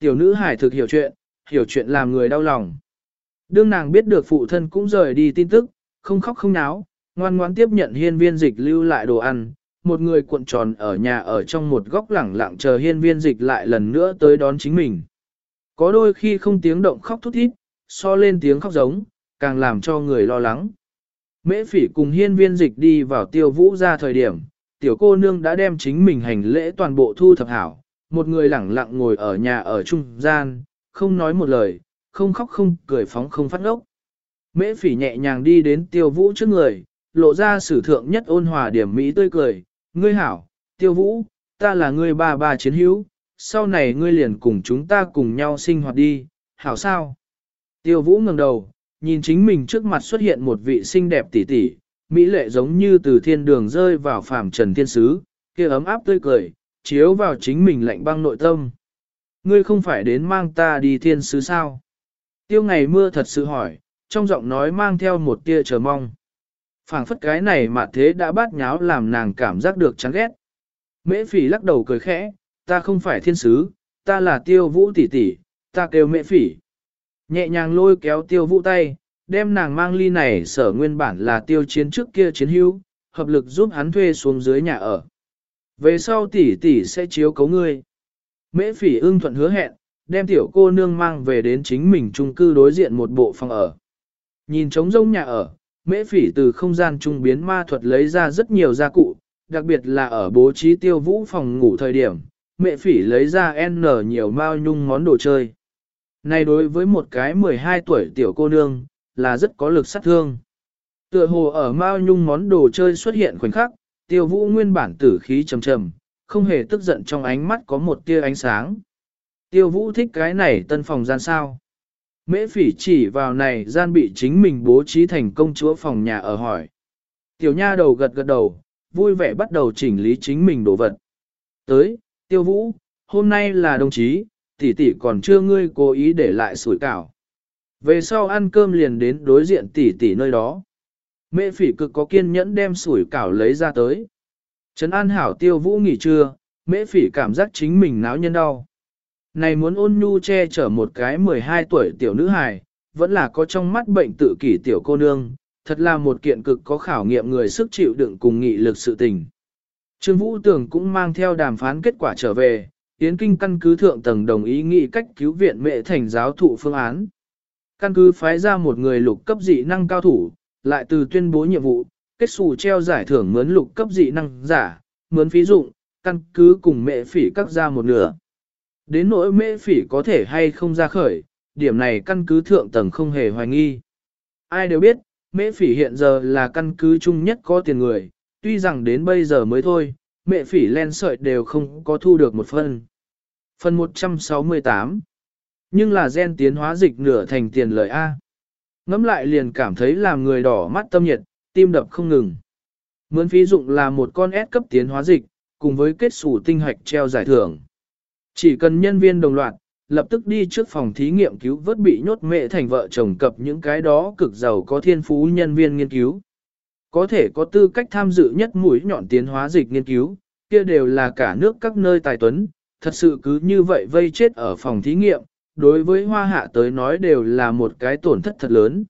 Tiểu nữ hải thực hiểu chuyện, hiểu chuyện làm người đau lòng. Đương nàng biết được phụ thân cũng rời đi tin tức, không khóc không náo, ngoan ngoãn tiếp nhận hiên viên dịch lưu lại đồ ăn, một người cuộn tròn ở nhà ở trong một góc lẳng lặng chờ hiên viên dịch lại lần nữa tới đón chính mình. Có đôi khi không tiếng động khóc thút thít, so lên tiếng khóc giống, càng làm cho người lo lắng. Mễ phỉ cùng hiên viên dịch đi vào tiêu vũ ra thời điểm, tiểu cô nương đã đem chính mình hành lễ toàn bộ thu thập hảo, một người lẳng lặng ngồi ở nhà ở trung gian, không nói một lời, không khóc không cười phóng không phát ngốc. Mễ phỉ nhẹ nhàng đi đến tiêu vũ trước người, lộ ra sử thượng nhất ôn hòa điểm mỹ tươi cười, ngươi hảo, tiêu vũ, ta là ngươi ba ba chiến hữu, sau này ngươi liền cùng chúng ta cùng nhau sinh hoạt đi, hảo sao? Tiêu vũ ngẩng đầu, nhìn chính mình trước mặt xuất hiện một vị xinh đẹp tỷ tỷ, mỹ lệ giống như từ thiên đường rơi vào phàm trần thiên sứ, kia ấm áp tươi cười, chiếu vào chính mình lạnh băng nội tâm. Ngươi không phải đến mang ta đi thiên sứ sao? Tiêu ngày mưa thật sự hỏi, trong giọng nói mang theo một tia chờ mong. phảng phất cái này mà thế đã bát nháo làm nàng cảm giác được chán ghét. Mễ phỉ lắc đầu cười khẽ, ta không phải thiên sứ, ta là tiêu vũ tỷ tỷ, ta kêu mễ phỉ. Nhẹ nhàng lôi kéo tiêu vũ tay, đem nàng mang ly này sở nguyên bản là tiêu chiến trước kia chiến hữu, hợp lực giúp hắn thuê xuống dưới nhà ở. Về sau tỷ tỷ sẽ chiếu cấu ngươi. Mễ phỉ ưng thuận hứa hẹn, đem tiểu cô nương mang về đến chính mình chung cư đối diện một bộ phòng ở. Nhìn trống rông nhà ở, mễ phỉ từ không gian trung biến ma thuật lấy ra rất nhiều gia cụ, đặc biệt là ở bố trí tiêu vũ phòng ngủ thời điểm, Mễ phỉ lấy ra N nhiều mao nhung món đồ chơi. Này đối với một cái 12 tuổi tiểu cô nương, là rất có lực sát thương. Tựa hồ ở mao nhung món đồ chơi xuất hiện khoảnh khắc, tiêu vũ nguyên bản tử khí trầm trầm, không hề tức giận trong ánh mắt có một tia ánh sáng. Tiêu vũ thích cái này tân phòng gian sao. Mễ phỉ chỉ vào này gian bị chính mình bố trí thành công chúa phòng nhà ở hỏi. Tiểu nha đầu gật gật đầu, vui vẻ bắt đầu chỉnh lý chính mình đồ vật. Tới, tiêu vũ, hôm nay là đồng chí, tỷ tỷ còn chưa ngươi cố ý để lại sủi cảo. Về sau ăn cơm liền đến đối diện tỷ tỷ nơi đó. Mẹ phỉ cực có kiên nhẫn đem sủi cảo lấy ra tới. Trấn an hảo tiêu vũ nghỉ trưa, mễ phỉ cảm giác chính mình náo nhân đau. Này muốn ôn nhu che chở một cái 12 tuổi tiểu nữ hài, vẫn là có trong mắt bệnh tự kỷ tiểu cô nương, thật là một kiện cực có khảo nghiệm người sức chịu đựng cùng nghị lực sự tình. Trương Vũ Tường cũng mang theo đàm phán kết quả trở về, Yến Kinh căn cứ thượng tầng đồng ý nghị cách cứu viện mẹ thành giáo thụ phương án. Căn cứ phái ra một người lục cấp dị năng cao thủ, lại từ tuyên bố nhiệm vụ, kết xù treo giải thưởng mướn lục cấp dị năng giả, mướn phí dụng, căn cứ cùng mẹ phỉ cắt ra một nửa. Đến nỗi mẹ phỉ có thể hay không ra khởi, điểm này căn cứ thượng tầng không hề hoài nghi. Ai đều biết, mẹ phỉ hiện giờ là căn cứ chung nhất có tiền người, tuy rằng đến bây giờ mới thôi, mẹ phỉ len sợi đều không có thu được một phần Phần 168 Nhưng là gen tiến hóa dịch nửa thành tiền lợi A. Ngắm lại liền cảm thấy làm người đỏ mắt tâm nhiệt, tim đập không ngừng. Mướn phí dụng là một con S cấp tiến hóa dịch, cùng với kết sủ tinh hạch treo giải thưởng. Chỉ cần nhân viên đồng loạt, lập tức đi trước phòng thí nghiệm cứu vớt bị nhốt mẹ thành vợ chồng cập những cái đó cực giàu có thiên phú nhân viên nghiên cứu. Có thể có tư cách tham dự nhất mũi nhọn tiến hóa dịch nghiên cứu, kia đều là cả nước các nơi tài tuấn, thật sự cứ như vậy vây chết ở phòng thí nghiệm, đối với hoa hạ tới nói đều là một cái tổn thất thật lớn.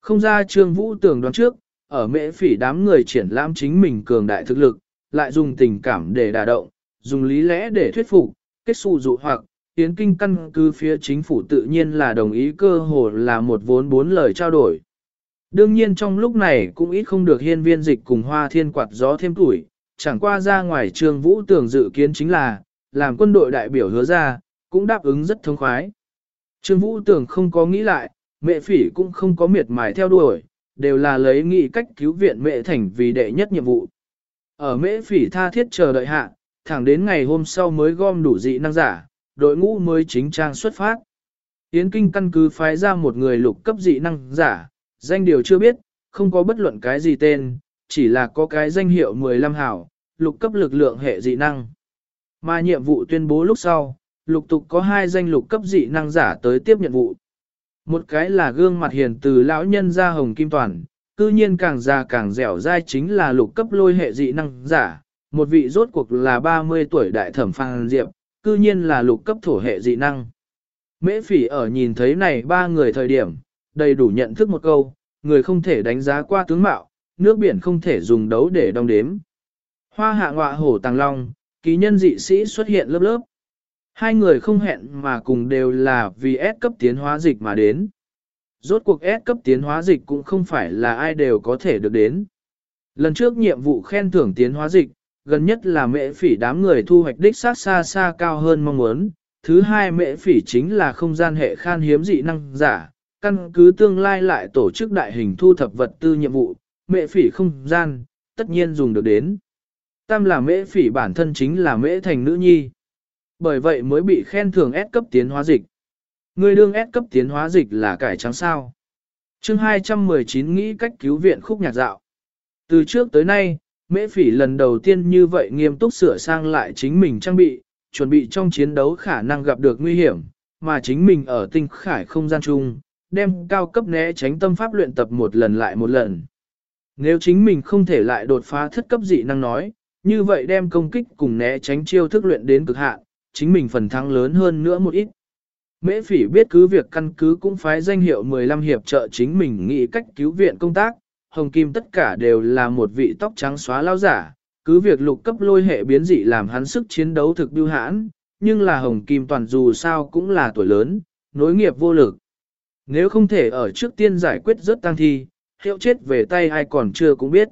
Không ra trương vũ tưởng đoán trước, ở mễ phỉ đám người triển lãm chính mình cường đại thực lực, lại dùng tình cảm để đả động, dùng lý lẽ để thuyết phục, kết xu dụ hoặc, tiến kinh căn cứ phía chính phủ tự nhiên là đồng ý cơ hồ là một vốn bốn lời trao đổi. Đương nhiên trong lúc này cũng ít không được hiên viên dịch cùng hoa thiên quạt gió thêm tuổi, chẳng qua ra ngoài trường vũ tưởng dự kiến chính là, làm quân đội đại biểu hứa ra, cũng đáp ứng rất thông khoái. Trương Vũ tưởng không có nghĩ lại, mẹ phỉ cũng không có miệt mài theo đuổi, đều là lấy nghị cách cứu viện mẹ thành vì đệ nhất nhiệm vụ. Ở mễ phỉ tha thiết chờ đợi hạ, thẳng đến ngày hôm sau mới gom đủ dị năng giả, đội ngũ mới chính trang xuất phát. Yến Kinh căn cứ phái ra một người lục cấp dị năng giả, danh điều chưa biết, không có bất luận cái gì tên, chỉ là có cái danh hiệu 15 hảo, lục cấp lực lượng hệ dị năng. Mà nhiệm vụ tuyên bố lúc sau, lục tục có hai danh lục cấp dị năng giả tới tiếp nhiệm vụ. Một cái là gương mặt hiền từ lão nhân ra hồng kim toàn, cư nhiên càng già càng dẻo dai chính là lục cấp lôi hệ dị năng giả, một vị rốt cuộc là 30 tuổi đại thẩm Phan Diệp, cư nhiên là lục cấp thổ hệ dị năng. Mễ phỉ ở nhìn thấy này ba người thời điểm, đầy đủ nhận thức một câu, người không thể đánh giá qua tướng mạo, nước biển không thể dùng đấu để đong đếm. Hoa hạ ngọa hổ tàng long, ký nhân dị sĩ xuất hiện lớp lớp. Hai người không hẹn mà cùng đều là vì S cấp tiến hóa dịch mà đến. Rốt cuộc S cấp tiến hóa dịch cũng không phải là ai đều có thể được đến. Lần trước nhiệm vụ khen thưởng tiến hóa dịch, gần nhất là mệ phỉ đám người thu hoạch đích sát xa xa cao hơn mong muốn. Thứ hai mệ phỉ chính là không gian hệ khan hiếm dị năng giả, căn cứ tương lai lại tổ chức đại hình thu thập vật tư nhiệm vụ, mệ phỉ không gian, tất nhiên dùng được đến. Tam là mệ phỉ bản thân chính là mệ thành nữ nhi. Bởi vậy mới bị khen thưởng S cấp tiến hóa dịch. Người đương S cấp tiến hóa dịch là cải trắng sao. chương 219 nghĩ cách cứu viện khúc nhạc dạo. Từ trước tới nay, mễ phỉ lần đầu tiên như vậy nghiêm túc sửa sang lại chính mình trang bị, chuẩn bị trong chiến đấu khả năng gặp được nguy hiểm, mà chính mình ở tinh khải không gian chung, đem cao cấp né tránh tâm pháp luyện tập một lần lại một lần. Nếu chính mình không thể lại đột phá thất cấp dị năng nói, như vậy đem công kích cùng né tránh chiêu thức luyện đến cực hạn, chính mình phần thắng lớn hơn nữa một ít. Mễ phỉ biết cứ việc căn cứ cũng phái danh hiệu 15 hiệp trợ chính mình nghĩ cách cứu viện công tác, Hồng Kim tất cả đều là một vị tóc trắng xóa lao giả, cứ việc lục cấp lôi hệ biến dị làm hắn sức chiến đấu thực biêu hãn, nhưng là Hồng Kim toàn dù sao cũng là tuổi lớn, nối nghiệp vô lực. Nếu không thể ở trước tiên giải quyết rất tăng thi, hiệu chết về tay ai còn chưa cũng biết.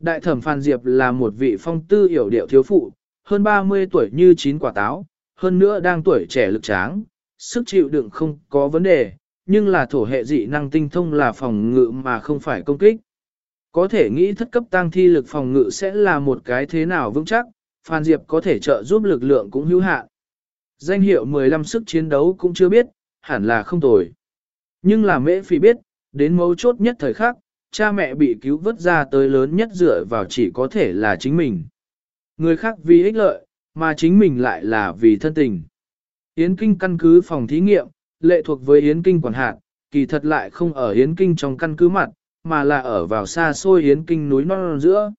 Đại thẩm Phan Diệp là một vị phong tư hiểu điệu thiếu phụ, hơn 30 tuổi như chín quả táo, hơn nữa đang tuổi trẻ lực tráng, sức chịu đựng không có vấn đề, nhưng là thổ hệ dị năng tinh thông là phòng ngự mà không phải công kích. Có thể nghĩ thất cấp tăng thi lực phòng ngự sẽ là một cái thế nào vững chắc, Phan Diệp có thể trợ giúp lực lượng cũng hữu hạn. Danh hiệu 15 sức chiến đấu cũng chưa biết, hẳn là không tồi. Nhưng là mễ phi biết, đến mấu chốt nhất thời khắc, cha mẹ bị cứu vớt ra tới lớn nhất dựa vào chỉ có thể là chính mình. Người khác vì ích lợi, mà chính mình lại là vì thân tình. Yến Kinh căn cứ phòng thí nghiệm, lệ thuộc với Yến Kinh quản hạt, kỳ thật lại không ở Yến Kinh trong căn cứ mặt, mà là ở vào xa xôi Yến Kinh núi non, non giữa.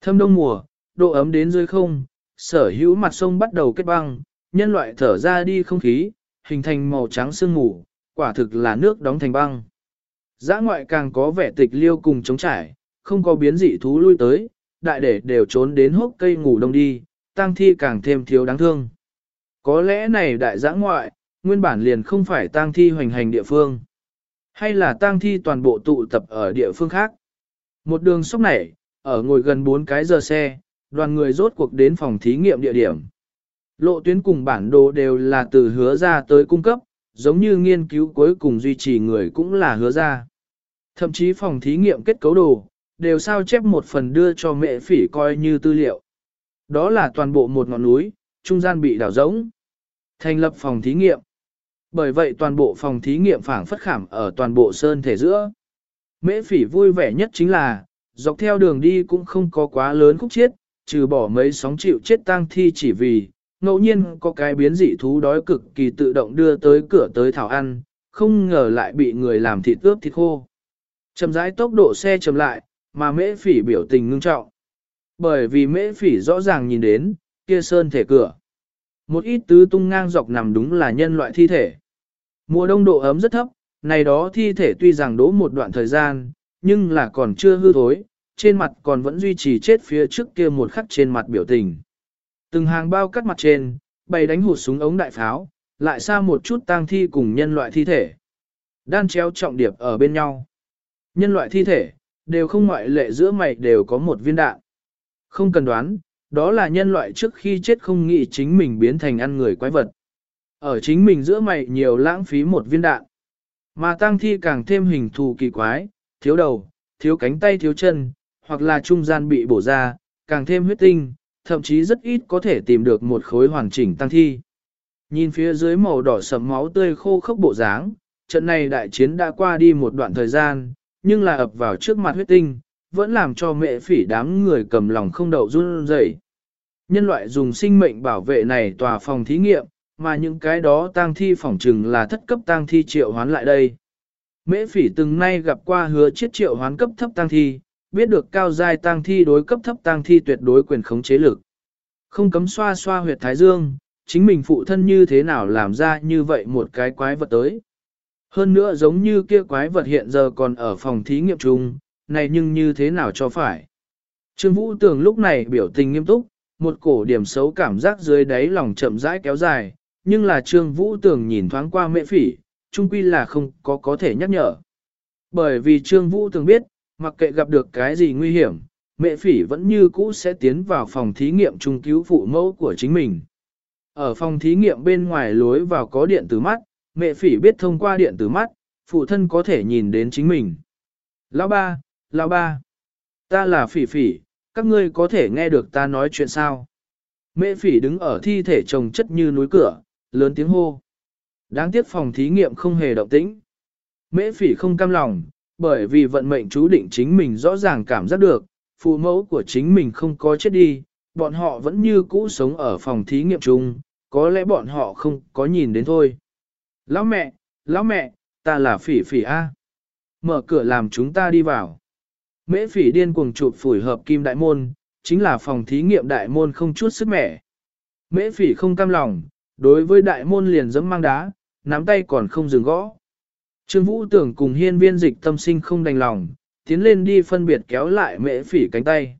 Thâm đông mùa, độ ấm đến dưới không, sở hữu mặt sông bắt đầu kết băng, nhân loại thở ra đi không khí, hình thành màu trắng sương mù, quả thực là nước đóng thành băng. Giã ngoại càng có vẻ tịch liêu cùng chống trải, không có biến dị thú lui tới, đại để đều trốn đến hốc cây ngủ đông đi, tang thi càng thêm thiếu đáng thương. Có lẽ này đại giã ngoại, nguyên bản liền không phải tang thi hoành hành địa phương, hay là tang thi toàn bộ tụ tập ở địa phương khác. Một đường sóc nảy, ở ngồi gần 4 cái giờ xe, đoàn người rốt cuộc đến phòng thí nghiệm địa điểm. Lộ tuyến cùng bản đồ đều là từ hứa ra tới cung cấp, giống như nghiên cứu cuối cùng duy trì người cũng là hứa ra. Thậm chí phòng thí nghiệm kết cấu đồ, đều sao chép một phần đưa cho mẹ phỉ coi như tư liệu. Đó là toàn bộ một ngọn núi, trung gian bị đảo rỗng. Thành lập phòng thí nghiệm. Bởi vậy toàn bộ phòng thí nghiệm phảng phất khảm ở toàn bộ sơn thể giữa. Mễ phỉ vui vẻ nhất chính là, dọc theo đường đi cũng không có quá lớn khúc chiết, trừ bỏ mấy sóng chịu chết tang thi chỉ vì, ngẫu nhiên có cái biến dị thú đói cực kỳ tự động đưa tới cửa tới thảo ăn, không ngờ lại bị người làm thịt ướp thịt khô. Chậm rãi tốc độ xe chậm lại, mà mễ phỉ biểu tình ngưng trọng. Bởi vì mễ phỉ rõ ràng nhìn đến, kia sơn thể cửa. Một ít tứ tung ngang dọc nằm đúng là nhân loại thi thể. Mùa đông độ ấm rất thấp, này đó thi thể tuy rằng đỗ một đoạn thời gian, nhưng là còn chưa hư thối, trên mặt còn vẫn duy trì chết phía trước kia một khắc trên mặt biểu tình. Từng hàng bao cắt mặt trên, bày đánh hụt súng ống đại pháo, lại xa một chút tang thi cùng nhân loại thi thể. Đan chéo trọng điệp ở bên nhau. Nhân loại thi thể, đều không ngoại lệ giữa mày đều có một viên đạn. Không cần đoán, đó là nhân loại trước khi chết không nghĩ chính mình biến thành ăn người quái vật. Ở chính mình giữa mày nhiều lãng phí một viên đạn. Mà tang thi càng thêm hình thù kỳ quái, thiếu đầu, thiếu cánh tay thiếu chân, hoặc là trung gian bị bổ ra, càng thêm huyết tinh, thậm chí rất ít có thể tìm được một khối hoàn chỉnh tăng thi. Nhìn phía dưới màu đỏ sầm máu tươi khô khốc bộ dáng, trận này đại chiến đã qua đi một đoạn thời gian, nhưng là ập vào trước mặt huyết tinh, vẫn làm cho mẹ phỉ đám người cầm lòng không đậu run rẩy. Nhân loại dùng sinh mệnh bảo vệ này tòa phòng thí nghiệm, mà những cái đó tang thi phỏng trừng là thất cấp tang thi triệu hoán lại đây. Mễ phỉ từng nay gặp qua hứa chiết triệu hoán cấp thấp tang thi, biết được cao giai tang thi đối cấp thấp tang thi tuyệt đối quyền khống chế lực. Không cấm xoa xoa huyệt thái dương, chính mình phụ thân như thế nào làm ra như vậy một cái quái vật tới. Hơn nữa giống như kia quái vật hiện giờ còn ở phòng thí nghiệm chung, này nhưng như thế nào cho phải. Trương Vũ Tường lúc này biểu tình nghiêm túc, một cổ điểm xấu cảm giác dưới đáy lòng chậm rãi kéo dài, nhưng là Trương Vũ Tường nhìn thoáng qua mẹ phỉ, chung quy là không có có thể nhắc nhở. Bởi vì Trương Vũ Tường biết, mặc kệ gặp được cái gì nguy hiểm, mẹ phỉ vẫn như cũ sẽ tiến vào phòng thí nghiệm trung cứu phụ mẫu của chính mình. Ở phòng thí nghiệm bên ngoài lối vào có điện tử mắt, mẹ phỉ biết thông qua điện tử mắt, phụ thân có thể nhìn đến chính mình. Lão ba, lão ba, ta là phỉ phỉ, các ngươi có thể nghe được ta nói chuyện sao? Mẹ phỉ đứng ở thi thể trồng chất như núi cửa, lớn tiếng hô. Đáng tiếc phòng thí nghiệm không hề động tĩnh. Mễ phỉ không cam lòng, bởi vì vận mệnh chú định chính mình rõ ràng cảm giác được, phụ mẫu của chính mình không có chết đi, bọn họ vẫn như cũ sống ở phòng thí nghiệm chung, có lẽ bọn họ không có nhìn đến thôi. Lão mẹ, lão mẹ, ta là phỉ phỉ A. Mở cửa làm chúng ta đi vào. Mễ phỉ điên cuồng chụp phủi hợp kim đại môn, chính là phòng thí nghiệm đại môn không chút sức mẻ. Mễ phỉ không cam lòng, đối với đại môn liền dẫm mang đá, nắm tay còn không dừng gõ. Trương Vũ tưởng cùng hiên viên dịch tâm sinh không đành lòng, tiến lên đi phân biệt kéo lại mễ phỉ cánh tay.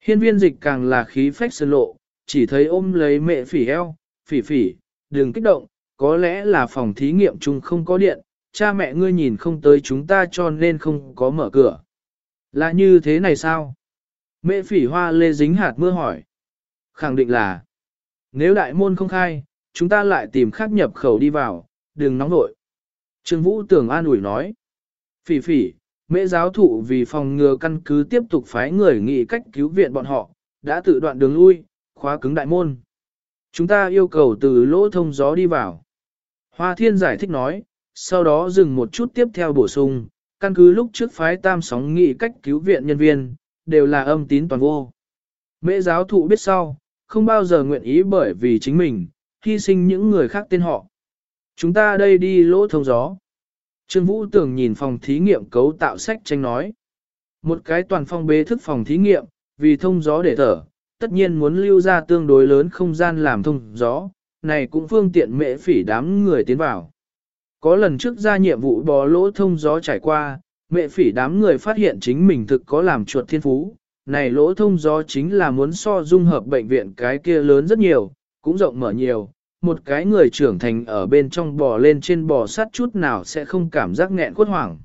Hiên viên dịch càng là khí phách sơn lộ, chỉ thấy ôm lấy mẹ phỉ eo, phỉ phỉ, đừng kích động, có lẽ là phòng thí nghiệm chung không có điện, cha mẹ ngươi nhìn không tới chúng ta cho nên không có mở cửa. Là như thế này sao? Mẹ phỉ hoa lê dính hạt mưa hỏi. Khẳng định là, nếu đại môn không khai, chúng ta lại tìm khác nhập khẩu đi vào, đừng nóng nội. Trương Vũ tưởng an ủi nói. Phỉ phỉ, mẹ giáo thụ vì phòng ngừa căn cứ tiếp tục phái người nghị cách cứu viện bọn họ, đã tự đoạn đường lui, khóa cứng đại môn. Chúng ta yêu cầu từ lỗ thông gió đi vào. Hoa Thiên giải thích nói, sau đó dừng một chút tiếp theo bổ sung, căn cứ lúc trước phái tam sóng nghị cách cứu viện nhân viên, đều là âm tín toàn vô. Mẹ giáo thụ biết sau, không bao giờ nguyện ý bởi vì chính mình, hy sinh những người khác tên họ. Chúng ta đây đi lỗ thông gió. Trương Vũ Tường nhìn phòng thí nghiệm cấu tạo sách tranh nói. Một cái toàn phong bế thức phòng thí nghiệm, vì thông gió để thở, tất nhiên muốn lưu ra tương đối lớn không gian làm thông gió, này cũng phương tiện mệ phỉ đám người tiến vào. Có lần trước ra nhiệm vụ bò lỗ thông gió trải qua, mệ phỉ đám người phát hiện chính mình thực có làm chuột thiên phú, này lỗ thông gió chính là muốn so dung hợp bệnh viện cái kia lớn rất nhiều, cũng rộng mở nhiều, một cái người trưởng thành ở bên trong bò lên trên bò sắt chút nào sẽ không cảm giác nghẹn khuất hoảng.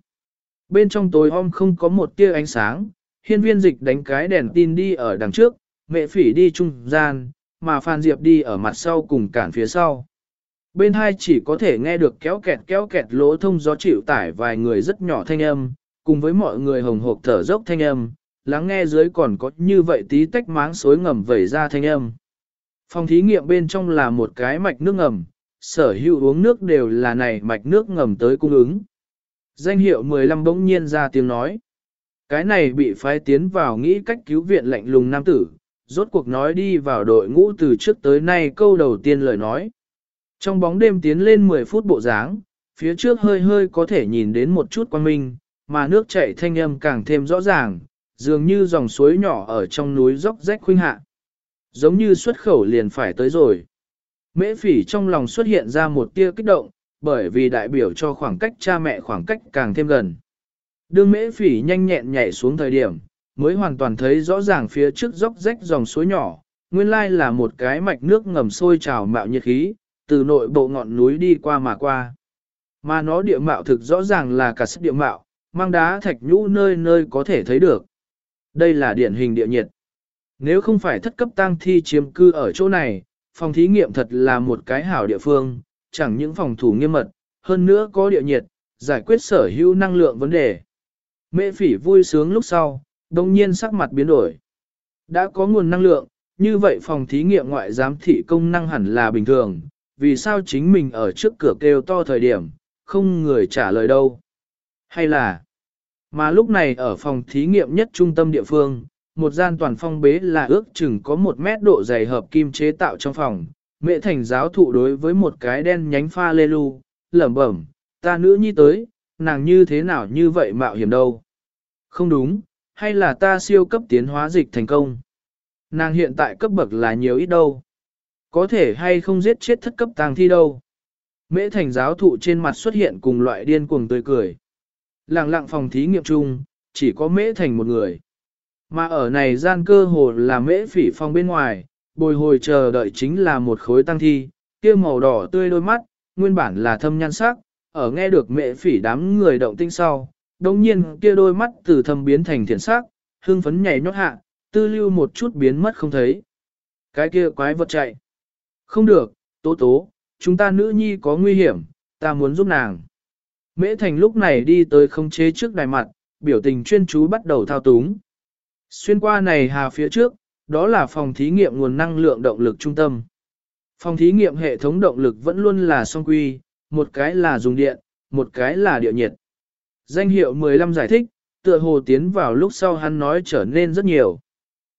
Bên trong tối om không có một tia ánh sáng, hiên viên dịch đánh cái đèn tin đi ở đằng trước, mẹ phỉ đi trung gian, mà Phan Diệp đi ở mặt sau cùng cản phía sau. Bên hai chỉ có thể nghe được kéo kẹt kéo kẹt lỗ thông gió chịu tải vài người rất nhỏ thanh âm, cùng với mọi người hồng hộp thở dốc thanh âm, lắng nghe dưới còn có như vậy tí tách máng xối ngầm vẩy ra thanh âm. Phòng thí nghiệm bên trong là một cái mạch nước ngầm, sở hữu uống nước đều là này mạch nước ngầm tới cung ứng. Danh hiệu 15 bỗng nhiên ra tiếng nói. Cái này bị phái tiến vào nghĩ cách cứu viện lạnh lùng nam tử, rốt cuộc nói đi vào đội ngũ từ trước tới nay câu đầu tiên lời nói. Trong bóng đêm tiến lên 10 phút bộ dáng, phía trước hơi hơi có thể nhìn đến một chút quang minh, mà nước chảy thanh âm càng thêm rõ ràng, dường như dòng suối nhỏ ở trong núi dốc rách khuynh hạ. Giống như xuất khẩu liền phải tới rồi. Mễ phỉ trong lòng xuất hiện ra một tia kích động, bởi vì đại biểu cho khoảng cách cha mẹ khoảng cách càng thêm gần. Đương mễ phỉ nhanh nhẹn nhảy xuống thời điểm, mới hoàn toàn thấy rõ ràng phía trước dốc rách dòng suối nhỏ, nguyên lai là một cái mạch nước ngầm sôi trào mạo nhiệt khí, từ nội bộ ngọn núi đi qua mà qua. Mà nó địa mạo thực rõ ràng là cả sức địa mạo, mang đá thạch nhũ nơi nơi có thể thấy được. Đây là điển hình địa nhiệt. Nếu không phải thất cấp tang thi chiếm cư ở chỗ này, phòng thí nghiệm thật là một cái hảo địa phương, chẳng những phòng thủ nghiêm mật, hơn nữa có địa nhiệt, giải quyết sở hữu năng lượng vấn đề. Mẹ phỉ vui sướng lúc sau, đồng nhiên sắc mặt biến đổi. Đã có nguồn năng lượng, như vậy phòng thí nghiệm ngoại giám thị công năng hẳn là bình thường, vì sao chính mình ở trước cửa kêu to thời điểm, không người trả lời đâu. Hay là, mà lúc này ở phòng thí nghiệm nhất trung tâm địa phương, một gian toàn phong bế là ước chừng có một mét độ dày hợp kim chế tạo trong phòng. Mẹ thành giáo thụ đối với một cái đen nhánh pha lê lu, lẩm bẩm, ta nữ nhi tới, nàng như thế nào như vậy mạo hiểm đâu. Không đúng, hay là ta siêu cấp tiến hóa dịch thành công. Nàng hiện tại cấp bậc là nhiều ít đâu. Có thể hay không giết chết thất cấp tang thi đâu. Mễ thành giáo thụ trên mặt xuất hiện cùng loại điên cuồng tươi cười. Lặng lặng phòng thí nghiệm chung, chỉ có mễ thành một người. Mà ở này gian cơ hồ là mễ phỉ phong bên ngoài, bồi hồi chờ đợi chính là một khối tăng thi, kia màu đỏ tươi đôi mắt, nguyên bản là thâm nhan sắc, ở nghe được mễ phỉ đám người động tinh sau, đồng nhiên kia đôi mắt từ thâm biến thành thiện sắc, hương phấn nhảy nhót hạ, tư lưu một chút biến mất không thấy. Cái kia quái vật chạy. Không được, tố tố, chúng ta nữ nhi có nguy hiểm, ta muốn giúp nàng. Mễ Thành lúc này đi tới không chế trước đài mặt, biểu tình chuyên chú bắt đầu thao túng. Xuyên qua này hà phía trước, đó là phòng thí nghiệm nguồn năng lượng động lực trung tâm. Phòng thí nghiệm hệ thống động lực vẫn luôn là song quy, một cái là dùng điện, một cái là địa nhiệt. Danh hiệu 15 giải thích, tựa hồ tiến vào lúc sau hắn nói trở nên rất nhiều.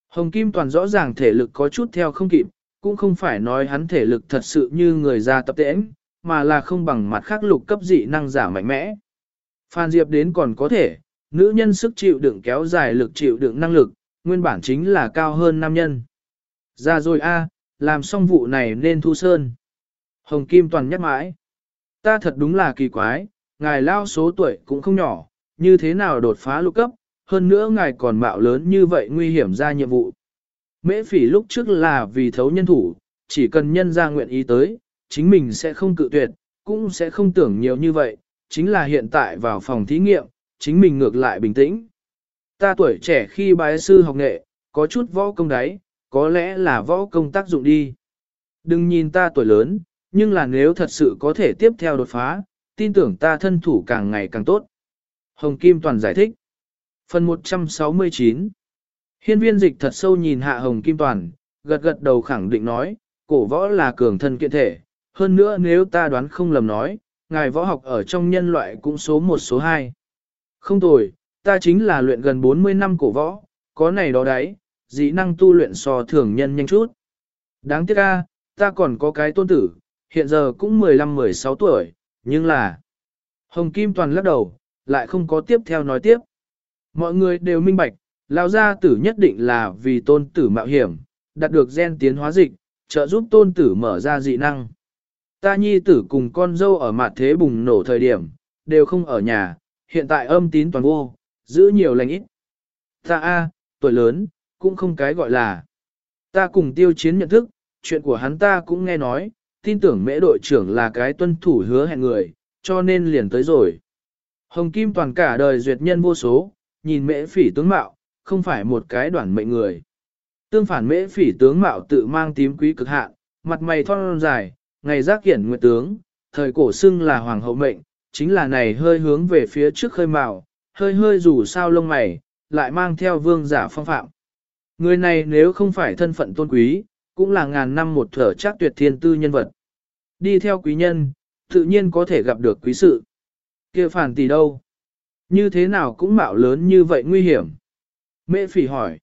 Hồng Kim Toàn rõ ràng thể lực có chút theo không kịp, cũng không phải nói hắn thể lực thật sự như người ra tập tễnh, mà là không bằng mặt khác lục cấp dị năng giả mạnh mẽ. Phan Diệp đến còn có thể, nữ nhân sức chịu đựng kéo dài lực chịu đựng năng lực, nguyên bản chính là cao hơn nam nhân. Ra rồi a, làm xong vụ này nên thu sơn. Hồng Kim Toàn nhắc mãi. Ta thật đúng là kỳ quái, ngài lao số tuổi cũng không nhỏ, như thế nào đột phá lục cấp, hơn nữa ngài còn mạo lớn như vậy nguy hiểm ra nhiệm vụ. Mễ phỉ lúc trước là vì thấu nhân thủ, chỉ cần nhân ra nguyện ý tới, chính mình sẽ không cự tuyệt, cũng sẽ không tưởng nhiều như vậy, chính là hiện tại vào phòng thí nghiệm, chính mình ngược lại bình tĩnh. Ta tuổi trẻ khi bái sư học nghệ, có chút võ công đấy, có lẽ là võ công tác dụng đi. Đừng nhìn ta tuổi lớn, nhưng là nếu thật sự có thể tiếp theo đột phá, tin tưởng ta thân thủ càng ngày càng tốt. Hồng Kim Toàn giải thích. Phần 169 Hiên viên dịch thật sâu nhìn hạ Hồng Kim Toàn, gật gật đầu khẳng định nói, cổ võ là cường thân kiện thể. Hơn nữa nếu ta đoán không lầm nói, ngài võ học ở trong nhân loại cũng số một số hai. Không tồi, ta chính là luyện gần 40 năm cổ võ, có này đó đấy, dĩ năng tu luyện so thường nhân nhanh chút. Đáng tiếc a, ta còn có cái tôn tử, hiện giờ cũng 15-16 tuổi, nhưng là... Hồng Kim Toàn lắc đầu, lại không có tiếp theo nói tiếp. Mọi người đều minh bạch, Lão gia tử nhất định là vì tôn tử mạo hiểm, đạt được gen tiến hóa dịch, trợ giúp tôn tử mở ra dị năng. Ta nhi tử cùng con dâu ở mặt thế bùng nổ thời điểm, đều không ở nhà, hiện tại âm tín toàn vô, giữ nhiều lành ít. Ta a, tuổi lớn, cũng không cái gọi là. Ta cùng tiêu chiến nhận thức, chuyện của hắn ta cũng nghe nói, tin tưởng mễ đội trưởng là cái tuân thủ hứa hẹn người, cho nên liền tới rồi. Hồng Kim toàn cả đời duyệt nhân vô số, nhìn mễ phỉ tướng mạo, không phải một cái đoạn mệnh người. Tương phản mễ phỉ tướng mạo tự mang tím quý cực hạn, mặt mày thon dài, ngày giác kiển nguyệt tướng, thời cổ xưng là hoàng hậu mệnh, chính là này hơi hướng về phía trước khơi mạo, hơi hơi rủ sao lông mày, lại mang theo vương giả phong phạm. Người này nếu không phải thân phận tôn quý, cũng là ngàn năm một thở chắc tuyệt thiên tư nhân vật. Đi theo quý nhân, tự nhiên có thể gặp được quý sự. kia phản tỷ đâu? Như thế nào cũng mạo lớn như vậy nguy hiểm? Mẹ phỉ hỏi.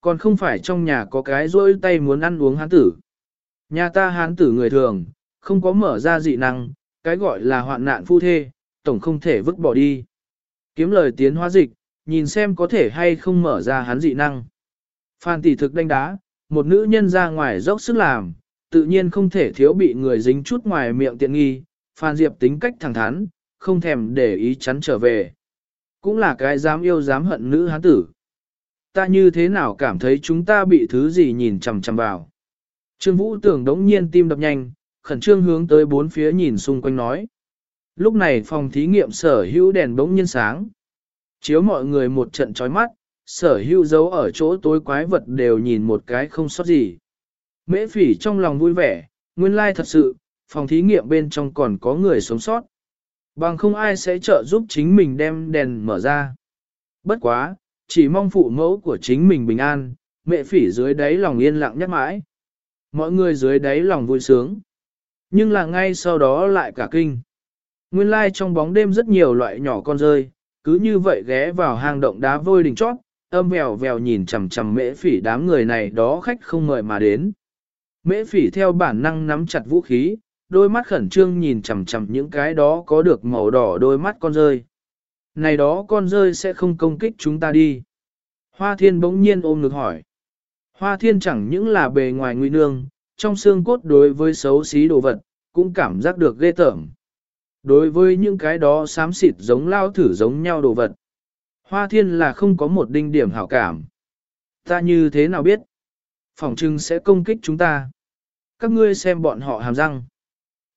Còn không phải trong nhà có cái rỗi tay muốn ăn uống hán tử. Nhà ta hán tử người thường, không có mở ra dị năng, cái gọi là hoạn nạn phu thê, tổng không thể vứt bỏ đi. Kiếm lời tiến hóa dịch, nhìn xem có thể hay không mở ra hắn dị năng. Phan tỷ thực đánh đá, một nữ nhân ra ngoài dốc sức làm, tự nhiên không thể thiếu bị người dính chút ngoài miệng tiện nghi. Phan Diệp tính cách thẳng thắn, không thèm để ý chắn trở về. Cũng là cái dám yêu dám hận nữ hán tử. Ta như thế nào cảm thấy chúng ta bị thứ gì nhìn chằm chằm vào. Trương Vũ tưởng đống nhiên tim đập nhanh, khẩn trương hướng tới bốn phía nhìn xung quanh nói. Lúc này phòng thí nghiệm sở hữu đèn bỗng nhiên sáng. Chiếu mọi người một trận chói mắt, sở hữu dấu ở chỗ tối quái vật đều nhìn một cái không sót gì. Mễ phỉ trong lòng vui vẻ, nguyên lai thật sự, phòng thí nghiệm bên trong còn có người sống sót. Bằng không ai sẽ trợ giúp chính mình đem đèn mở ra. Bất quá, chỉ mong phụ mẫu của chính mình bình an, mẹ phỉ dưới đáy lòng yên lặng nhắc mãi. Mọi người dưới đáy lòng vui sướng. Nhưng là ngay sau đó lại cả kinh. Nguyên lai trong bóng đêm rất nhiều loại nhỏ con rơi, cứ như vậy ghé vào hang động đá vôi đỉnh chót, âm vèo vèo nhìn chằm chằm mễ phỉ đám người này đó khách không mời mà đến. Mễ phỉ theo bản năng nắm chặt vũ khí, đôi mắt khẩn trương nhìn chằm chằm những cái đó có được màu đỏ đôi mắt con rơi. Này đó con rơi sẽ không công kích chúng ta đi. Hoa thiên bỗng nhiên ôm ngực hỏi. Hoa thiên chẳng những là bề ngoài nguy nương, trong xương cốt đối với xấu xí đồ vật, cũng cảm giác được ghê tởm. Đối với những cái đó xám xịt giống lao thử giống nhau đồ vật, hoa thiên là không có một đinh điểm hảo cảm. Ta như thế nào biết? Phòng trưng sẽ công kích chúng ta. Các ngươi xem bọn họ hàm răng.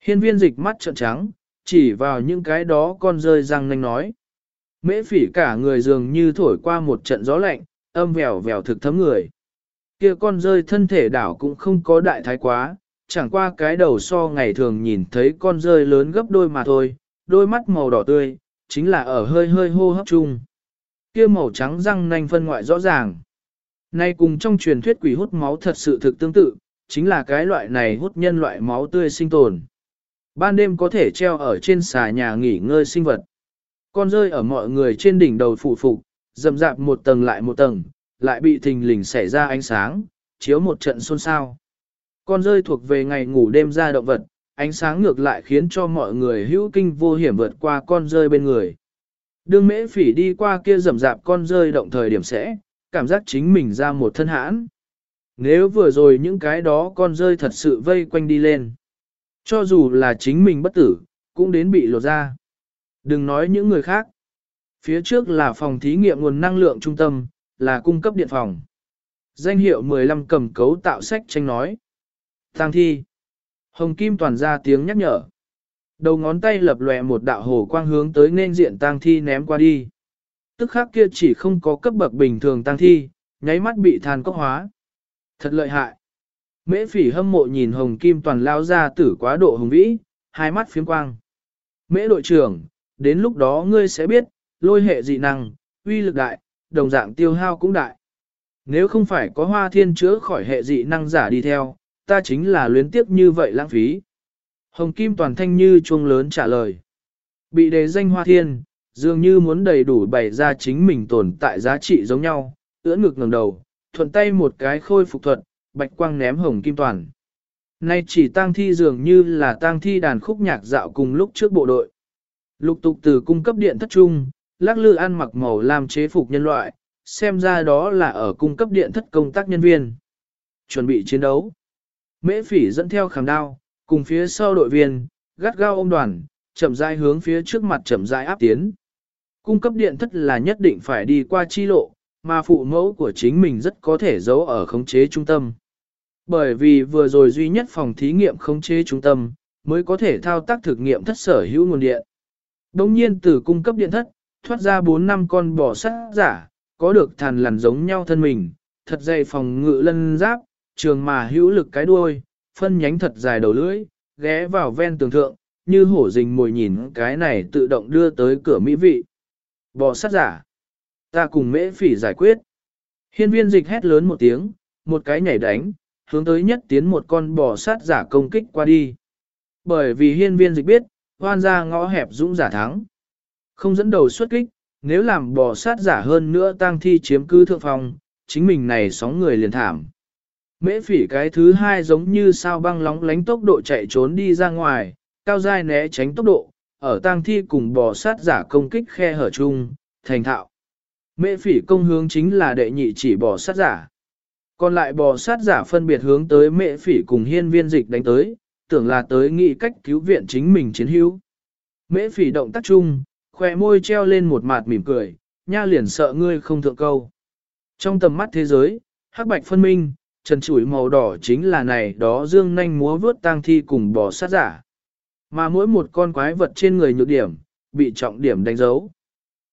Hiên viên dịch mắt trợn trắng, chỉ vào những cái đó con rơi răng nanh nói. Mễ phỉ cả người dường như thổi qua một trận gió lạnh, âm vèo vèo thực thấm người. Kia con rơi thân thể đảo cũng không có đại thái quá, chẳng qua cái đầu so ngày thường nhìn thấy con rơi lớn gấp đôi mà thôi, đôi mắt màu đỏ tươi, chính là ở hơi hơi hô hấp chung. Kia màu trắng răng nanh phân ngoại rõ ràng. Nay cùng trong truyền thuyết quỷ hút máu thật sự thực tương tự, chính là cái loại này hút nhân loại máu tươi sinh tồn. Ban đêm có thể treo ở trên xà nhà nghỉ ngơi sinh vật. Con rơi ở mọi người trên đỉnh đầu phủ phục, dầm rạp một tầng lại một tầng, lại bị thình lình xảy ra ánh sáng, chiếu một trận xôn xao. Con rơi thuộc về ngày ngủ đêm ra động vật, ánh sáng ngược lại khiến cho mọi người hữu kinh vô hiểm vượt qua con rơi bên người. Đương mễ phỉ đi qua kia rầm rạp con rơi động thời điểm sẽ, cảm giác chính mình ra một thân hãn. Nếu vừa rồi những cái đó con rơi thật sự vây quanh đi lên. Cho dù là chính mình bất tử, cũng đến bị lột ra. Đừng nói những người khác. Phía trước là phòng thí nghiệm nguồn năng lượng trung tâm, là cung cấp điện phòng. Danh hiệu 15 cầm cấu tạo sách tranh nói. Tăng thi. Hồng Kim toàn ra tiếng nhắc nhở. Đầu ngón tay lập lòe một đạo hồ quang hướng tới nên diện tang thi ném qua đi. Tức khác kia chỉ không có cấp bậc bình thường tang thi, nháy mắt bị than cốc hóa. Thật lợi hại. Mễ phỉ hâm mộ nhìn hồng kim toàn lao ra tử quá độ hồng vĩ, hai mắt phiếm quang. Mễ đội trưởng, đến lúc đó ngươi sẽ biết, lôi hệ dị năng, uy lực đại, đồng dạng tiêu hao cũng đại. Nếu không phải có hoa thiên chữa khỏi hệ dị năng giả đi theo, ta chính là luyến tiếp như vậy lãng phí. Hồng Kim toàn thanh như chuông lớn trả lời. Bị đề danh hoa thiên, dường như muốn đầy đủ bày ra chính mình tồn tại giá trị giống nhau, ưỡn ngực ngẩng đầu, thuận tay một cái khôi phục thuật, bạch quang ném hồng kim toàn. Nay chỉ tang thi dường như là tang thi đàn khúc nhạc dạo cùng lúc trước bộ đội. Lục tục từ cung cấp điện thất trung, lắc lư ăn mặc màu làm chế phục nhân loại, xem ra đó là ở cung cấp điện thất công tác nhân viên. Chuẩn bị chiến đấu. Mễ phỉ dẫn theo khảm đao, cùng phía sau đội viên, gắt gao ôm đoàn, chậm rãi hướng phía trước mặt chậm rãi áp tiến. Cung cấp điện thất là nhất định phải đi qua chi lộ, mà phụ mẫu của chính mình rất có thể giấu ở khống chế trung tâm. Bởi vì vừa rồi duy nhất phòng thí nghiệm khống chế trung tâm, mới có thể thao tác thực nghiệm thất sở hữu nguồn điện. Đồng nhiên từ cung cấp điện thất, thoát ra 4 năm con bò sát giả, có được thàn lằn giống nhau thân mình, thật dày phòng ngự lân giáp, trường mà hữu lực cái đuôi, phân nhánh thật dài đầu lưỡi, ghé vào ven tường thượng, như hổ rình mồi nhìn cái này tự động đưa tới cửa mỹ vị. Bò sát giả. Ta cùng mễ phỉ giải quyết. Hiên viên dịch hét lớn một tiếng, một cái nhảy đánh, hướng tới nhất tiến một con bò sát giả công kích qua đi. Bởi vì hiên viên dịch biết, hoan ra ngõ hẹp dũng giả thắng. Không dẫn đầu xuất kích, nếu làm bò sát giả hơn nữa tăng thi chiếm cư thượng phòng, chính mình này sóng người liền thảm. Mễ phỉ cái thứ hai giống như sao băng lóng lánh tốc độ chạy trốn đi ra ngoài, cao dai né tránh tốc độ, ở tang thi cùng bò sát giả công kích khe hở chung, thành thạo. Mễ phỉ công hướng chính là đệ nhị chỉ bò sát giả. Còn lại bò sát giả phân biệt hướng tới mễ phỉ cùng hiên viên dịch đánh tới, tưởng là tới nghị cách cứu viện chính mình chiến hữu. Mễ phỉ động tác chung, khoe môi treo lên một mặt mỉm cười, nha liền sợ ngươi không thượng câu. Trong tầm mắt thế giới, hắc bạch phân minh, trần chuỗi màu đỏ chính là này đó dương nanh múa vướt tang thi cùng bò sát giả. Mà mỗi một con quái vật trên người nhược điểm, bị trọng điểm đánh dấu.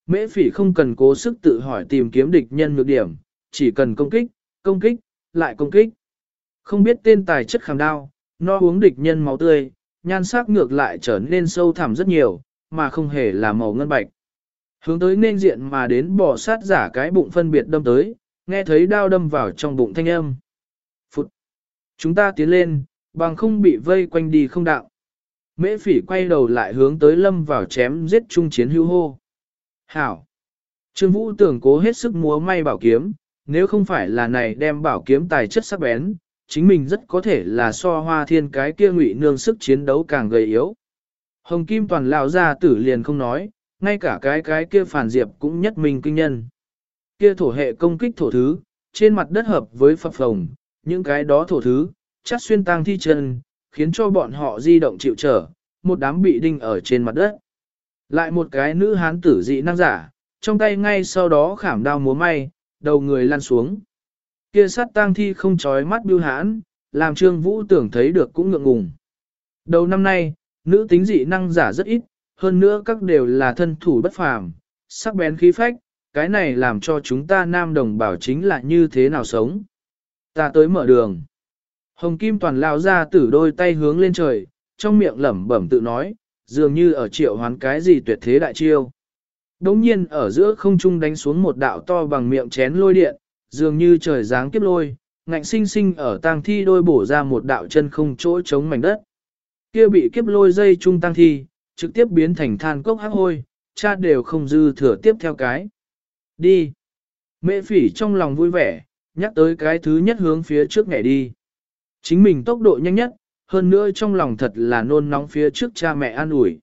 Mễ phỉ không cần cố sức tự hỏi tìm kiếm địch nhân nhược điểm, chỉ cần công kích, công kích, lại công kích. Không biết tên tài chất khảm đao, no uống địch nhân máu tươi, nhan sắc ngược lại trở nên sâu thẳm rất nhiều, mà không hề là màu ngân bạch. Hướng tới nên diện mà đến bỏ sát giả cái bụng phân biệt đâm tới, nghe thấy đao đâm vào trong bụng thanh âm. Chúng ta tiến lên, bằng không bị vây quanh đi không đạo. Mễ phỉ quay đầu lại hướng tới lâm vào chém giết trung chiến hưu hô. Hảo! Trương Vũ tưởng cố hết sức múa may bảo kiếm, nếu không phải là này đem bảo kiếm tài chất sắc bén, chính mình rất có thể là so hoa thiên cái kia ngụy nương sức chiến đấu càng gầy yếu. Hồng Kim toàn lão ra tử liền không nói, ngay cả cái cái kia phản diệp cũng nhất mình kinh nhân. Kia thổ hệ công kích thổ thứ, trên mặt đất hợp với phập phồng, những cái đó thổ thứ, chắt xuyên tang thi chân, khiến cho bọn họ di động chịu trở, một đám bị đinh ở trên mặt đất. Lại một cái nữ hán tử dị năng giả, trong tay ngay sau đó khảm đao múa may, đầu người lăn xuống. Kia sát tang thi không chói mắt bưu hãn, làm Trương Vũ tưởng thấy được cũng ngượng ngùng. Đầu năm nay, nữ tính dị năng giả rất ít, hơn nữa các đều là thân thủ bất phàm, sắc bén khí phách, cái này làm cho chúng ta nam đồng bảo chính là như thế nào sống. Ta tới mở đường. Hồng Kim toàn lao ra tử đôi tay hướng lên trời, trong miệng lẩm bẩm tự nói, dường như ở triệu hoán cái gì tuyệt thế đại chiêu. Đống nhiên ở giữa không trung đánh xuống một đạo to bằng miệng chén lôi điện, dường như trời giáng kiếp lôi, ngạnh sinh sinh ở tang thi đôi bổ ra một đạo chân không chỗ chống mảnh đất. Kia bị kiếp lôi dây trung tang thi, trực tiếp biến thành than cốc hắc hôi, cha đều không dư thừa tiếp theo cái. Đi. Mẹ phỉ trong lòng vui vẻ, nhắc tới cái thứ nhất hướng phía trước nhảy đi. Chính mình tốc độ nhanh nhất, hơn nữa trong lòng thật là nôn nóng phía trước cha mẹ an ủi.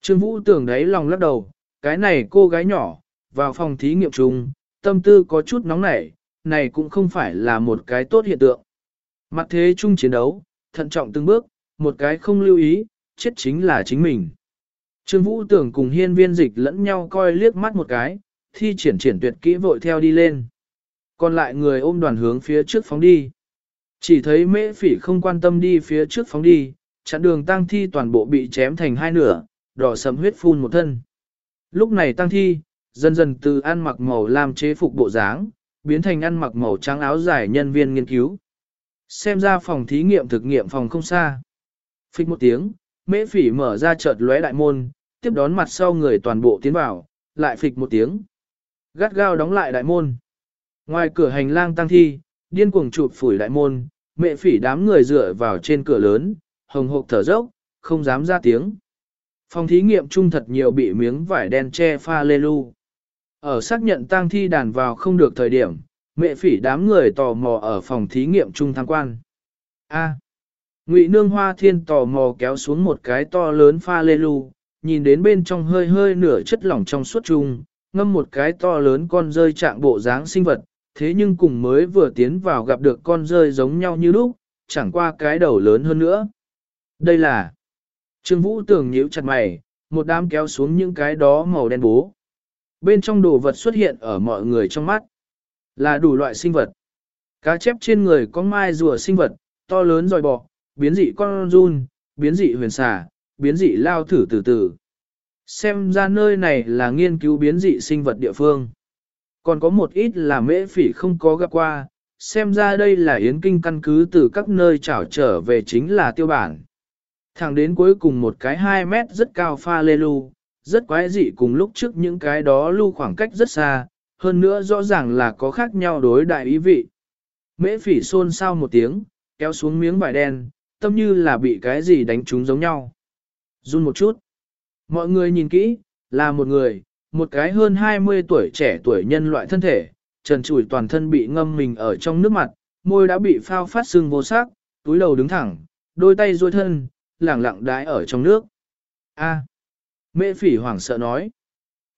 Trương Vũ tưởng đấy lòng lắc đầu, cái này cô gái nhỏ, vào phòng thí nghiệm chung, tâm tư có chút nóng nảy, này cũng không phải là một cái tốt hiện tượng. Mặt thế chung chiến đấu, thận trọng từng bước, một cái không lưu ý, chết chính là chính mình. Trương Vũ tưởng cùng hiên viên dịch lẫn nhau coi liếc mắt một cái, thi triển triển tuyệt kỹ vội theo đi lên. Còn lại người ôm đoàn hướng phía trước phóng đi. Chỉ thấy mễ phỉ không quan tâm đi phía trước phóng đi, chặn đường tăng thi toàn bộ bị chém thành hai nửa, đỏ sầm huyết phun một thân. Lúc này tăng thi, dần dần từ ăn mặc màu làm chế phục bộ dáng, biến thành ăn mặc màu trắng áo dài nhân viên nghiên cứu. Xem ra phòng thí nghiệm thực nghiệm phòng không xa. Phích một tiếng, mễ phỉ mở ra chợt lóe đại môn, tiếp đón mặt sau người toàn bộ tiến vào, lại phịch một tiếng. Gắt gao đóng lại đại môn. Ngoài cửa hành lang tăng thi, điên cuồng chụp phủi đại môn, mẹ phỉ đám người dựa vào trên cửa lớn, hồng hộc thở dốc, không dám ra tiếng. Phòng thí nghiệm chung thật nhiều bị miếng vải đen che pha lê lu. Ở xác nhận tang thi đàn vào không được thời điểm, mẹ phỉ đám người tò mò ở phòng thí nghiệm chung tham quan. A. Ngụy nương hoa thiên tò mò kéo xuống một cái to lớn pha lê lu, nhìn đến bên trong hơi hơi nửa chất lỏng trong suốt chung, ngâm một cái to lớn con rơi trạng bộ dáng sinh vật, thế nhưng cùng mới vừa tiến vào gặp được con rơi giống nhau như lúc, chẳng qua cái đầu lớn hơn nữa. Đây là Trương Vũ tưởng nhíu chặt mày, một đám kéo xuống những cái đó màu đen bố. Bên trong đồ vật xuất hiện ở mọi người trong mắt, là đủ loại sinh vật. Cá chép trên người có mai rùa sinh vật, to lớn dòi bọ, biến dị con run, biến dị huyền xà, biến dị lao thử từ từ. Xem ra nơi này là nghiên cứu biến dị sinh vật địa phương. Còn có một ít là mễ phỉ không có gặp qua, xem ra đây là yến kinh căn cứ từ các nơi trảo trở về chính là tiêu bản. Thẳng đến cuối cùng một cái 2 mét rất cao pha lê lưu rất quái dị cùng lúc trước những cái đó lưu khoảng cách rất xa, hơn nữa rõ ràng là có khác nhau đối đại ý vị. Mễ phỉ xôn xao một tiếng, kéo xuống miếng vải đen, tâm như là bị cái gì đánh trúng giống nhau. Run một chút. Mọi người nhìn kỹ, là một người, một cái hơn 20 tuổi trẻ tuổi nhân loại thân thể, trần trụi toàn thân bị ngâm mình ở trong nước mặt, môi đã bị phao phát sưng vô sắc, túi đầu đứng thẳng, đôi tay duỗi thân, lẳng lặng đái ở trong nước. A. Mễ phỉ hoảng sợ nói.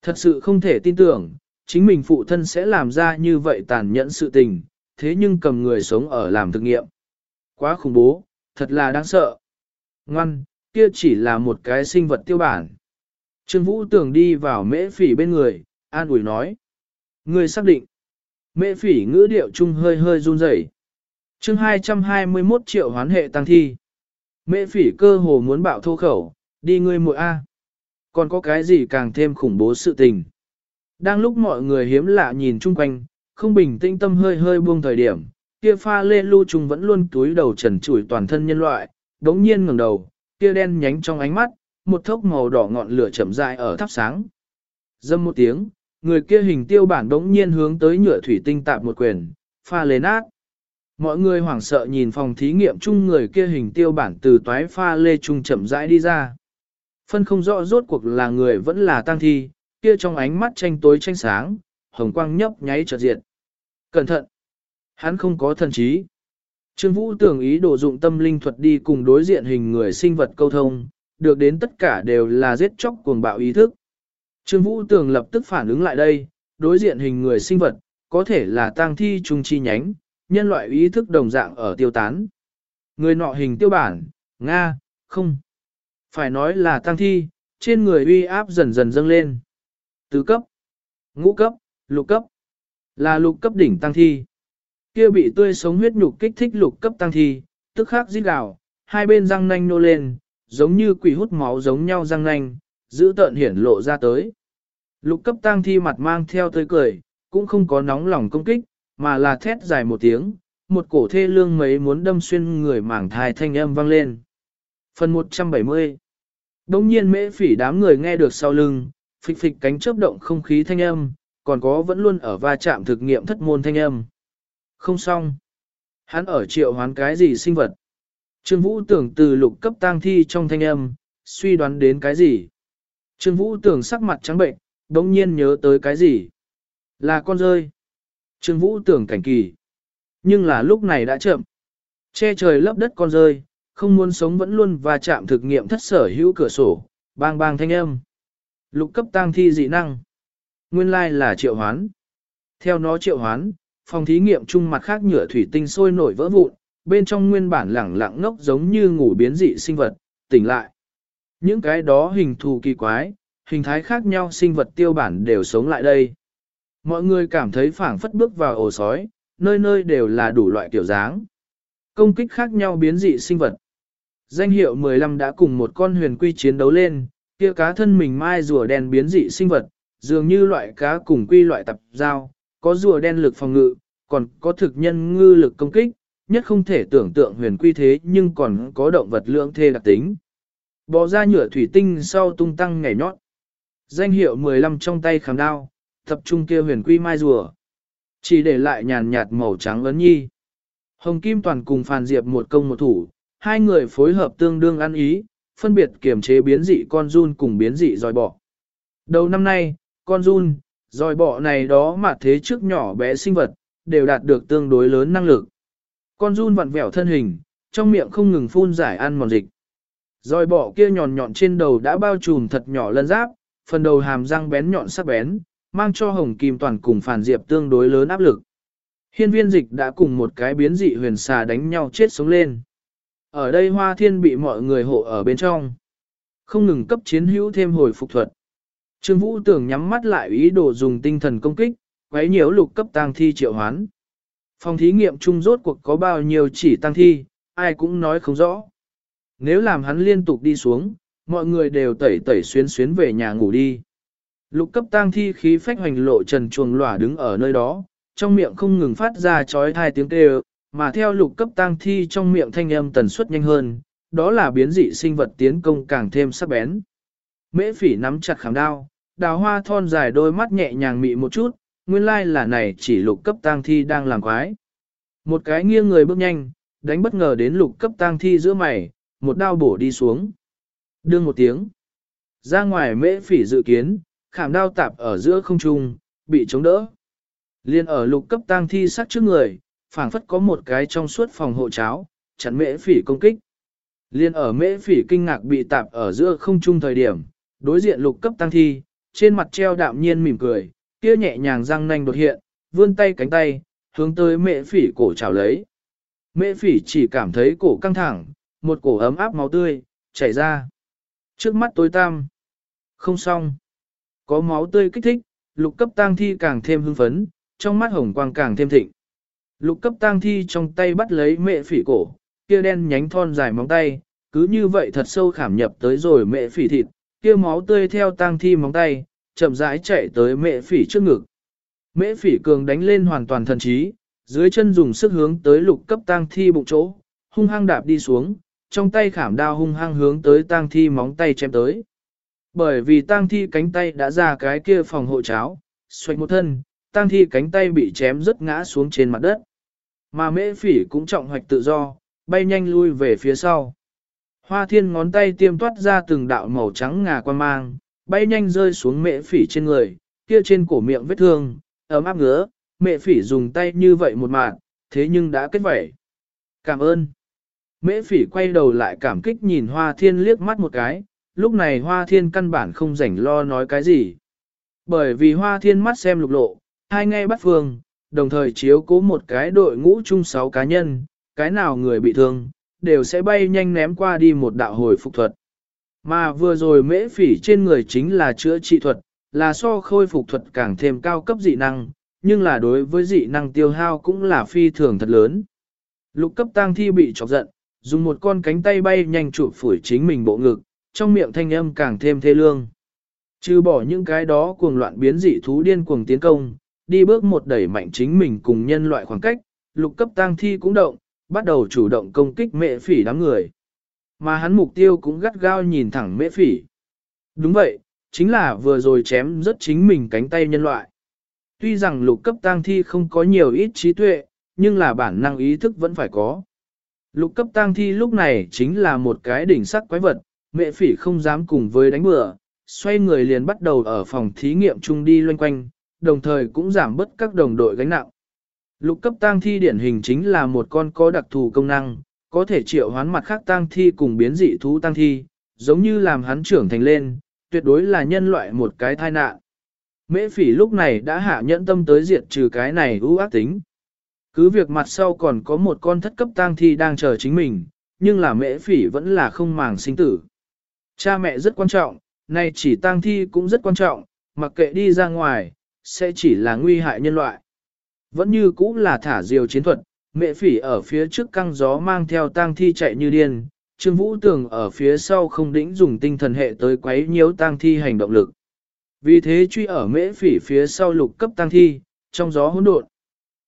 Thật sự không thể tin tưởng, chính mình phụ thân sẽ làm ra như vậy tàn nhẫn sự tình, thế nhưng cầm người sống ở làm thực nghiệm. Quá khủng bố, thật là đáng sợ. Ngoan, kia chỉ là một cái sinh vật tiêu bản. Trương Vũ tưởng đi vào mễ phỉ bên người, an ủi nói. Người xác định. Mễ phỉ ngữ điệu chung hơi hơi run rẩy. chương 221 triệu hoán hệ tăng thi. Mễ phỉ cơ hồ muốn bạo thô khẩu, đi ngươi muội A. Còn có cái gì càng thêm khủng bố sự tình. Đang lúc mọi người hiếm lạ nhìn chung quanh, không bình tĩnh tâm hơi hơi buông thời điểm, kia pha lê lưu trùng vẫn luôn túi đầu trần trụi toàn thân nhân loại, đống nhiên ngẩng đầu, kia đen nhánh trong ánh mắt, một thốc màu đỏ ngọn lửa chậm rãi ở thắp sáng. Dâm một tiếng, người kia hình tiêu bản đống nhiên hướng tới nhựa thủy tinh tạp một quyền, pha lên nát. Mọi người hoảng sợ nhìn phòng thí nghiệm chung người kia hình tiêu bản từ toái pha lê chung chậm rãi đi ra. Phân không rõ rốt cuộc là người vẫn là tăng thi, kia trong ánh mắt tranh tối tranh sáng, hồng quang nhấp nháy chợt diệt. Cẩn thận! Hắn không có thần trí. Trương Vũ tưởng ý đồ dụng tâm linh thuật đi cùng đối diện hình người sinh vật câu thông, được đến tất cả đều là giết chóc cuồng bạo ý thức. Trương Vũ tường lập tức phản ứng lại đây, đối diện hình người sinh vật, có thể là tang thi trung chi nhánh, nhân loại ý thức đồng dạng ở tiêu tán. Người nọ hình tiêu bản, Nga, không. Phải nói là tang thi, trên người uy áp dần dần dâng lên. Tứ cấp, ngũ cấp, lục cấp, là lục cấp đỉnh tăng thi. Kia bị tươi sống huyết nhục kích thích lục cấp tăng thi, tức khắc giết gào, hai bên răng nanh nô lên, giống như quỷ hút máu giống nhau răng nanh, giữ tợn hiển lộ ra tới. Lục cấp tang thi mặt mang theo tươi cười, cũng không có nóng lòng công kích, mà là thét dài một tiếng, một cổ thê lương mấy muốn đâm xuyên người mảng thai thanh âm vang lên. Phần 170 Đông nhiên mễ phỉ đám người nghe được sau lưng, phịch phịch cánh chớp động không khí thanh âm, còn có vẫn luôn ở va chạm thực nghiệm thất môn thanh âm. Không xong. Hắn ở triệu hoán cái gì sinh vật? Trương Vũ tưởng từ lục cấp tang thi trong thanh âm, suy đoán đến cái gì? Trương Vũ tưởng sắc mặt trắng bệnh, đống nhiên nhớ tới cái gì? Là con rơi. Trương Vũ tưởng cảnh kỳ. Nhưng là lúc này đã chậm. Che trời lấp đất con rơi, không muốn sống vẫn luôn và chạm thực nghiệm thất sở hữu cửa sổ, bang bang thanh âm. Lục cấp tang thi dị năng. Nguyên lai là triệu hoán. Theo nó triệu hoán, phòng thí nghiệm chung mặt khác nhựa thủy tinh sôi nổi vỡ vụn, bên trong nguyên bản lẳng lặng ngốc giống như ngủ biến dị sinh vật, tỉnh lại. Những cái đó hình thù kỳ quái, hình thái khác nhau sinh vật tiêu bản đều sống lại đây. Mọi người cảm thấy phảng phất bước vào ổ sói, nơi nơi đều là đủ loại kiểu dáng. Công kích khác nhau biến dị sinh vật. Danh hiệu 15 đã cùng một con huyền quy chiến đấu lên, kia cá thân mình mai rùa đen biến dị sinh vật, dường như loại cá cùng quy loại tập giao, có rùa đen lực phòng ngự, còn có thực nhân ngư lực công kích, nhất không thể tưởng tượng huyền quy thế nhưng còn có động vật lượng thê đặc tính. Bỏ ra nhựa thủy tinh sau tung tăng nhảy nhót. Danh hiệu 15 trong tay khám đao, tập trung kia huyền quy mai rùa. Chỉ để lại nhàn nhạt màu trắng ấn nhi. Hồng Kim Toàn cùng Phan Diệp một công một thủ, hai người phối hợp tương đương ăn ý, phân biệt kiểm chế biến dị con run cùng biến dị dòi bọ. Đầu năm nay, con run, dòi bọ này đó mà thế trước nhỏ bé sinh vật, đều đạt được tương đối lớn năng lực. Con run vặn vẹo thân hình, trong miệng không ngừng phun giải ăn mòn dịch. Rồi bỏ kia nhọn nhọn trên đầu đã bao trùm thật nhỏ lân giáp, phần đầu hàm răng bén nhọn sắc bén, mang cho Hồng Kim Toàn cùng Phản Diệp tương đối lớn áp lực. Hiên viên dịch đã cùng một cái biến dị huyền xà đánh nhau chết sống lên. Ở đây Hoa Thiên bị mọi người hộ ở bên trong. Không ngừng cấp chiến hữu thêm hồi phục thuật. Trương Vũ tưởng nhắm mắt lại ý đồ dùng tinh thần công kích, quấy nhiễu lục cấp tang thi triệu hoán. Phòng thí nghiệm chung rốt cuộc có bao nhiêu chỉ tăng thi, ai cũng nói không rõ. Nếu làm hắn liên tục đi xuống, mọi người đều tẩy tẩy xuyến xuyến về nhà ngủ đi. Lục cấp tang thi khí phách hoành lộ trần chuồng lỏa đứng ở nơi đó, trong miệng không ngừng phát ra chói thai tiếng kêu, mà theo lục cấp tang thi trong miệng thanh âm tần suất nhanh hơn, đó là biến dị sinh vật tiến công càng thêm sắc bén. Mễ phỉ nắm chặt khảm đao, đào hoa thon dài đôi mắt nhẹ nhàng mị một chút, nguyên lai là này chỉ lục cấp tang thi đang làm quái. Một cái nghiêng người bước nhanh, đánh bất ngờ đến lục cấp tang thi giữa mày, một đao bổ đi xuống. Đương một tiếng. Ra ngoài mễ phỉ dự kiến, khảm đao tạp ở giữa không trung, bị chống đỡ. Liên ở lục cấp tang thi sát trước người, phảng phất có một cái trong suốt phòng hộ cháo, chắn mễ phỉ công kích. Liên ở mễ phỉ kinh ngạc bị tạp ở giữa không trung thời điểm, đối diện lục cấp tăng thi, trên mặt treo đạm nhiên mỉm cười, kia nhẹ nhàng răng nanh đột hiện, vươn tay cánh tay, hướng tới mệ phỉ cổ chào lấy. Mệ phỉ chỉ cảm thấy cổ căng thẳng, một cổ ấm áp máu tươi, chảy ra. Trước mắt tối tăm. Không xong. Có máu tươi kích thích, lục cấp tang thi càng thêm hưng phấn, trong mắt hồng quang càng thêm thịnh. Lục cấp tang thi trong tay bắt lấy mẹ phỉ cổ, kia đen nhánh thon dài móng tay, cứ như vậy thật sâu khảm nhập tới rồi mẹ phỉ thịt, kia máu tươi theo tang thi móng tay, chậm rãi chạy tới mẹ phỉ trước ngực. Mẹ phỉ cường đánh lên hoàn toàn thần trí, dưới chân dùng sức hướng tới lục cấp tang thi bụng chỗ, hung hăng đạp đi xuống, trong tay khảm đao hung hăng hướng tới tang thi móng tay chém tới. Bởi vì tang thi cánh tay đã ra cái kia phòng hộ cháo, xoay một thân, tang thi cánh tay bị chém rất ngã xuống trên mặt đất. Mà mễ phỉ cũng trọng hoạch tự do, bay nhanh lui về phía sau. Hoa thiên ngón tay tiêm toát ra từng đạo màu trắng ngà quan mang, bay nhanh rơi xuống mệ phỉ trên người, kia trên cổ miệng vết thương, ấm áp ngứa, mẹ phỉ dùng tay như vậy một mạng, thế nhưng đã kết vẩy. Cảm ơn. Mễ phỉ quay đầu lại cảm kích nhìn hoa thiên liếc mắt một cái, lúc này hoa thiên căn bản không rảnh lo nói cái gì. Bởi vì hoa thiên mắt xem lục lộ, hai ngay bắt phương, đồng thời chiếu cố một cái đội ngũ chung sáu cá nhân, cái nào người bị thương, đều sẽ bay nhanh ném qua đi một đạo hồi phục thuật. Mà vừa rồi mễ phỉ trên người chính là chữa trị thuật, là so khôi phục thuật càng thêm cao cấp dị năng, nhưng là đối với dị năng tiêu hao cũng là phi thường thật lớn. Lục cấp tang thi bị chọc giận, dùng một con cánh tay bay nhanh chụp phủi chính mình bộ ngực, trong miệng thanh âm càng thêm thê lương. Trừ bỏ những cái đó cuồng loạn biến dị thú điên cuồng tiến công, đi bước một đẩy mạnh chính mình cùng nhân loại khoảng cách, lục cấp tang thi cũng động, bắt đầu chủ động công kích mẹ phỉ đám người. Mà hắn mục tiêu cũng gắt gao nhìn thẳng mễ phỉ. Đúng vậy, chính là vừa rồi chém rất chính mình cánh tay nhân loại. Tuy rằng lục cấp tang thi không có nhiều ít trí tuệ, nhưng là bản năng ý thức vẫn phải có. Lục cấp tang thi lúc này chính là một cái đỉnh sắc quái vật, mẹ phỉ không dám cùng với đánh bừa, xoay người liền bắt đầu ở phòng thí nghiệm chung đi loanh quanh, đồng thời cũng giảm bớt các đồng đội gánh nặng. Lục cấp tang thi điển hình chính là một con có đặc thù công năng, có thể triệu hoán mặt khác tang thi cùng biến dị thú tang thi, giống như làm hắn trưởng thành lên, tuyệt đối là nhân loại một cái tai nạn. Mễ phỉ lúc này đã hạ nhẫn tâm tới diệt trừ cái này ưu ác tính. Cứ việc mặt sau còn có một con thất cấp tang thi đang chờ chính mình, nhưng là mễ phỉ vẫn là không màng sinh tử. Cha mẹ rất quan trọng, nay chỉ tang thi cũng rất quan trọng, mặc kệ đi ra ngoài, sẽ chỉ là nguy hại nhân loại. Vẫn như cũng là thả diều chiến thuật, mẹ phỉ ở phía trước căng gió mang theo tang thi chạy như điên, Trương Vũ Tường ở phía sau không đĩnh dùng tinh thần hệ tới quấy nhiễu tang thi hành động lực. Vì thế truy ở mễ phỉ phía sau lục cấp tang thi, trong gió hỗn độn.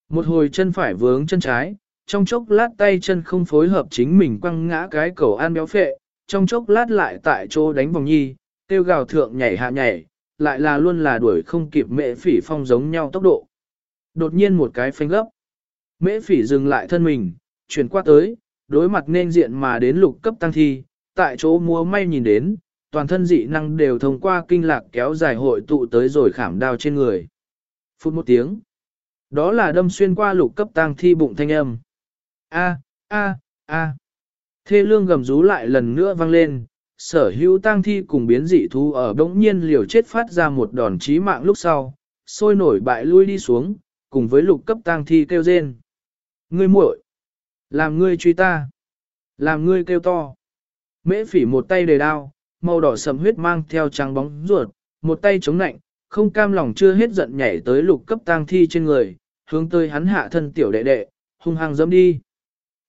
Một hồi chân phải vướng chân trái, trong chốc lát tay chân không phối hợp chính mình quăng ngã cái cầu an béo phệ, trong chốc lát lại tại chỗ đánh vòng nhi, tiêu gào thượng nhảy hạ nhảy, lại là luôn là đuổi không kịp mễ phỉ phong giống nhau tốc độ. Đột nhiên một cái phanh gấp. Mễ phỉ dừng lại thân mình, chuyển qua tới, đối mặt nên diện mà đến lục cấp tăng thi, tại chỗ múa may nhìn đến, toàn thân dị năng đều thông qua kinh lạc kéo dài hội tụ tới rồi khảm đao trên người. Phút một tiếng. Đó là đâm xuyên qua lục cấp tăng thi bụng thanh âm. A, a, a. Thê lương gầm rú lại lần nữa vang lên, sở hữu tang thi cùng biến dị thú ở đống nhiên liều chết phát ra một đòn chí mạng lúc sau, sôi nổi bại lui đi xuống, cùng với lục cấp tang thi kêu rên. Ngươi muội, làm ngươi truy ta, làm ngươi kêu to. Mễ phỉ một tay đề đao, màu đỏ sầm huyết mang theo trắng bóng ruột, một tay chống nạnh, không cam lòng chưa hết giận nhảy tới lục cấp tang thi trên người, hướng tới hắn hạ thân tiểu đệ đệ, hung hăng dẫm đi.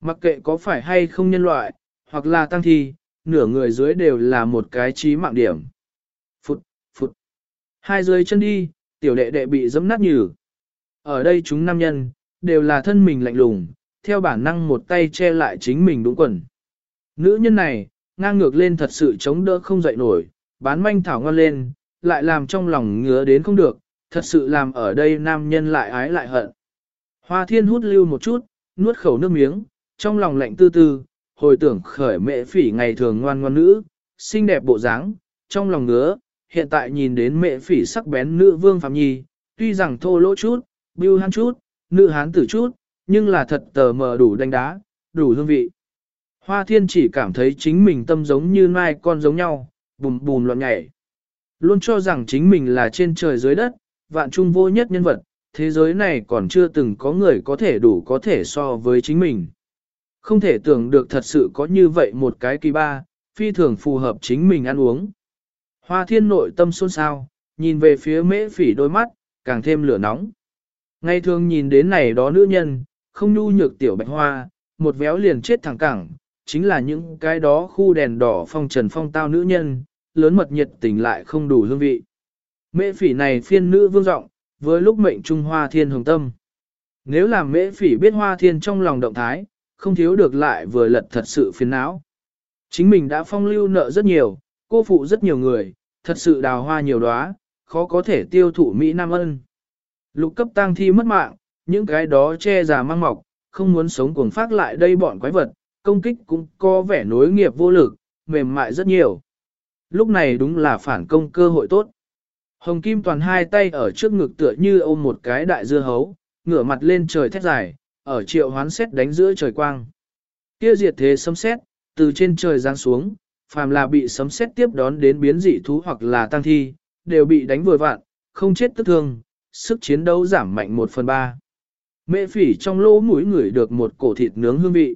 Mặc kệ có phải hay không nhân loại, hoặc là tăng thi, nửa người dưới đều là một cái trí mạng điểm. Phụt, phụt. Hai dưới chân đi, tiểu đệ đệ bị dẫm nát nhừ. Ở đây chúng nam nhân, đều là thân mình lạnh lùng, theo bản năng một tay che lại chính mình đúng quần. Nữ nhân này, ngang ngược lên thật sự chống đỡ không dậy nổi, bán manh thảo ngon lên, lại làm trong lòng ngứa đến không được, thật sự làm ở đây nam nhân lại ái lại hận. Hoa thiên hút lưu một chút, nuốt khẩu nước miếng, trong lòng lạnh tư tư, hồi tưởng khởi mẹ phỉ ngày thường ngoan ngoan nữ, xinh đẹp bộ dáng, trong lòng ngứa, hiện tại nhìn đến mẹ phỉ sắc bén nữ vương Phạm Nhi, tuy rằng thô lỗ chút, bưu hắn chút, nữ hán tử chút, nhưng là thật tờ mờ đủ đánh đá, đủ hương vị. Hoa thiên chỉ cảm thấy chính mình tâm giống như mai con giống nhau, bùm bùm loạn nhảy. Luôn cho rằng chính mình là trên trời dưới đất, vạn trung vô nhất nhân vật, thế giới này còn chưa từng có người có thể đủ có thể so với chính mình. Không thể tưởng được thật sự có như vậy một cái kỳ ba, phi thường phù hợp chính mình ăn uống. Hoa thiên nội tâm xôn xao, nhìn về phía mễ phỉ đôi mắt, càng thêm lửa nóng. Ngay thường nhìn đến này đó nữ nhân, không nhu nhược tiểu bạch hoa, một véo liền chết thẳng cẳng, chính là những cái đó khu đèn đỏ phong trần phong tao nữ nhân, lớn mật nhiệt tình lại không đủ hương vị. Mễ phỉ này phiên nữ vương giọng với lúc mệnh trung hoa thiên hồng tâm. Nếu làm mễ phỉ biết hoa thiên trong lòng động thái, không thiếu được lại vừa lật thật sự phiền não. Chính mình đã phong lưu nợ rất nhiều, cô phụ rất nhiều người, thật sự đào hoa nhiều đóa, khó có thể tiêu thụ Mỹ Nam ân. Lục cấp tang thi mất mạng, những cái đó che giả mang mọc, không muốn sống cuồng phát lại đây bọn quái vật, công kích cũng có vẻ nối nghiệp vô lực, mềm mại rất nhiều. Lúc này đúng là phản công cơ hội tốt. Hồng Kim toàn hai tay ở trước ngực tựa như ôm một cái đại dưa hấu, ngửa mặt lên trời thét dài, ở triệu hoán xét đánh giữa trời quang. Kia diệt thế sấm xét, từ trên trời giáng xuống, phàm là bị sấm xét tiếp đón đến biến dị thú hoặc là tăng thi, đều bị đánh vội vạn, không chết tức thương, sức chiến đấu giảm mạnh một phần ba. Mẹ phỉ trong lỗ mũi ngửi được một cổ thịt nướng hương vị.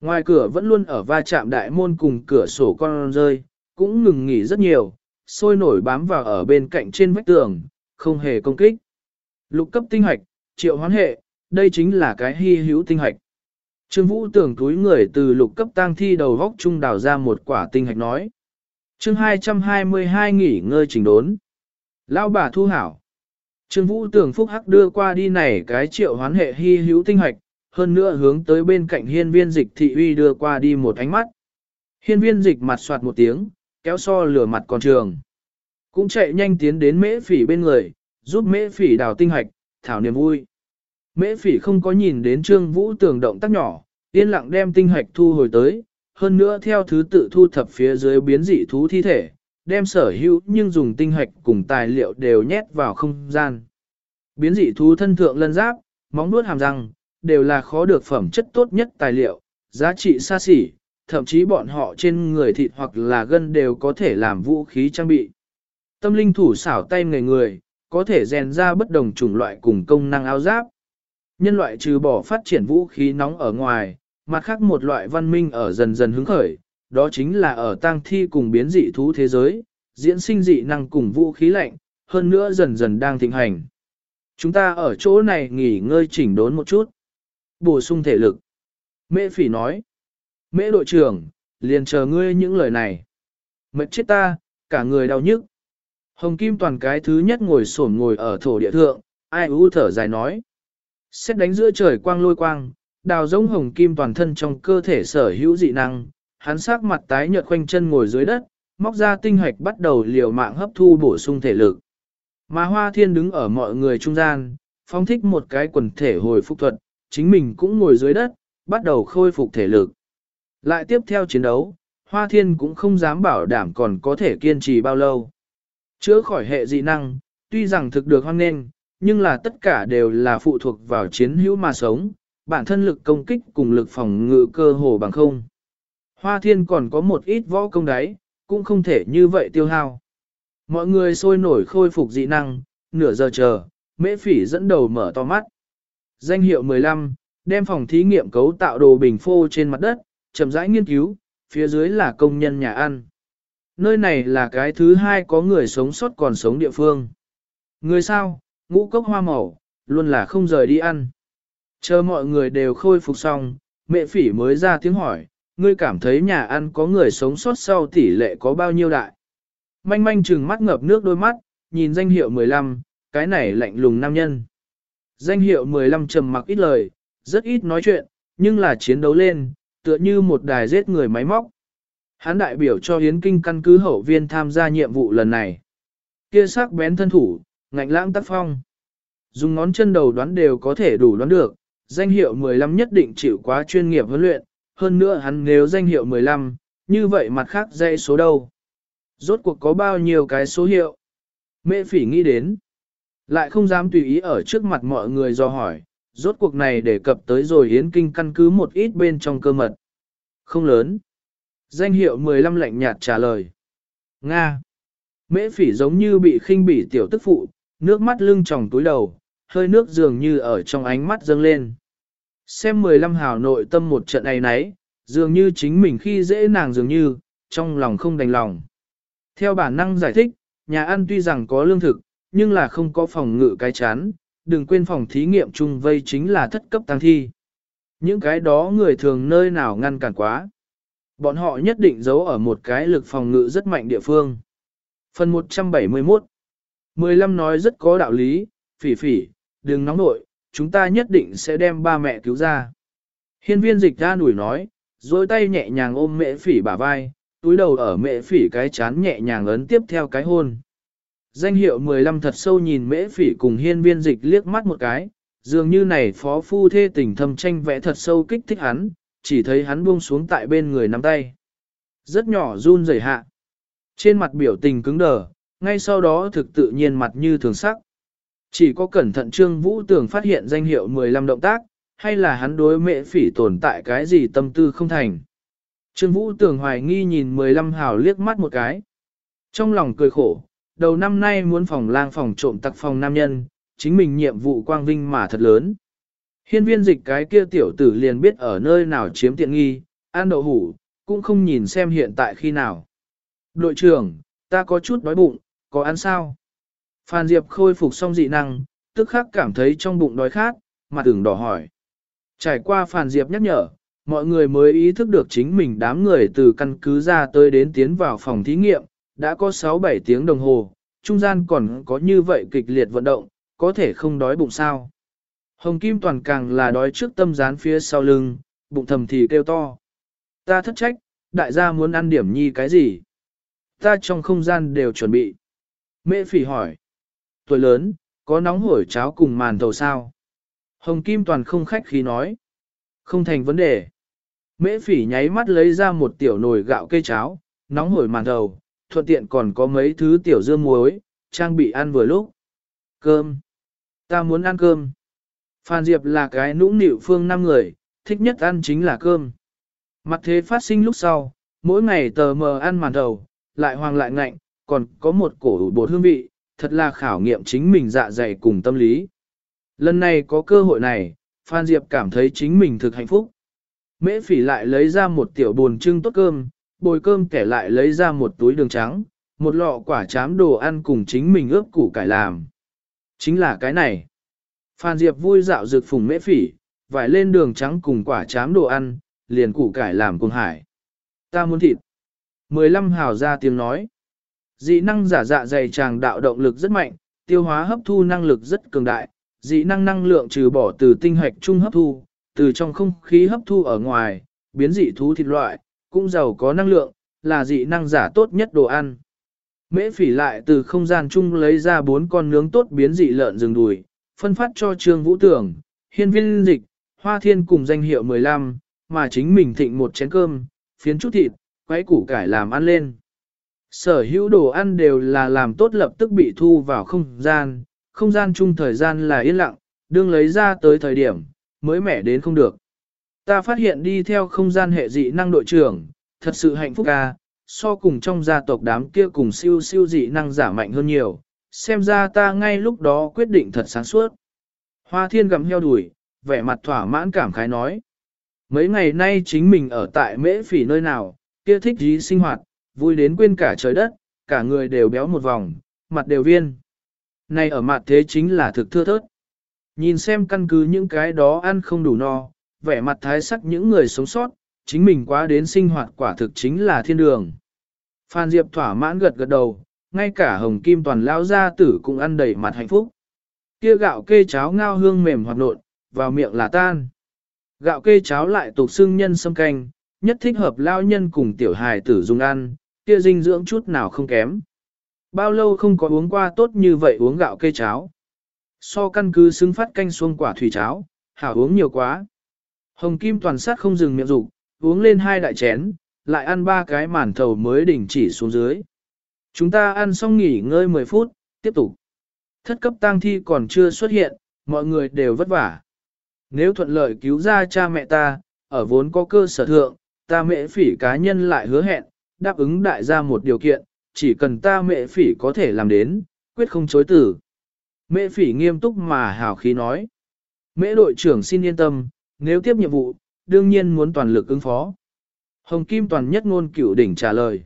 Ngoài cửa vẫn luôn ở va chạm đại môn cùng cửa sổ con rơi, cũng ngừng nghỉ rất nhiều, sôi nổi bám vào ở bên cạnh trên vách tường, không hề công kích. Lục cấp tinh hạch triệu hoán hệ, đây chính là cái hy hữu tinh hạch. Trương Vũ tưởng túi người từ lục cấp tang thi đầu vóc trung đào ra một quả tinh hạch nói. chương 222 nghỉ ngơi chỉnh đốn. Lão bà thu hảo. Trương Vũ tưởng phúc hắc đưa qua đi này cái triệu hoán hệ hy hữu tinh hạch, hơn nữa hướng tới bên cạnh hiên viên dịch thị uy đưa qua đi một ánh mắt. Hiên viên dịch mặt soạt một tiếng, kéo so lửa mặt còn trường. Cũng chạy nhanh tiến đến mễ phỉ bên người, giúp mễ phỉ đào tinh hạch, thảo niềm vui. Mễ phỉ không có nhìn đến trương vũ Tưởng động tác nhỏ, yên lặng đem tinh hạch thu hồi tới, hơn nữa theo thứ tự thu thập phía dưới biến dị thú thi thể, đem sở hữu nhưng dùng tinh hạch cùng tài liệu đều nhét vào không gian. Biến dị thú thân thượng lân giáp, móng nuốt hàm răng, đều là khó được phẩm chất tốt nhất tài liệu, giá trị xa xỉ, thậm chí bọn họ trên người thịt hoặc là gân đều có thể làm vũ khí trang bị. Tâm linh thủ xảo tay người người, có thể rèn ra bất đồng chủng loại cùng công năng áo giáp. Nhân loại trừ bỏ phát triển vũ khí nóng ở ngoài, mặt khác một loại văn minh ở dần dần hứng khởi, đó chính là ở tang thi cùng biến dị thú thế giới, diễn sinh dị năng cùng vũ khí lạnh, hơn nữa dần dần đang thịnh hành. Chúng ta ở chỗ này nghỉ ngơi chỉnh đốn một chút. Bổ sung thể lực. Mễ phỉ nói. Mễ đội trưởng, liền chờ ngươi những lời này. Mệt chết ta, cả người đau nhức. Hồng Kim toàn cái thứ nhất ngồi sổn ngồi ở thổ địa thượng, ai u thở dài nói. Xét đánh giữa trời quang lôi quang, đào giống Hồng Kim toàn thân trong cơ thể sở hữu dị năng, hắn sắc mặt tái nhợt khoanh chân ngồi dưới đất, móc ra tinh hoạch bắt đầu liều mạng hấp thu bổ sung thể lực. Mà Hoa Thiên đứng ở mọi người trung gian, phóng thích một cái quần thể hồi phục thuật, chính mình cũng ngồi dưới đất, bắt đầu khôi phục thể lực. Lại tiếp theo chiến đấu, Hoa Thiên cũng không dám bảo đảm còn có thể kiên trì bao lâu. Chữa khỏi hệ dị năng, tuy rằng thực được hoan nghênh, nhưng là tất cả đều là phụ thuộc vào chiến hữu mà sống, bản thân lực công kích cùng lực phòng ngự cơ hồ bằng không. Hoa Thiên còn có một ít võ công đáy, cũng không thể như vậy tiêu hao. Mọi người sôi nổi khôi phục dị năng, nửa giờ chờ, mễ phỉ dẫn đầu mở to mắt. Danh hiệu 15, đem phòng thí nghiệm cấu tạo đồ bình phô trên mặt đất, chậm rãi nghiên cứu, phía dưới là công nhân nhà ăn. Nơi này là cái thứ hai có người sống sót còn sống địa phương. Người sao, ngũ cốc hoa màu, luôn là không rời đi ăn. Chờ mọi người đều khôi phục xong, mẹ phỉ mới ra tiếng hỏi, ngươi cảm thấy nhà ăn có người sống sót sau tỷ lệ có bao nhiêu đại. Manh manh trừng mắt ngập nước đôi mắt, nhìn danh hiệu 15, cái này lạnh lùng nam nhân. Danh hiệu 15 trầm mặc ít lời, rất ít nói chuyện, nhưng là chiến đấu lên, tựa như một đài giết người máy móc. Hắn đại biểu cho hiến kinh căn cứ hậu viên tham gia nhiệm vụ lần này. Kia sắc bén thân thủ, ngạnh lãng tác phong. Dùng ngón chân đầu đoán đều có thể đủ đoán được, danh hiệu 15 nhất định chịu quá chuyên nghiệp huấn luyện, hơn nữa hắn nếu danh hiệu 15, như vậy mặt khác dây số đâu. Rốt cuộc có bao nhiêu cái số hiệu? mễ phỉ nghĩ đến. Lại không dám tùy ý ở trước mặt mọi người do hỏi, rốt cuộc này để cập tới rồi hiến kinh căn cứ một ít bên trong cơ mật. Không lớn. Danh hiệu 15 lạnh nhạt trả lời. Nga. Mễ phỉ giống như bị khinh bỉ tiểu tức phụ, nước mắt lưng tròng túi đầu, hơi nước dường như ở trong ánh mắt dâng lên. Xem 15 hào nội tâm một trận ấy nấy, dường như chính mình khi dễ nàng dường như, trong lòng không đành lòng. Theo bản năng giải thích, nhà ăn tuy rằng có lương thực, nhưng là không có phòng ngự cái chán, đừng quên phòng thí nghiệm chung vây chính là thất cấp tăng thi. Những cái đó người thường nơi nào ngăn cản quá. Bọn họ nhất định giấu ở một cái lực phòng ngự rất mạnh địa phương. Phần 171 15 nói rất có đạo lý, phỉ phỉ, đừng nóng nội, chúng ta nhất định sẽ đem ba mẹ cứu ra. Hiên viên dịch ra nủi nói, dối tay nhẹ nhàng ôm mẹ phỉ bả vai, túi đầu ở mẹ phỉ cái chán nhẹ nhàng ấn tiếp theo cái hôn. Danh hiệu 15 thật sâu nhìn mễ phỉ cùng hiên viên dịch liếc mắt một cái, dường như này phó phu thê tình thâm tranh vẽ thật sâu kích thích hắn, chỉ thấy hắn buông xuống tại bên người nắm tay. Rất nhỏ run rẩy hạ. Trên mặt biểu tình cứng đờ, ngay sau đó thực tự nhiên mặt như thường sắc. Chỉ có cẩn thận Trương Vũ Tường phát hiện danh hiệu 15 động tác, hay là hắn đối mẹ phỉ tồn tại cái gì tâm tư không thành. Trương Vũ Tường hoài nghi nhìn 15 hào liếc mắt một cái. Trong lòng cười khổ, đầu năm nay muốn phòng lang phòng trộm tặc phòng nam nhân, chính mình nhiệm vụ quang vinh mà thật lớn. Hiên viên dịch cái kia tiểu tử liền biết ở nơi nào chiếm tiện nghi, ăn đậu hủ, cũng không nhìn xem hiện tại khi nào. Đội trưởng, ta có chút đói bụng, có ăn sao? Phan Diệp khôi phục xong dị năng, tức khắc cảm thấy trong bụng đói khát, mặt tưởng đỏ hỏi. Trải qua Phan Diệp nhắc nhở, mọi người mới ý thức được chính mình đám người từ căn cứ ra tới đến tiến vào phòng thí nghiệm, đã có 6-7 tiếng đồng hồ, trung gian còn có như vậy kịch liệt vận động, có thể không đói bụng sao. Hồng Kim Toàn càng là đói trước tâm rán phía sau lưng, bụng thầm thì kêu to. Ta thất trách, đại gia muốn ăn điểm nhi cái gì? Ta trong không gian đều chuẩn bị. Mễ phỉ hỏi. Tuổi lớn, có nóng hổi cháo cùng màn thầu sao? Hồng Kim Toàn không khách khí nói. Không thành vấn đề. Mễ phỉ nháy mắt lấy ra một tiểu nồi gạo cây cháo, nóng hổi màn thầu, thuận tiện còn có mấy thứ tiểu dưa muối, trang bị ăn vừa lúc. Cơm. Ta muốn ăn cơm. Phan Diệp là cái nũng nịu phương năm người, thích nhất ăn chính là cơm. Mặt thế phát sinh lúc sau, mỗi ngày tờ mờ ăn màn đầu, lại hoàng lại ngạnh, còn có một cổ bột hương vị, thật là khảo nghiệm chính mình dạ dày cùng tâm lý. Lần này có cơ hội này, Phan Diệp cảm thấy chính mình thực hạnh phúc. Mễ phỉ lại lấy ra một tiểu bồn trưng tốt cơm, bồi cơm kẻ lại lấy ra một túi đường trắng, một lọ quả chám đồ ăn cùng chính mình ướp củ cải làm. Chính là cái này. Phan Diệp vui dạo dược phùng mễ phỉ, vải lên đường trắng cùng quả chám đồ ăn, liền củ cải làm cùng hải. Ta muốn thịt. Mười lăm hào ra tiếng nói. Dị năng giả dạ dày tràng đạo động lực rất mạnh, tiêu hóa hấp thu năng lực rất cường đại, dị năng năng lượng trừ bỏ từ tinh hoạch trung hấp thu, từ trong không khí hấp thu ở ngoài, biến dị thú thịt loại, cũng giàu có năng lượng, là dị năng giả tốt nhất đồ ăn. Mễ phỉ lại từ không gian chung lấy ra bốn con nướng tốt biến dị lợn rừng đùi, phân phát cho Trương Vũ Tưởng, hiên viên dịch, hoa thiên cùng danh hiệu 15, mà chính mình thịnh một chén cơm, phiến chút thịt, quấy củ cải làm ăn lên. Sở hữu đồ ăn đều là làm tốt lập tức bị thu vào không gian, không gian chung thời gian là yên lặng, đương lấy ra tới thời điểm, mới mẻ đến không được. Ta phát hiện đi theo không gian hệ dị năng đội trưởng, thật sự hạnh phúc ca, so cùng trong gia tộc đám kia cùng siêu siêu dị năng giả mạnh hơn nhiều, xem ra ta ngay lúc đó quyết định thật sáng suốt. Hoa thiên gặm heo đuổi, vẻ mặt thỏa mãn cảm khái nói. Mấy ngày nay chính mình ở tại mễ phỉ nơi nào, kia thích gì sinh hoạt, vui đến quên cả trời đất, cả người đều béo một vòng, mặt đều viên. Này ở mặt thế chính là thực thưa thớt. Nhìn xem căn cứ những cái đó ăn không đủ no, vẻ mặt thái sắc những người sống sót, chính mình quá đến sinh hoạt quả thực chính là thiên đường. Phan Diệp thỏa mãn gật gật đầu, ngay cả hồng kim toàn lao gia tử cũng ăn đầy mặt hạnh phúc. Kia gạo kê cháo ngao hương mềm hoạt nộn, vào miệng là tan. Gạo kê cháo lại tục xương nhân sâm canh, nhất thích hợp lao nhân cùng tiểu hài tử dùng ăn, kia dinh dưỡng chút nào không kém. Bao lâu không có uống qua tốt như vậy uống gạo kê cháo. So căn cứ xứng phát canh xuông quả thủy cháo, hảo uống nhiều quá. Hồng Kim toàn sát không dừng miệng rụng, uống lên hai đại chén, lại ăn ba cái màn thầu mới đỉnh chỉ xuống dưới. Chúng ta ăn xong nghỉ ngơi 10 phút, tiếp tục. Thất cấp tang thi còn chưa xuất hiện, mọi người đều vất vả. Nếu thuận lợi cứu ra cha mẹ ta, ở vốn có cơ sở thượng, ta mẹ phỉ cá nhân lại hứa hẹn, đáp ứng đại gia một điều kiện, chỉ cần ta mẹ phỉ có thể làm đến, quyết không chối tử. Mẹ phỉ nghiêm túc mà hào khí nói. Mẹ đội trưởng xin yên tâm, nếu tiếp nhiệm vụ, đương nhiên muốn toàn lực ứng phó. Hồng Kim toàn nhất ngôn cửu đỉnh trả lời.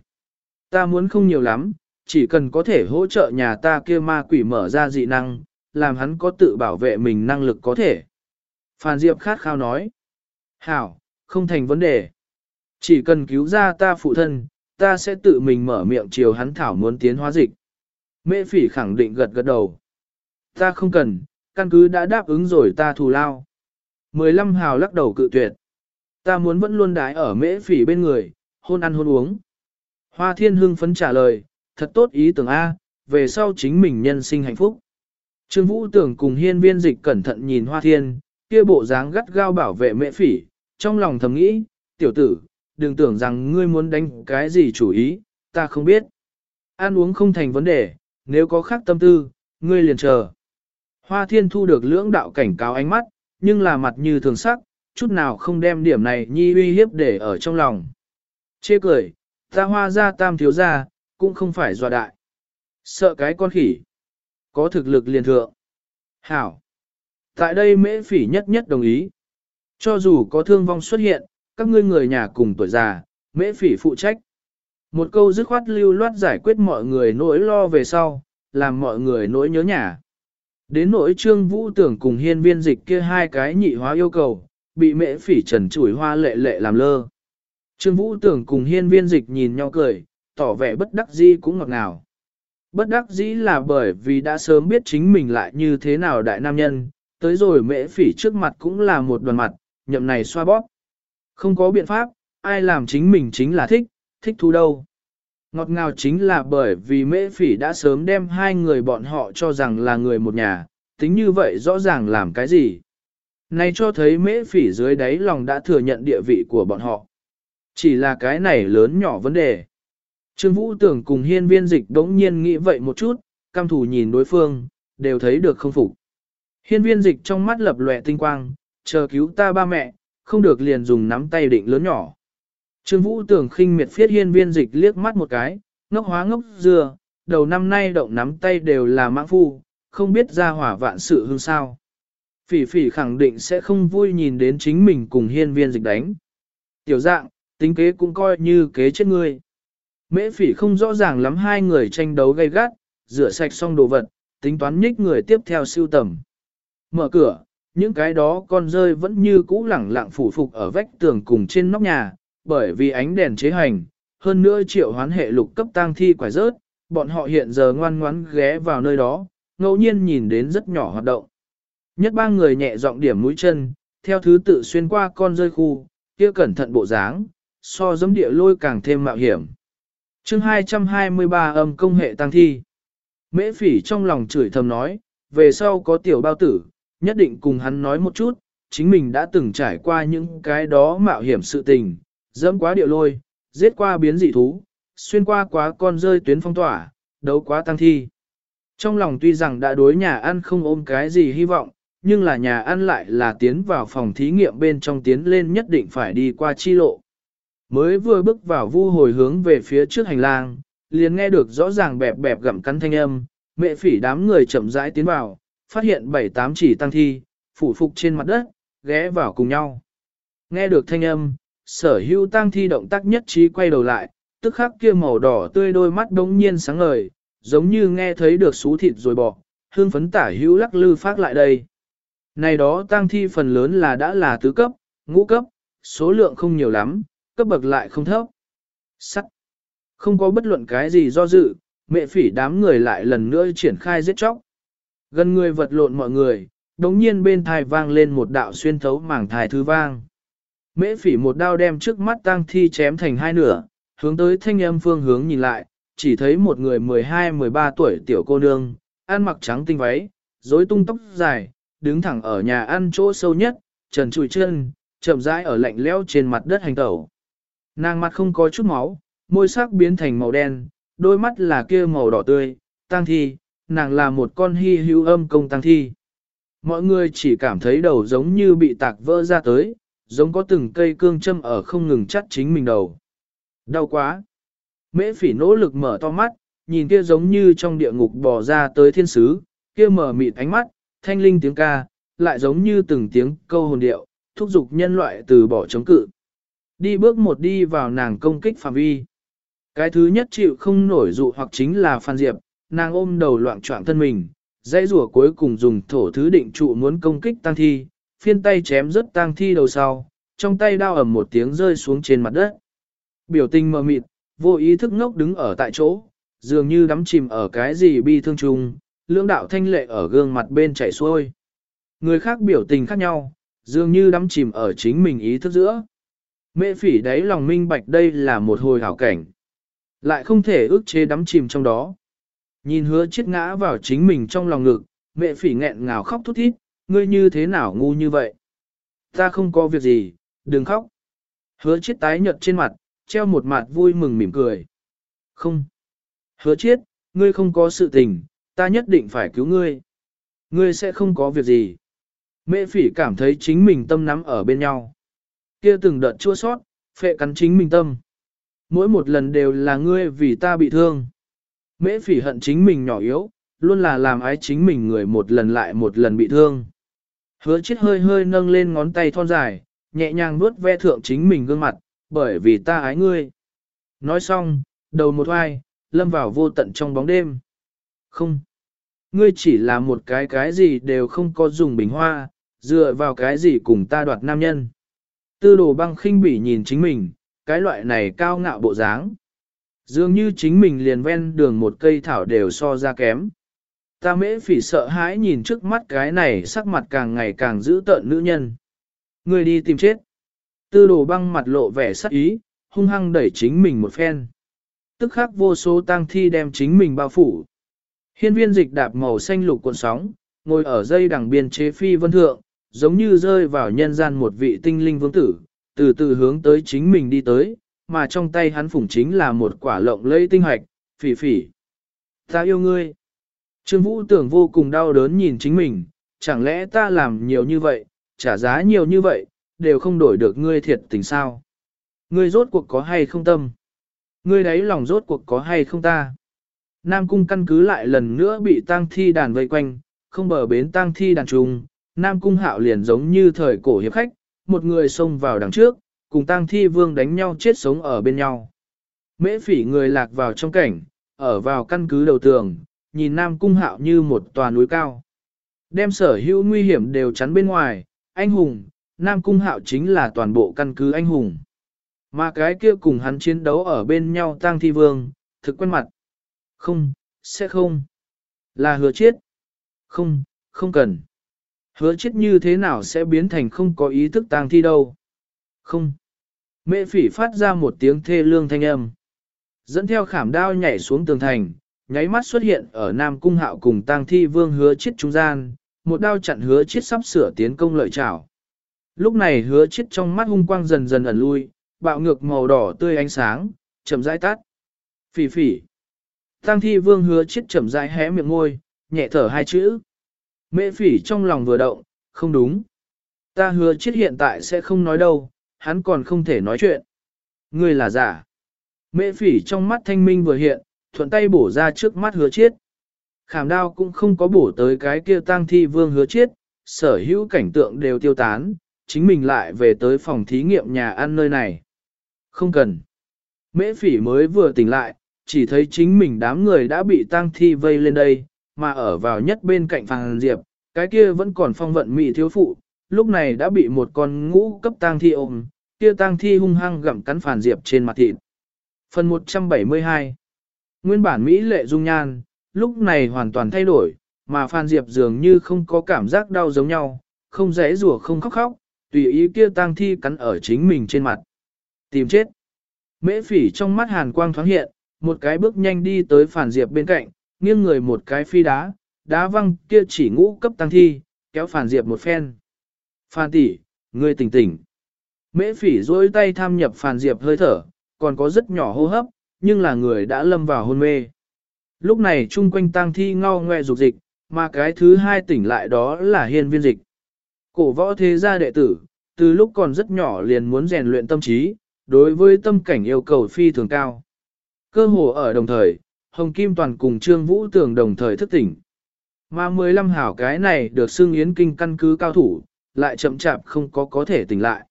Ta muốn không nhiều lắm, chỉ cần có thể hỗ trợ nhà ta kia ma quỷ mở ra dị năng, làm hắn có tự bảo vệ mình năng lực có thể. Phan Diệp khát khao nói. Hảo, không thành vấn đề. Chỉ cần cứu ra ta phụ thân, ta sẽ tự mình mở miệng chiều hắn thảo muốn tiến hóa dịch. Mễ phỉ khẳng định gật gật đầu. Ta không cần, căn cứ đã đáp ứng rồi ta thù lao. Mười lăm hào lắc đầu cự tuyệt. Ta muốn vẫn luôn đái ở mễ phỉ bên người, hôn ăn hôn uống. Hoa thiên hưng phấn trả lời, thật tốt ý tưởng A, về sau chính mình nhân sinh hạnh phúc. Trương Vũ tưởng cùng hiên viên dịch cẩn thận nhìn hoa thiên, kia bộ dáng gắt gao bảo vệ mễ phỉ, trong lòng thầm nghĩ, tiểu tử, đừng tưởng rằng ngươi muốn đánh cái gì chủ ý, ta không biết. Ăn uống không thành vấn đề, nếu có khác tâm tư, ngươi liền chờ. Hoa thiên thu được lưỡng đạo cảnh cáo ánh mắt, nhưng là mặt như thường sắc, chút nào không đem điểm này nhi uy hiếp để ở trong lòng. Chê cười, ta hoa ra tam thiếu ra, cũng không phải dọa đại. Sợ cái con khỉ. Có thực lực liền thượng. Hảo. Tại đây mễ phỉ nhất nhất đồng ý. Cho dù có thương vong xuất hiện, các ngươi người nhà cùng tuổi già, mễ phỉ phụ trách. Một câu dứt khoát lưu loát giải quyết mọi người nỗi lo về sau, làm mọi người nỗi nhớ nhà. Đến nỗi trương vũ tưởng cùng hiên viên dịch kia hai cái nhị hóa yêu cầu, bị mễ phỉ trần chủi hoa lệ lệ làm lơ. Trương vũ tưởng cùng hiên viên dịch nhìn nhau cười, tỏ vẻ bất đắc dĩ cũng ngọt ngào. Bất đắc dĩ là bởi vì đã sớm biết chính mình lại như thế nào đại nam nhân, tới rồi mễ phỉ trước mặt cũng là một đoàn mặt, nhậm này xoa bóp. Không có biện pháp, ai làm chính mình chính là thích, thích thú đâu. Ngọt ngào chính là bởi vì mễ phỉ đã sớm đem hai người bọn họ cho rằng là người một nhà, tính như vậy rõ ràng làm cái gì. Này cho thấy mễ phỉ dưới đáy lòng đã thừa nhận địa vị của bọn họ. Chỉ là cái này lớn nhỏ vấn đề. Trương Vũ tưởng cùng hiên viên dịch đống nhiên nghĩ vậy một chút, cam thủ nhìn đối phương, đều thấy được không phục. Hiên viên dịch trong mắt lập lòe tinh quang, chờ cứu ta ba mẹ, không được liền dùng nắm tay định lớn nhỏ. Trương Vũ tưởng khinh miệt phiết hiên viên dịch liếc mắt một cái, ngốc hóa ngốc dừa, đầu năm nay động nắm tay đều là mãng phu, không biết ra hỏa vạn sự hương sao. Phỉ phỉ khẳng định sẽ không vui nhìn đến chính mình cùng hiên viên dịch đánh. Tiểu dạng, tính kế cũng coi như kế chết ngươi. Mễ phỉ không rõ ràng lắm hai người tranh đấu gay gắt, rửa sạch xong đồ vật, tính toán nhích người tiếp theo siêu tầm. Mở cửa, những cái đó con rơi vẫn như cũ lẳng lặng phủ phục ở vách tường cùng trên nóc nhà, bởi vì ánh đèn chế hành, hơn nữa triệu hoán hệ lục cấp tang thi quải rớt, bọn họ hiện giờ ngoan ngoãn ghé vào nơi đó, ngẫu nhiên nhìn đến rất nhỏ hoạt động. Nhất ba người nhẹ giọng điểm mũi chân, theo thứ tự xuyên qua con rơi khu, kia cẩn thận bộ dáng, so giống địa lôi càng thêm mạo hiểm. chương 223 âm công hệ tăng thi. Mễ phỉ trong lòng chửi thầm nói, về sau có tiểu bao tử, nhất định cùng hắn nói một chút, chính mình đã từng trải qua những cái đó mạo hiểm sự tình, dẫm quá địa lôi, giết qua biến dị thú, xuyên qua quá con rơi tuyến phong tỏa, đấu quá tăng thi. Trong lòng tuy rằng đã đối nhà ăn không ôm cái gì hy vọng, nhưng là nhà ăn lại là tiến vào phòng thí nghiệm bên trong tiến lên nhất định phải đi qua chi lộ. Mới vừa bước vào vu hồi hướng về phía trước hành lang, liền nghe được rõ ràng bẹp bẹp gặm cắn thanh âm, mẹ phỉ đám người chậm rãi tiến vào, phát hiện bảy tám chỉ tăng thi, phủ phục trên mặt đất, ghé vào cùng nhau. Nghe được thanh âm, sở hữu tăng thi động tác nhất trí quay đầu lại, tức khắc kia màu đỏ tươi đôi mắt đống nhiên sáng ngời, giống như nghe thấy được xú thịt rồi bỏ, hương phấn tả hữu lắc lư phát lại đây. Này đó tăng thi phần lớn là đã là tứ cấp, ngũ cấp, số lượng không nhiều lắm, cấp bậc lại không thấp. Sắc. Không có bất luận cái gì do dự, mẹ phỉ đám người lại lần nữa triển khai giết chóc. Gần người vật lộn mọi người, đống nhiên bên thai vang lên một đạo xuyên thấu mảng thai thứ vang. Mễ phỉ một đao đem trước mắt tang thi chém thành hai nửa, hướng tới thanh âm phương hướng nhìn lại, chỉ thấy một người 12-13 tuổi tiểu cô nương, ăn mặc trắng tinh váy, rối tung tóc dài, đứng thẳng ở nhà ăn chỗ sâu nhất, trần trụi chân, chậm rãi ở lạnh lẽo trên mặt đất hành tẩu. Nàng mặt không có chút máu, môi sắc biến thành màu đen, đôi mắt là kia màu đỏ tươi, tăng thi, nàng là một con hy hữu âm công tăng thi. Mọi người chỉ cảm thấy đầu giống như bị tạc vỡ ra tới, giống có từng cây cương châm ở không ngừng chắt chính mình đầu. Đau quá! Mễ phỉ nỗ lực mở to mắt, nhìn kia giống như trong địa ngục bò ra tới thiên sứ, kia mở mịt ánh mắt, thanh linh tiếng ca, lại giống như từng tiếng câu hồn điệu, thúc giục nhân loại từ bỏ chống cự. Đi bước một đi vào nàng công kích phạm vi. Cái thứ nhất chịu không nổi dụ hoặc chính là Phan Diệp, nàng ôm đầu loạn trọng thân mình, dãy rùa cuối cùng dùng thổ thứ định trụ muốn công kích tăng thi, phiên tay chém rớt tăng thi đầu sau, trong tay đao ầm một tiếng rơi xuống trên mặt đất. Biểu tình mờ mịt, vô ý thức ngốc đứng ở tại chỗ, dường như đắm chìm ở cái gì bi thương trùng, lưỡng đạo thanh lệ ở gương mặt bên chảy xuôi. Người khác biểu tình khác nhau, dường như đắm chìm ở chính mình ý thức giữa. Mẹ phỉ đáy lòng minh bạch đây là một hồi hảo cảnh. Lại không thể ước chế đắm chìm trong đó. Nhìn hứa chết ngã vào chính mình trong lòng ngực, mẹ phỉ nghẹn ngào khóc thút thít, ngươi như thế nào ngu như vậy? Ta không có việc gì, đừng khóc. Hứa chết tái nhợt trên mặt, treo một mặt vui mừng mỉm cười. Không. Hứa chết, ngươi không có sự tình, ta nhất định phải cứu ngươi. Ngươi sẽ không có việc gì. Mẹ phỉ cảm thấy chính mình tâm nắm ở bên nhau. Kia từng đợt chua sót, phệ cắn chính mình tâm. Mỗi một lần đều là ngươi vì ta bị thương. Mễ phỉ hận chính mình nhỏ yếu, luôn là làm ái chính mình người một lần lại một lần bị thương. Hứa chết hơi hơi nâng lên ngón tay thon dài, nhẹ nhàng vuốt ve thượng chính mình gương mặt, bởi vì ta ái ngươi. Nói xong, đầu một hoai, lâm vào vô tận trong bóng đêm. Không. Ngươi chỉ là một cái cái gì đều không có dùng bình hoa, dựa vào cái gì cùng ta đoạt nam nhân. Tư đồ băng khinh bỉ nhìn chính mình, cái loại này cao ngạo bộ dáng. Dường như chính mình liền ven đường một cây thảo đều so ra kém. Ta mễ phỉ sợ hãi nhìn trước mắt cái này sắc mặt càng ngày càng dữ tợn nữ nhân. Người đi tìm chết. Tư đồ băng mặt lộ vẻ sắc ý, hung hăng đẩy chính mình một phen. Tức khắc vô số tang thi đem chính mình bao phủ. Hiên viên dịch đạp màu xanh lục cuộn sóng, ngồi ở dây đằng biên chế phi vân thượng, giống như rơi vào nhân gian một vị tinh linh vương tử, từ từ hướng tới chính mình đi tới, mà trong tay hắn phủng chính là một quả lộng lẫy tinh hoạch, phỉ phỉ. Ta yêu ngươi. Trương Vũ tưởng vô cùng đau đớn nhìn chính mình, chẳng lẽ ta làm nhiều như vậy, trả giá nhiều như vậy, đều không đổi được ngươi thiệt tình sao? Ngươi rốt cuộc có hay không tâm? Ngươi đấy lòng rốt cuộc có hay không ta? Nam cung căn cứ lại lần nữa bị tang thi đàn vây quanh, không bờ bến tang thi đàn trùng, Nam cung hạo liền giống như thời cổ hiệp khách, một người xông vào đằng trước, cùng tang thi vương đánh nhau chết sống ở bên nhau. Mễ phỉ người lạc vào trong cảnh, ở vào căn cứ đầu tường, nhìn Nam cung hạo như một tòa núi cao. Đem sở hữu nguy hiểm đều chắn bên ngoài, anh hùng, Nam cung hạo chính là toàn bộ căn cứ anh hùng. Mà cái kia cùng hắn chiến đấu ở bên nhau tang thi vương, thực quen mặt. Không, sẽ không. Là hứa chết. Không, không cần. Hứa chết như thế nào sẽ biến thành không có ý thức tang thi đâu. Không. Mẹ phỉ phát ra một tiếng thê lương thanh âm. Dẫn theo khảm đao nhảy xuống tường thành, nháy mắt xuất hiện ở Nam Cung Hạo cùng tang thi vương hứa chết trung gian, một đao chặn hứa chết sắp sửa tiến công lợi trảo. Lúc này hứa chết trong mắt hung quang dần dần ẩn lui, bạo ngược màu đỏ tươi ánh sáng, chậm rãi tắt. Phỉ phỉ. Tang thi vương hứa chết chậm rãi hé miệng môi, nhẹ thở hai chữ. Mẹ phỉ trong lòng vừa động, không đúng. Ta hứa chết hiện tại sẽ không nói đâu, hắn còn không thể nói chuyện. Ngươi là giả. Mẹ phỉ trong mắt thanh minh vừa hiện, thuận tay bổ ra trước mắt hứa chết. Khảm đao cũng không có bổ tới cái kia tang thi vương hứa chết, sở hữu cảnh tượng đều tiêu tán, chính mình lại về tới phòng thí nghiệm nhà ăn nơi này. Không cần. Mễ phỉ mới vừa tỉnh lại, chỉ thấy chính mình đám người đã bị tang thi vây lên đây, mà ở vào nhất bên cạnh Phàng Diệp, cái kia vẫn còn phong vận mị thiếu phụ, lúc này đã bị một con ngũ cấp tang thi ôm, kia tang thi hung hăng gặm cắn Phàn Diệp trên mặt thịt. Phần 172 Nguyên bản Mỹ lệ dung nhan, lúc này hoàn toàn thay đổi, mà Phan Diệp dường như không có cảm giác đau giống nhau, không rẽ rủa không khóc khóc, tùy ý kia tang thi cắn ở chính mình trên mặt. Tìm chết. Mễ phỉ trong mắt hàn quang thoáng hiện, một cái bước nhanh đi tới Phan Diệp bên cạnh, nghiêng người một cái phi đá, đá văng kia chỉ ngũ cấp tăng thi, kéo Phản Diệp một phen. Phan tỷ, ngươi tỉnh tỉnh. Mễ phỉ duỗi tay tham nhập Phan Diệp hơi thở, còn có rất nhỏ hô hấp, nhưng là người đã lâm vào hôn mê. Lúc này chung quanh tăng thi ngao ngoe dục dịch, mà cái thứ hai tỉnh lại đó là hiên viên dịch. Cổ võ thế gia đệ tử, từ lúc còn rất nhỏ liền muốn rèn luyện tâm trí, đối với tâm cảnh yêu cầu phi thường cao. Cơ hồ ở đồng thời, Hồng Kim Toàn cùng Trương Vũ Tường đồng thời thức tỉnh. Mà 15 hảo cái này được xưng yến kinh căn cứ cao thủ, lại chậm chạp không có có thể tỉnh lại.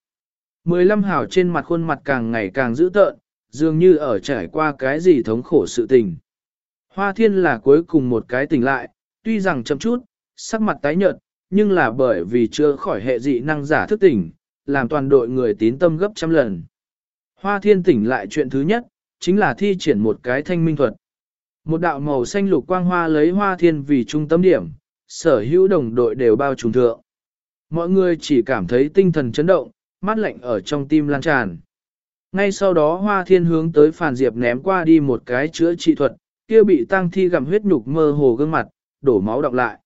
15 hảo trên mặt khuôn mặt càng ngày càng dữ tợn, dường như ở trải qua cái gì thống khổ sự tình. Hoa thiên là cuối cùng một cái tỉnh lại, tuy rằng chậm chút, sắc mặt tái nhợt, nhưng là bởi vì chưa khỏi hệ dị năng giả thức tỉnh, làm toàn đội người tín tâm gấp trăm lần. Hoa thiên tỉnh lại chuyện thứ nhất, chính là thi triển một cái thanh minh thuật. Một đạo màu xanh lục quang hoa lấy hoa thiên vì trung tâm điểm, sở hữu đồng đội đều bao trùm thượng. Mọi người chỉ cảm thấy tinh thần chấn động, mát lạnh ở trong tim lan tràn. Ngay sau đó hoa thiên hướng tới phản diệp ném qua đi một cái chữa trị thuật, kia bị tăng thi gặm huyết nhục mơ hồ gương mặt, đổ máu đọc lại.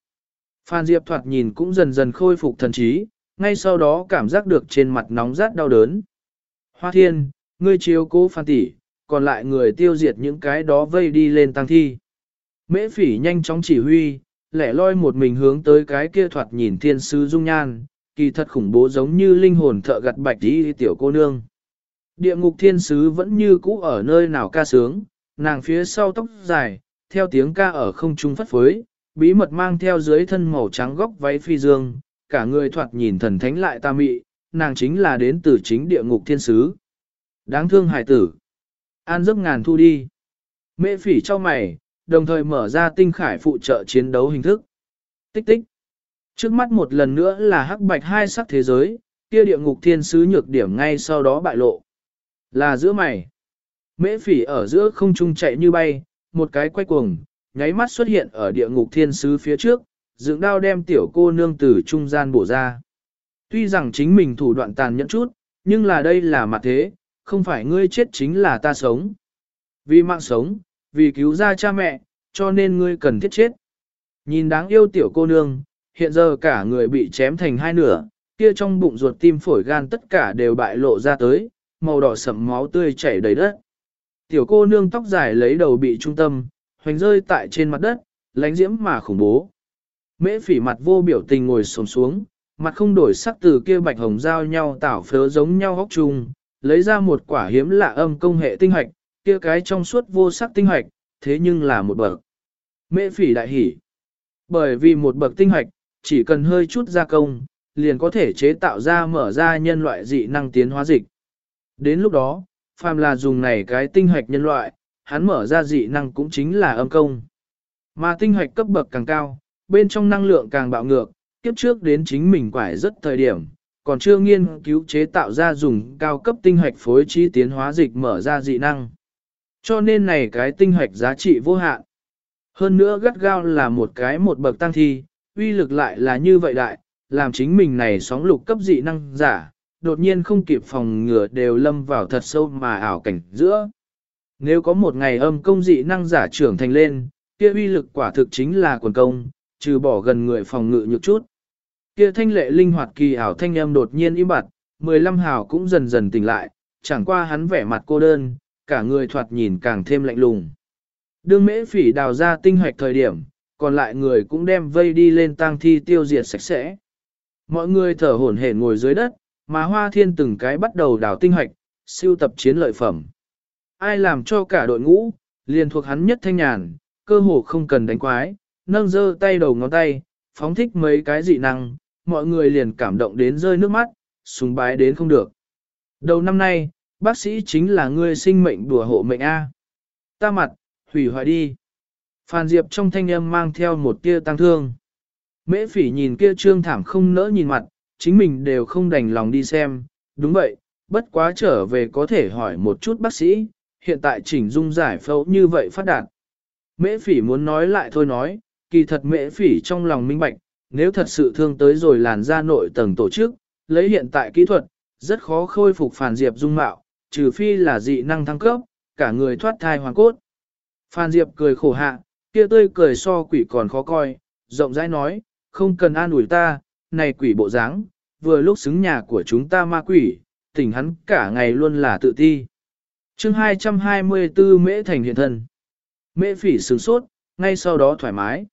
Phan Diệp thoạt nhìn cũng dần dần khôi phục thần trí, ngay sau đó cảm giác được trên mặt nóng rát đau đớn. Hoa thiên, ngươi chiếu cố Phan tỷ, còn lại người tiêu diệt những cái đó vây đi lên tăng thi. Mễ phỉ nhanh chóng chỉ huy, lẻ loi một mình hướng tới cái kia thoạt nhìn thiên sứ dung nhan, kỳ thật khủng bố giống như linh hồn thợ gặt bạch đi tiểu cô nương. Địa ngục thiên sứ vẫn như cũ ở nơi nào ca sướng, nàng phía sau tóc dài, theo tiếng ca ở không trung phất phới, bí mật mang theo dưới thân màu trắng góc váy phi dương, cả người thoạt nhìn thần thánh lại ta mị, nàng chính là đến từ chính địa ngục thiên sứ. Đáng thương hải tử. An giấc ngàn thu đi. Mễ phỉ cho mày, đồng thời mở ra tinh khải phụ trợ chiến đấu hình thức. Tích tích. Trước mắt một lần nữa là hắc bạch hai sắc thế giới, kia địa ngục thiên sứ nhược điểm ngay sau đó bại lộ. Là giữa mày. Mễ phỉ ở giữa không trung chạy như bay, một cái quay cuồng, nháy mắt xuất hiện ở địa ngục thiên sứ phía trước, dựng đao đem tiểu cô nương từ trung gian bổ ra. Tuy rằng chính mình thủ đoạn tàn nhẫn chút, nhưng là đây là mặt thế, không phải ngươi chết chính là ta sống. Vì mạng sống, vì cứu ra cha mẹ, cho nên ngươi cần thiết chết. Nhìn đáng yêu tiểu cô nương, hiện giờ cả người bị chém thành hai nửa, kia trong bụng ruột tim phổi gan tất cả đều bại lộ ra tới, màu đỏ sậm máu tươi chảy đầy đất. Tiểu cô nương tóc dài lấy đầu bị trung tâm, hoành rơi tại trên mặt đất, lánh diễm mà khủng bố. Mễ phỉ mặt vô biểu tình ngồi xổm xuống, mặt không đổi sắc từ kia bạch hồng giao nhau tảo phớ giống nhau hốc trùng, lấy ra một quả hiếm lạ âm công hệ tinh hạch, kia cái trong suốt vô sắc tinh hoạch, thế nhưng là một bậc. Mễ phỉ đại hỉ. Bởi vì một bậc tinh hoạch, chỉ cần hơi chút gia công, liền có thể chế tạo ra mở ra nhân loại dị năng tiến hóa dịch. Đến lúc đó, phàm là dùng này cái tinh hoạch nhân loại, hắn mở ra dị năng cũng chính là âm công. Mà tinh hoạch cấp bậc càng cao, bên trong năng lượng càng bạo ngược, kiếp trước đến chính mình quải rất thời điểm, còn chưa nghiên cứu chế tạo ra dùng cao cấp tinh hoạch phối trí tiến hóa dịch mở ra dị năng. Cho nên này cái tinh hoạch giá trị vô hạn. Hơn nữa gắt gao là một cái một bậc tăng thi, uy lực lại là như vậy đại, làm chính mình này sóng lục cấp dị năng giả, đột nhiên không kịp phòng ngừa đều lâm vào thật sâu mà ảo cảnh giữa. Nếu có một ngày âm công dị năng giả trưởng thành lên, kia uy lực quả thực chính là quần công, trừ bỏ gần người phòng ngự nhược chút. Kia thanh lệ linh hoạt kỳ ảo thanh âm đột nhiên im bặt, 15 hào cũng dần dần tỉnh lại, chẳng qua hắn vẻ mặt cô đơn, cả người thoạt nhìn càng thêm lạnh lùng. Đương mễ phỉ đào ra tinh hoạch thời điểm, còn lại người cũng đem vây đi lên tang thi tiêu diệt sạch sẽ. Mọi người thở hổn hển ngồi dưới đất, mà hoa thiên từng cái bắt đầu đào tinh hoạch, siêu tập chiến lợi phẩm. Ai làm cho cả đội ngũ, liền thuộc hắn nhất thanh nhàn, cơ hồ không cần đánh quái, nâng dơ tay đầu ngón tay, phóng thích mấy cái dị năng, mọi người liền cảm động đến rơi nước mắt, sùng bái đến không được. Đầu năm nay, bác sĩ chính là ngươi sinh mệnh đùa hộ mệnh A. Ta mặt, hủy hoại đi. Phan Diệp trong thanh âm mang theo một tia tăng thương. Mễ phỉ nhìn kia trương thảm không nỡ nhìn mặt, chính mình đều không đành lòng đi xem. Đúng vậy, bất quá trở về có thể hỏi một chút bác sĩ, hiện tại chỉnh dung giải phẫu như vậy phát đạt. Mễ phỉ muốn nói lại thôi nói, kỳ thật mễ phỉ trong lòng minh bạch, nếu thật sự thương tới rồi làn da nội tầng tổ chức, lấy hiện tại kỹ thuật, rất khó khôi phục phản diệp dung mạo, trừ phi là dị năng thăng cấp, cả người thoát thai hoàn cốt. Phan Diệp cười khổ hạ, kia tươi cười so quỷ còn khó coi, rộng rãi nói, không cần an ủi ta, này quỷ bộ dáng, vừa lúc xứng nhà của chúng ta ma quỷ, tỉnh hắn cả ngày luôn là tự ti. chương 224 Mễ Thành hiện thân. Mễ phỉ sướng sốt, ngay sau đó thoải mái.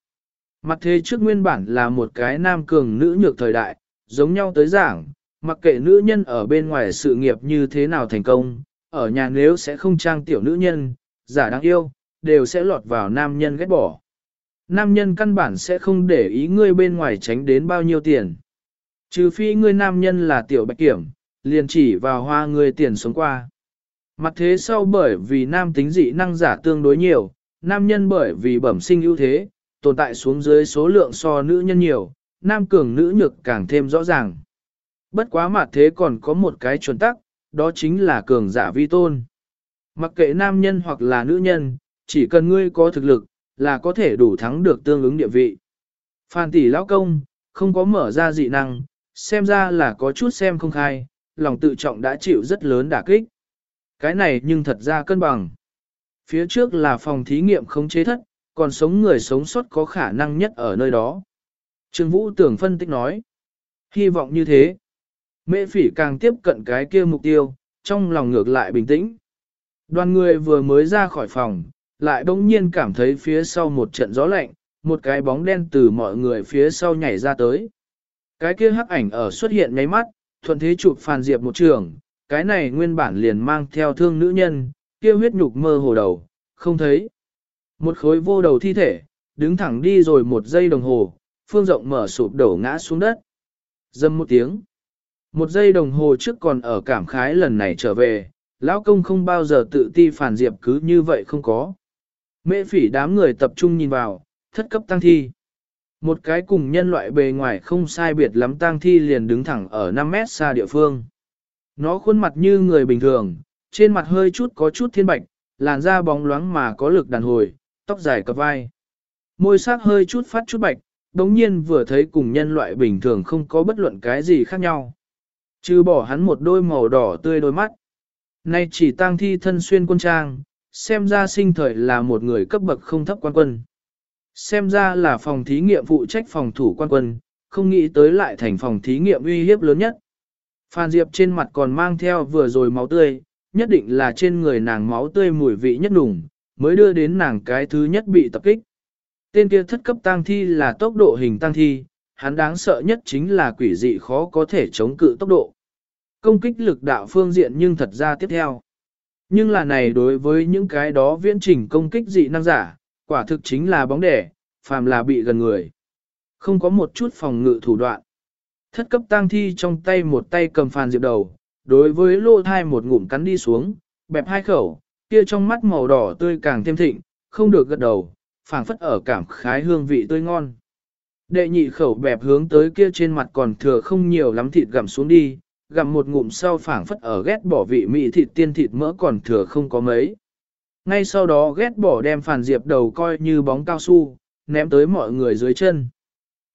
Mặt thế trước nguyên bản là một cái nam cường nữ nhược thời đại, giống nhau tới giảng, mặc kệ nữ nhân ở bên ngoài sự nghiệp như thế nào thành công, ở nhà nếu sẽ không trang tiểu nữ nhân, giả đáng yêu, đều sẽ lọt vào nam nhân ghét bỏ. Nam nhân căn bản sẽ không để ý ngươi bên ngoài tránh đến bao nhiêu tiền. Trừ phi ngươi nam nhân là tiểu bạch kiểm, liền chỉ vào hoa ngươi tiền sống qua. Mặt thế sau bởi vì nam tính dị năng giả tương đối nhiều, nam nhân bởi vì bẩm sinh ưu thế, tồn tại xuống dưới số lượng so nữ nhân nhiều, nam cường nữ nhược càng thêm rõ ràng. Bất quá mặt thế còn có một cái chuẩn tắc, đó chính là cường giả vi tôn. Mặc kệ nam nhân hoặc là nữ nhân, chỉ cần ngươi có thực lực, là có thể đủ thắng được tương ứng địa vị. Phan tỷ lão công, không có mở ra dị năng, xem ra là có chút xem không khai, lòng tự trọng đã chịu rất lớn đả kích. Cái này nhưng thật ra cân bằng. Phía trước là phòng thí nghiệm không chế thất, còn sống người sống sót có khả năng nhất ở nơi đó. Trương Vũ tưởng phân tích nói. Hy vọng như thế. Mễ phỉ càng tiếp cận cái kia mục tiêu, trong lòng ngược lại bình tĩnh. Đoàn người vừa mới ra khỏi phòng, lại bỗng nhiên cảm thấy phía sau một trận gió lạnh, một cái bóng đen từ mọi người phía sau nhảy ra tới. Cái kia hắc ảnh ở xuất hiện ngay mắt, thuận thế chụp phàn diệp một trường, cái này nguyên bản liền mang theo thương nữ nhân, kia huyết nhục mơ hồ đầu, không thấy. Một khối vô đầu thi thể, đứng thẳng đi rồi một giây đồng hồ, phương rộng mở sụp đổ ngã xuống đất. Dâm một tiếng. Một giây đồng hồ trước còn ở cảm khái lần này trở về, lão công không bao giờ tự ti phản diệp cứ như vậy không có. Mễ phỉ đám người tập trung nhìn vào, thất cấp tăng thi. Một cái cùng nhân loại bề ngoài không sai biệt lắm tăng thi liền đứng thẳng ở 5 mét xa địa phương. Nó khuôn mặt như người bình thường, trên mặt hơi chút có chút thiên bạch, làn da bóng loáng mà có lực đàn hồi, tóc dài cặp vai. Môi sắc hơi chút phát chút bạch, đống nhiên vừa thấy cùng nhân loại bình thường không có bất luận cái gì khác nhau. Chứ bỏ hắn một đôi màu đỏ tươi đôi mắt. Nay chỉ tang thi thân xuyên quân trang, xem ra sinh thời là một người cấp bậc không thấp quan quân. Xem ra là phòng thí nghiệm phụ trách phòng thủ quan quân, không nghĩ tới lại thành phòng thí nghiệm uy hiếp lớn nhất. Phan Diệp trên mặt còn mang theo vừa rồi máu tươi, nhất định là trên người nàng máu tươi mùi vị nhất đủng, mới đưa đến nàng cái thứ nhất bị tập kích. Tên kia thất cấp tang thi là tốc độ hình tang thi, hắn đáng sợ nhất chính là quỷ dị khó có thể chống cự tốc độ. Công kích lực đạo phương diện nhưng thật ra tiếp theo. Nhưng là này đối với những cái đó viễn trình công kích dị năng giả, quả thực chính là bóng đẻ, phàm là bị gần người. Không có một chút phòng ngự thủ đoạn. Thất cấp tang thi trong tay một tay cầm phàn diệp đầu, đối với lô thai một ngụm cắn đi xuống, bẹp hai khẩu, kia trong mắt màu đỏ tươi càng thêm thịnh, không được gật đầu, phảng phất ở cảm khái hương vị tươi ngon. Đệ nhị khẩu bẹp hướng tới kia trên mặt còn thừa không nhiều lắm thịt gặm xuống đi, gặm một ngụm sau phảng phất ở ghét bỏ vị mị thịt tiên thịt mỡ còn thừa không có mấy. Ngay sau đó ghét bỏ đem phản diệp đầu coi như bóng cao su, ném tới mọi người dưới chân.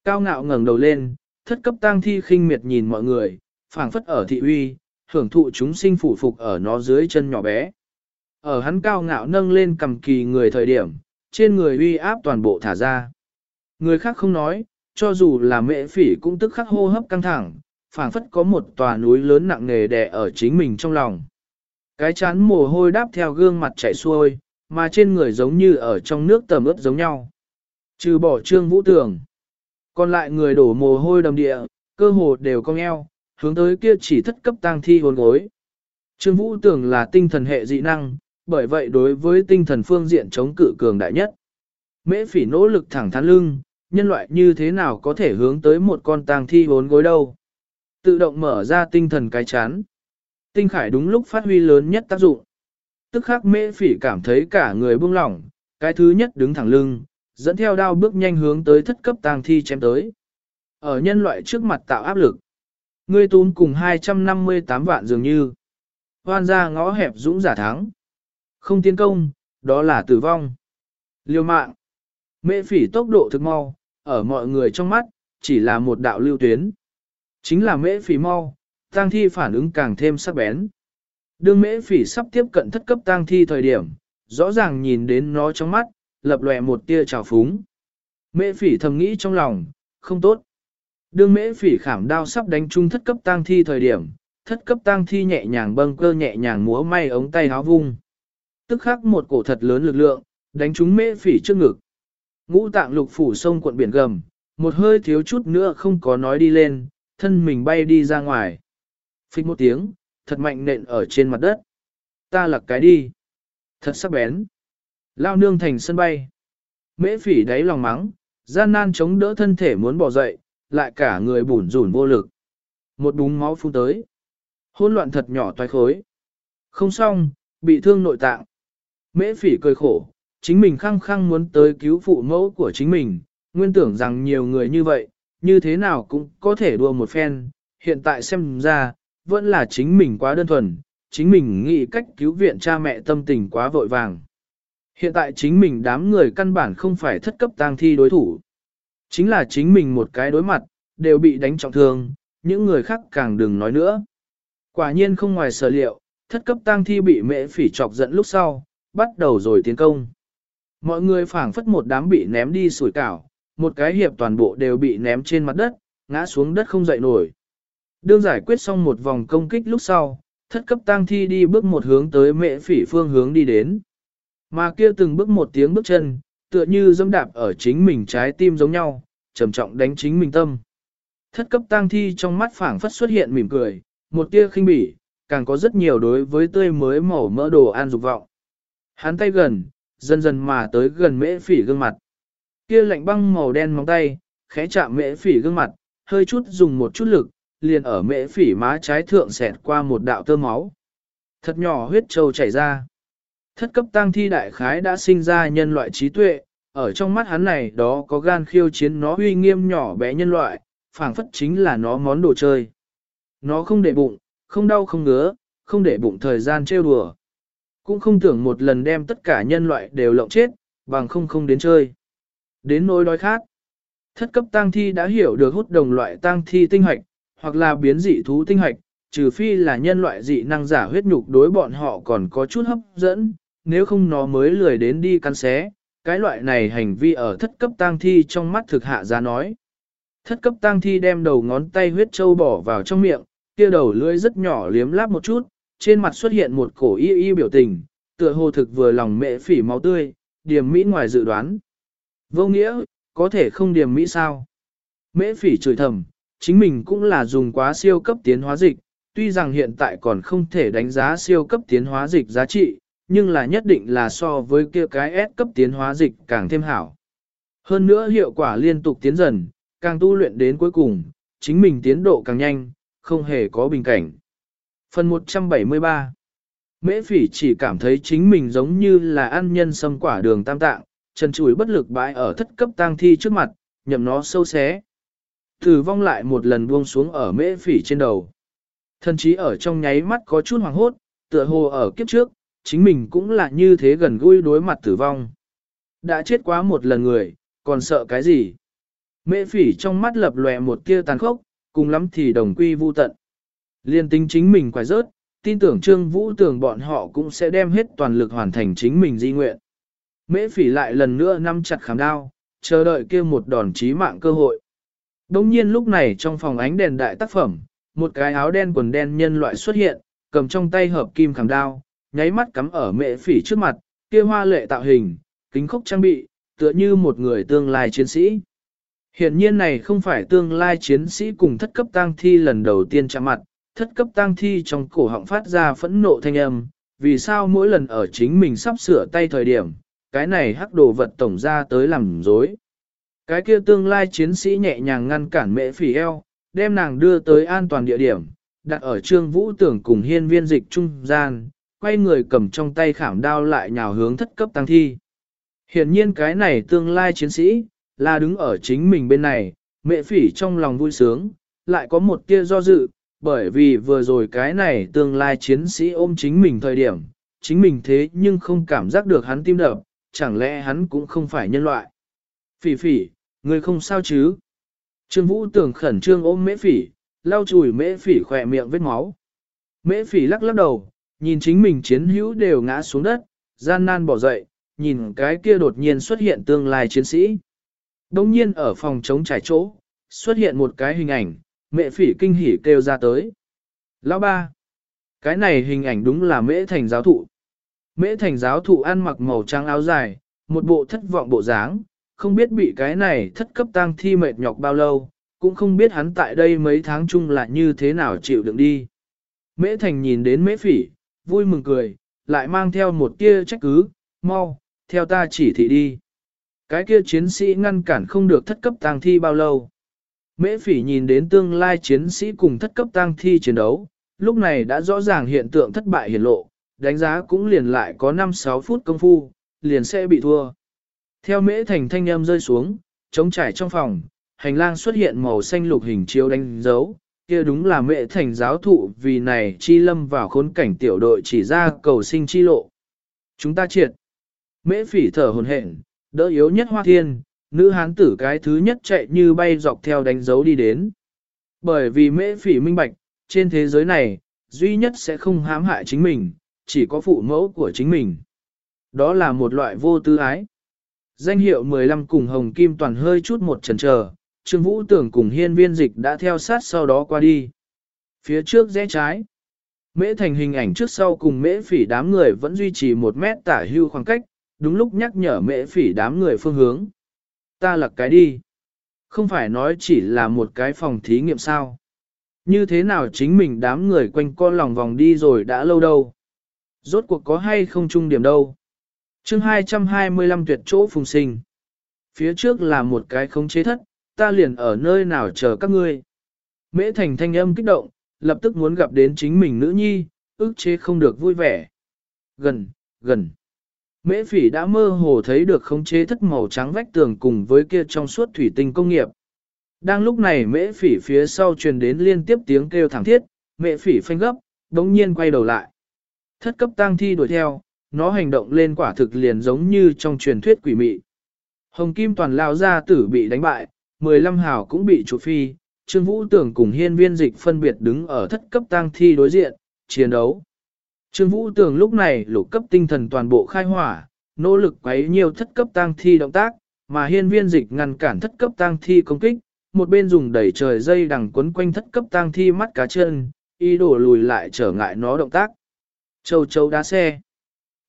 Cao ngạo ngẩng đầu lên, thất cấp tang thi khinh miệt nhìn mọi người, phảng phất ở thị uy, hưởng thụ chúng sinh phủ phục ở nó dưới chân nhỏ bé. Ở hắn cao ngạo nâng lên cầm kỳ người thời điểm, trên người uy áp toàn bộ thả ra. Người khác không nói, cho dù là mẹ phỉ cũng tức khắc hô hấp căng thẳng, phảng phất có một tòa núi lớn nặng nề đè ở chính mình trong lòng. Cái chán mồ hôi đáp theo gương mặt chảy xuôi, mà trên người giống như ở trong nước tầm ướt giống nhau. Trừ bỏ trương vũ tường. Còn lại người đổ mồ hôi đầm địa, cơ hồ đều cong eo, hướng tới kia chỉ thất cấp tang thi hồn gối. Trương vũ tường là tinh thần hệ dị năng, bởi vậy đối với tinh thần phương diện chống cự cường đại nhất. Mễ phỉ nỗ lực thẳng thắn lưng, nhân loại như thế nào có thể hướng tới một con tang thi bốn gối đâu. Tự động mở ra tinh thần cái chán. Tinh khải đúng lúc phát huy lớn nhất tác dụng. Tức khắc mễ phỉ cảm thấy cả người buông lỏng, cái thứ nhất đứng thẳng lưng, dẫn theo đao bước nhanh hướng tới thất cấp tang thi chém tới. Ở nhân loại trước mặt tạo áp lực. Ngươi tún cùng 258 vạn dường như. Hoan ra ngõ hẹp dũng giả thắng. Không tiến công, đó là tử vong. Liêu mạng. Mễ phỉ tốc độ thực mau, ở mọi người trong mắt, chỉ là một đạo lưu tuyến. Chính là mễ phỉ mau, tang thi phản ứng càng thêm sắc bén. Đương mễ phỉ sắp tiếp cận thất cấp tang thi thời điểm, rõ ràng nhìn đến nó trong mắt, lập lòe một tia trào phúng. Mễ phỉ thầm nghĩ trong lòng, không tốt. Đương mễ phỉ khảm đao sắp đánh trung thất cấp tang thi thời điểm, thất cấp tang thi nhẹ nhàng bâng cơ nhẹ nhàng múa may ống tay háo vung. Tức khắc một cổ thật lớn lực lượng, đánh trúng mễ phỉ trước ngực. Ngũ tạng lục phủ sông cuộn biển gầm, một hơi thiếu chút nữa không có nói đi lên, thân mình bay đi ra ngoài. Phích một tiếng, thật mạnh nện ở trên mặt đất. Ta lặc cái đi. Thật sắc bén. Lao nương thành sân bay. Mễ phỉ đáy lòng mắng, gian nan chống đỡ thân thể muốn bỏ dậy, lại cả người bủn rủn vô lực. Một búng máu phun tới. Hôn loạn thật nhỏ toái khối. Không xong, bị thương nội tạng. Mễ phỉ cười khổ, chính mình khăng khăng muốn tới cứu phụ mẫu của chính mình, nguyên tưởng rằng nhiều người như vậy, như thế nào cũng có thể đua một phen, hiện tại xem ra, vẫn là chính mình quá đơn thuần, chính mình nghĩ cách cứu viện cha mẹ tâm tình quá vội vàng. Hiện tại chính mình đám người căn bản không phải thất cấp tang thi đối thủ. Chính là chính mình một cái đối mặt, đều bị đánh trọng thương, những người khác càng đừng nói nữa. Quả nhiên không ngoài sở liệu, thất cấp tang thi bị mễ phỉ chọc giận lúc sau, bắt đầu rồi tiến công. Mọi người phảng phất một đám bị ném đi sủi cảo, một cái hiệp toàn bộ đều bị ném trên mặt đất, ngã xuống đất không dậy nổi. Đương giải quyết xong một vòng công kích lúc sau, thất cấp tang thi đi bước một hướng tới mẹ phỉ phương hướng đi đến. Mà kia từng bước một tiếng bước chân, tựa như dẫm đạp ở chính mình trái tim giống nhau, trầm trọng đánh chính mình tâm. Thất cấp tang thi trong mắt phảng phất xuất hiện mỉm cười, một tia khinh bỉ, càng có rất nhiều đối với tươi mới màu mỡ đồ ăn dục vọng. Hắn tay gần, dần dần mà tới gần mễ phỉ gương mặt. Kia lạnh băng màu đen móng tay, khẽ chạm mễ phỉ gương mặt, hơi chút dùng một chút lực, liền ở mễ phỉ má trái thượng xẹt qua một đạo tơ máu. Thật nhỏ huyết trâu chảy ra. Thất cấp tăng thi đại khái đã sinh ra nhân loại trí tuệ, ở trong mắt hắn này đó có gan khiêu chiến nó uy nghiêm nhỏ bé nhân loại, phảng phất chính là nó món đồ chơi. Nó không để bụng, không đau không ngứa, không để bụng thời gian trêu đùa. Cũng không tưởng một lần đem tất cả nhân loại đều lộng chết, bằng không không đến chơi. Đến nỗi đói khác. Thất cấp tang thi đã hiểu được hút đồng loại tang thi tinh hoạch, hoặc là biến dị thú tinh hoạch, trừ phi là nhân loại dị năng giả huyết nhục đối bọn họ còn có chút hấp dẫn, nếu không nó mới lười đến đi cắn xé. Cái loại này hành vi ở thất cấp tang thi trong mắt thực hạ ra nói. Thất cấp tang thi đem đầu ngón tay huyết châu bỏ vào trong miệng, kia đầu lưỡi rất nhỏ liếm láp một chút, trên mặt xuất hiện một cổ y y biểu tình, tựa hồ thực vừa lòng mẹ phỉ máu tươi, điểm mỹ ngoài dự đoán. Vô nghĩa, có thể không điểm mỹ sao? Mễ phỉ chửi thầm, chính mình cũng là dùng quá siêu cấp tiến hóa dịch, tuy rằng hiện tại còn không thể đánh giá siêu cấp tiến hóa dịch giá trị, nhưng là nhất định là so với kia cái S cấp tiến hóa dịch càng thêm hảo. Hơn nữa hiệu quả liên tục tiến dần, càng tu luyện đến cuối cùng, chính mình tiến độ càng nhanh, không hề có bình cảnh. Phần 173 Mễ phỉ chỉ cảm thấy chính mình giống như là ăn nhân sâm quả đường tam tạng, chân chùi bất lực bãi ở thất cấp tang thi trước mặt, nhậm nó sâu xé. Tử vong lại một lần buông xuống ở mễ phỉ trên đầu. Thần chí ở trong nháy mắt có chút hoàng hốt, tựa hồ ở kiếp trước, chính mình cũng là như thế gần gũi đối mặt tử vong. Đã chết quá một lần người, còn sợ cái gì? Mễ phỉ trong mắt lập lòe một tia tàn khốc, cùng lắm thì đồng quy vu tận. Liên tính chính mình quài rớt, tin tưởng Trương Vũ tưởng bọn họ cũng sẽ đem hết toàn lực hoàn thành chính mình di nguyện. Mễ phỉ lại lần nữa nắm chặt khảm đao, chờ đợi kia một đòn chí mạng cơ hội. Đồng nhiên lúc này trong phòng ánh đèn đại tác phẩm, một cái áo đen quần đen nhân loại xuất hiện, cầm trong tay hợp kim khảm đao, nháy mắt cắm ở mễ phỉ trước mặt, kia hoa lệ tạo hình, kính khốc trang bị, tựa như một người tương lai chiến sĩ. Hiện nhiên này không phải tương lai chiến sĩ cùng thất cấp tang thi lần đầu tiên chạm mặt, thất cấp tang thi trong cổ họng phát ra phẫn nộ thanh âm, vì sao mỗi lần ở chính mình sắp sửa tay thời điểm, cái này hắc đồ vật tổng ra tới làm dối. Cái kia tương lai chiến sĩ nhẹ nhàng ngăn cản mẹ phỉ eo, đem nàng đưa tới an toàn địa điểm, đặt ở trương vũ tưởng cùng hiên viên dịch trung gian, quay người cầm trong tay khảm đao lại nhào hướng thất cấp tăng thi. hiển nhiên cái này tương lai chiến sĩ, là đứng ở chính mình bên này, mẹ phỉ trong lòng vui sướng, lại có một tia do dự, bởi vì vừa rồi cái này tương lai chiến sĩ ôm chính mình thời điểm, chính mình thế nhưng không cảm giác được hắn tim đập, chẳng lẽ hắn cũng không phải nhân loại. Phỉ phỉ, người không sao chứ? Trương Vũ tưởng khẩn trương ôm mễ phỉ, lau chùi mễ phỉ khỏe miệng vết máu. Mễ phỉ lắc lắc đầu, nhìn chính mình chiến hữu đều ngã xuống đất, gian nan bỏ dậy, nhìn cái kia đột nhiên xuất hiện tương lai chiến sĩ. Đông nhiên ở phòng chống trải chỗ, xuất hiện một cái hình ảnh, mẹ phỉ kinh hỉ kêu ra tới. Lão ba, cái này hình ảnh đúng là mễ thành giáo thụ. Mễ thành giáo thụ ăn mặc màu trắng áo dài, một bộ thất vọng bộ dáng, không biết bị cái này thất cấp tang thi mệt nhọc bao lâu, cũng không biết hắn tại đây mấy tháng chung là như thế nào chịu đựng đi. Mễ thành nhìn đến mễ phỉ, vui mừng cười, lại mang theo một tia trách cứ, mau, theo ta chỉ thị đi. Cái kia chiến sĩ ngăn cản không được thất cấp tang thi bao lâu. Mễ phỉ nhìn đến tương lai chiến sĩ cùng thất cấp tang thi chiến đấu, lúc này đã rõ ràng hiện tượng thất bại hiển lộ, đánh giá cũng liền lại có 5-6 phút công phu, liền sẽ bị thua. Theo mễ thành thanh âm rơi xuống, trống trải trong phòng, hành lang xuất hiện màu xanh lục hình chiếu đánh dấu, kia đúng là mễ thành giáo thụ vì này chi lâm vào khốn cảnh tiểu đội chỉ ra cầu sinh chi lộ. Chúng ta triệt. Mễ phỉ thở hồn hển, đỡ yếu nhất hoa thiên, nữ hán tử cái thứ nhất chạy như bay dọc theo đánh dấu đi đến. Bởi vì mễ phỉ minh bạch, trên thế giới này, duy nhất sẽ không hãm hại chính mình, chỉ có phụ mẫu của chính mình. Đó là một loại vô tư ái. Danh hiệu 15 cùng Hồng Kim toàn hơi chút một chần chờ, Trương Vũ tưởng cùng hiên viên dịch đã theo sát sau đó qua đi. Phía trước rẽ trái. Mễ thành hình ảnh trước sau cùng mễ phỉ đám người vẫn duy trì một mét tả hưu khoảng cách, đúng lúc nhắc nhở mễ phỉ đám người phương hướng. Ta là cái đi. Không phải nói chỉ là một cái phòng thí nghiệm sao. Như thế nào chính mình đám người quanh co lòng vòng đi rồi đã lâu đâu. Rốt cuộc có hay không chung điểm đâu. chương 225 tuyệt chỗ phùng sinh. Phía trước là một cái không chế thất, ta liền ở nơi nào chờ các ngươi. Mễ thành thanh âm kích động, lập tức muốn gặp đến chính mình nữ nhi, ức chế không được vui vẻ. Gần, gần. Mễ phỉ đã mơ hồ thấy được khống chế thất màu trắng vách tường cùng với kia trong suốt thủy tinh công nghiệp. Đang lúc này mễ phỉ phía sau truyền đến liên tiếp tiếng kêu thảm thiết, mễ phỉ phanh gấp, đống nhiên quay đầu lại. Thất cấp tang thi đuổi theo, nó hành động lên quả thực liền giống như trong truyền thuyết quỷ mị. Hồng Kim toàn lao ra tử bị đánh bại, 15 hào cũng bị chủ phi, Trương Vũ Tưởng cùng hiên viên dịch phân biệt đứng ở thất cấp tang thi đối diện, chiến đấu. Trương Vũ Tưởng lúc này lục cấp tinh thần toàn bộ khai hỏa, nỗ lực quấy nhiều thất cấp tang thi động tác, mà hiên viên dịch ngăn cản thất cấp tang thi công kích, một bên dùng đẩy trời dây đằng quấn quanh thất cấp tang thi mắt cá chân, ý đổ lùi lại trở ngại nó động tác. Châu châu đá xe.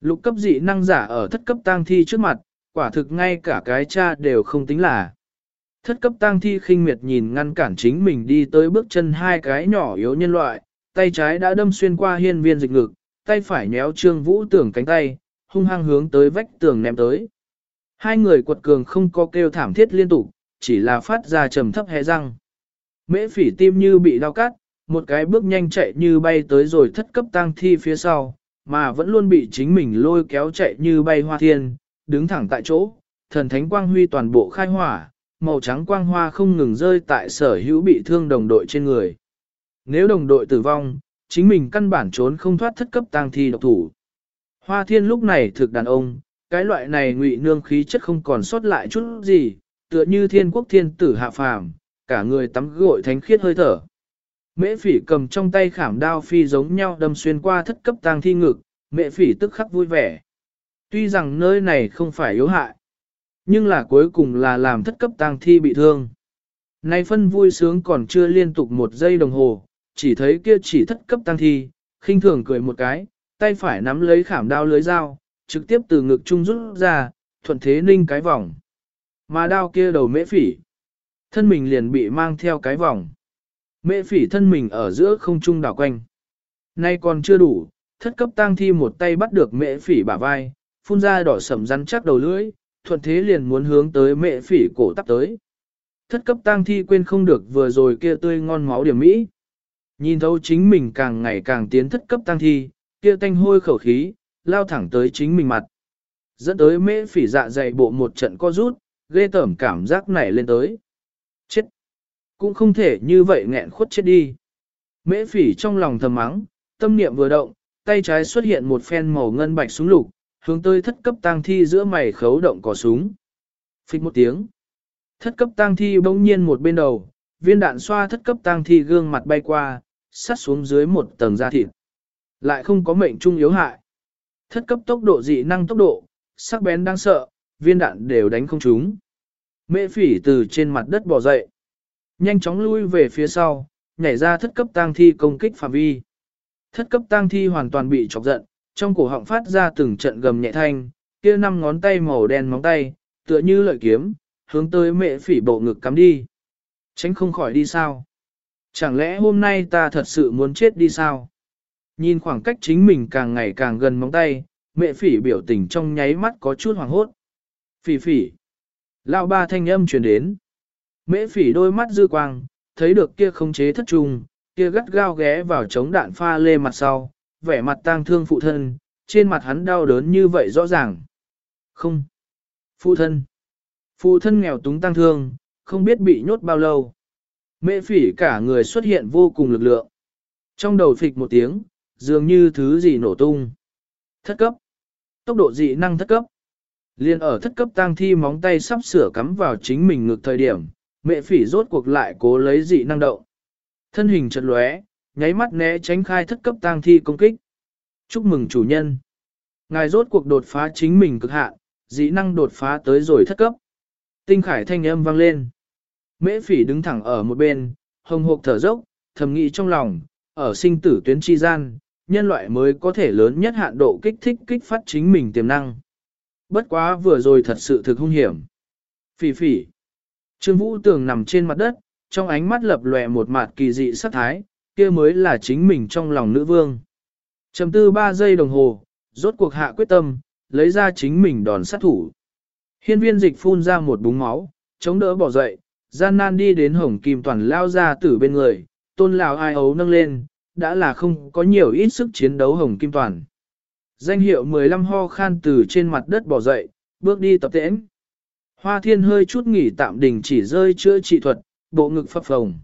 Lục cấp dị năng giả ở thất cấp tang thi trước mặt, quả thực ngay cả cái cha đều không tính là. Thất cấp tang thi khinh miệt nhìn ngăn cản chính mình đi tới bước chân hai cái nhỏ yếu nhân loại, tay trái đã đâm xuyên qua hiên viên dịch ngực, tay phải nhéo trương vũ tưởng cánh tay, hung hăng hướng tới vách tường ném tới. Hai người quật cường không có kêu thảm thiết liên tục, chỉ là phát ra trầm thấp hé răng. Mễ phỉ tim như bị đau cắt, một cái bước nhanh chạy như bay tới rồi thất cấp tang thi phía sau, mà vẫn luôn bị chính mình lôi kéo chạy như bay hoa thiên, đứng thẳng tại chỗ, thần thánh quang huy toàn bộ khai hỏa, màu trắng quang hoa không ngừng rơi tại sở hữu bị thương đồng đội trên người. Nếu đồng đội tử vong, chính mình căn bản trốn không thoát thất cấp tang thi độc thủ. Hoa thiên lúc này thực đàn ông, cái loại này ngụy nương khí chất không còn sót lại chút gì, tựa như thiên quốc thiên tử hạ phàm, cả người tắm gội thánh khiết hơi thở. Mễ phỉ cầm trong tay khảm đao phi giống nhau đâm xuyên qua thất cấp tang thi ngực, mễ phỉ tức khắc vui vẻ. Tuy rằng nơi này không phải yếu hại, nhưng là cuối cùng là làm thất cấp tang thi bị thương. Nay phân vui sướng còn chưa liên tục một giây đồng hồ, chỉ thấy kia chỉ thất cấp tăng thi, khinh thường cười một cái, tay phải nắm lấy khảm đao lưới dao, trực tiếp từ ngực trung rút ra, thuận thế ninh cái vòng. Mà đao kia đầu mễ phỉ, thân mình liền bị mang theo cái vòng. Mễ phỉ thân mình ở giữa không trung đảo quanh. Nay còn chưa đủ, thất cấp tăng thi một tay bắt được mễ phỉ bả vai, phun ra đỏ sầm rắn chắc đầu lưỡi, thuận thế liền muốn hướng tới mễ phỉ cổ tắp tới. Thất cấp tăng thi quên không được vừa rồi kia tươi ngon máu điểm mỹ. Nhìn thấu chính mình càng ngày càng tiến thất cấp tăng thi, kia tanh hôi khẩu khí, lao thẳng tới chính mình mặt. Dẫn tới mễ phỉ dạ dày bộ một trận co rút, ghê tởm cảm giác nảy lên tới. Chết! Cũng không thể như vậy nghẹn khuất chết đi. Mễ phỉ trong lòng thầm mắng, tâm niệm vừa động, tay trái xuất hiện một phen màu ngân bạch súng lục, hướng tới thất cấp tang thi giữa mày khấu động cò súng. Phích một tiếng. Thất cấp tang thi bỗng nhiên một bên đầu, viên đạn xoa thất cấp tang thi gương mặt bay qua, sát xuống dưới một tầng da thịt. Lại không có mệnh trung yếu hại. Thất cấp tốc độ dị năng tốc độ, sắc bén đang sợ, viên đạn đều đánh không trúng. Mễ phỉ từ trên mặt đất bò dậy. Nhanh chóng lui về phía sau, nhảy ra thất cấp tang thi công kích phạm vi. Thất cấp tang thi hoàn toàn bị chọc giận, trong cổ họng phát ra từng trận gầm nhẹ thanh, kia năm ngón tay màu đen móng tay, tựa như lợi kiếm, hướng tới mẹ phỉ bộ ngực cắm đi. Tránh không khỏi đi sao? Chẳng lẽ hôm nay ta thật sự muốn chết đi sao? Nhìn khoảng cách chính mình càng ngày càng gần móng tay, mẹ phỉ biểu tình trong nháy mắt có chút hoảng hốt. Phỉ phỉ. Lão ba thanh âm truyền đến. Mễ phỉ đôi mắt dư quang, thấy được kia không chế thất trùng, kia gắt gao ghé vào chống đạn pha lê mặt sau, vẻ mặt tang thương phụ thân, trên mặt hắn đau đớn như vậy rõ ràng. Không. Phụ thân. Phụ thân nghèo túng tang thương, không biết bị nhốt bao lâu. Mễ phỉ cả người xuất hiện vô cùng lực lượng. Trong đầu phịch một tiếng, dường như thứ gì nổ tung. Thất cấp. Tốc độ dị năng thất cấp. Liên ở thất cấp tang thi móng tay sắp sửa cắm vào chính mình ngược thời điểm, mẹ phỉ rốt cuộc lại cố lấy dị năng động. Thân hình chật lóe, nháy mắt né tránh khai thất cấp tang thi công kích. Chúc mừng chủ nhân. Ngài rốt cuộc đột phá chính mình cực hạn, dị năng đột phá tới rồi thất cấp. Tinh khải thanh âm vang lên. Mễ phỉ đứng thẳng ở một bên, hồng hộc thở dốc, thầm nghĩ trong lòng, ở sinh tử tuyến chi gian, nhân loại mới có thể lớn nhất hạn độ kích thích kích phát chính mình tiềm năng. Bất quá vừa rồi thật sự thực hung hiểm. Phỉ phỉ. Trương Vũ Tường nằm trên mặt đất, trong ánh mắt lập lòe một mặt kỳ dị sắc thái, kia mới là chính mình trong lòng nữ vương. Chầm tư 3 giây đồng hồ, rốt cuộc hạ quyết tâm, lấy ra chính mình đòn sát thủ. Hiên viên dịch phun ra một búng máu, chống đỡ bỏ dậy, gian nan đi đến hồng kim toàn lao ra từ bên người, tôn lão ai ấu nâng lên, đã là không có nhiều ít sức chiến đấu hồng kim toàn. Danh hiệu 15 ho khan từ trên mặt đất bỏ dậy, bước đi tập tễnh. Hoa thiên hơi chút nghỉ tạm đình chỉ rơi chữa trị thuật, bộ ngực phập phồng.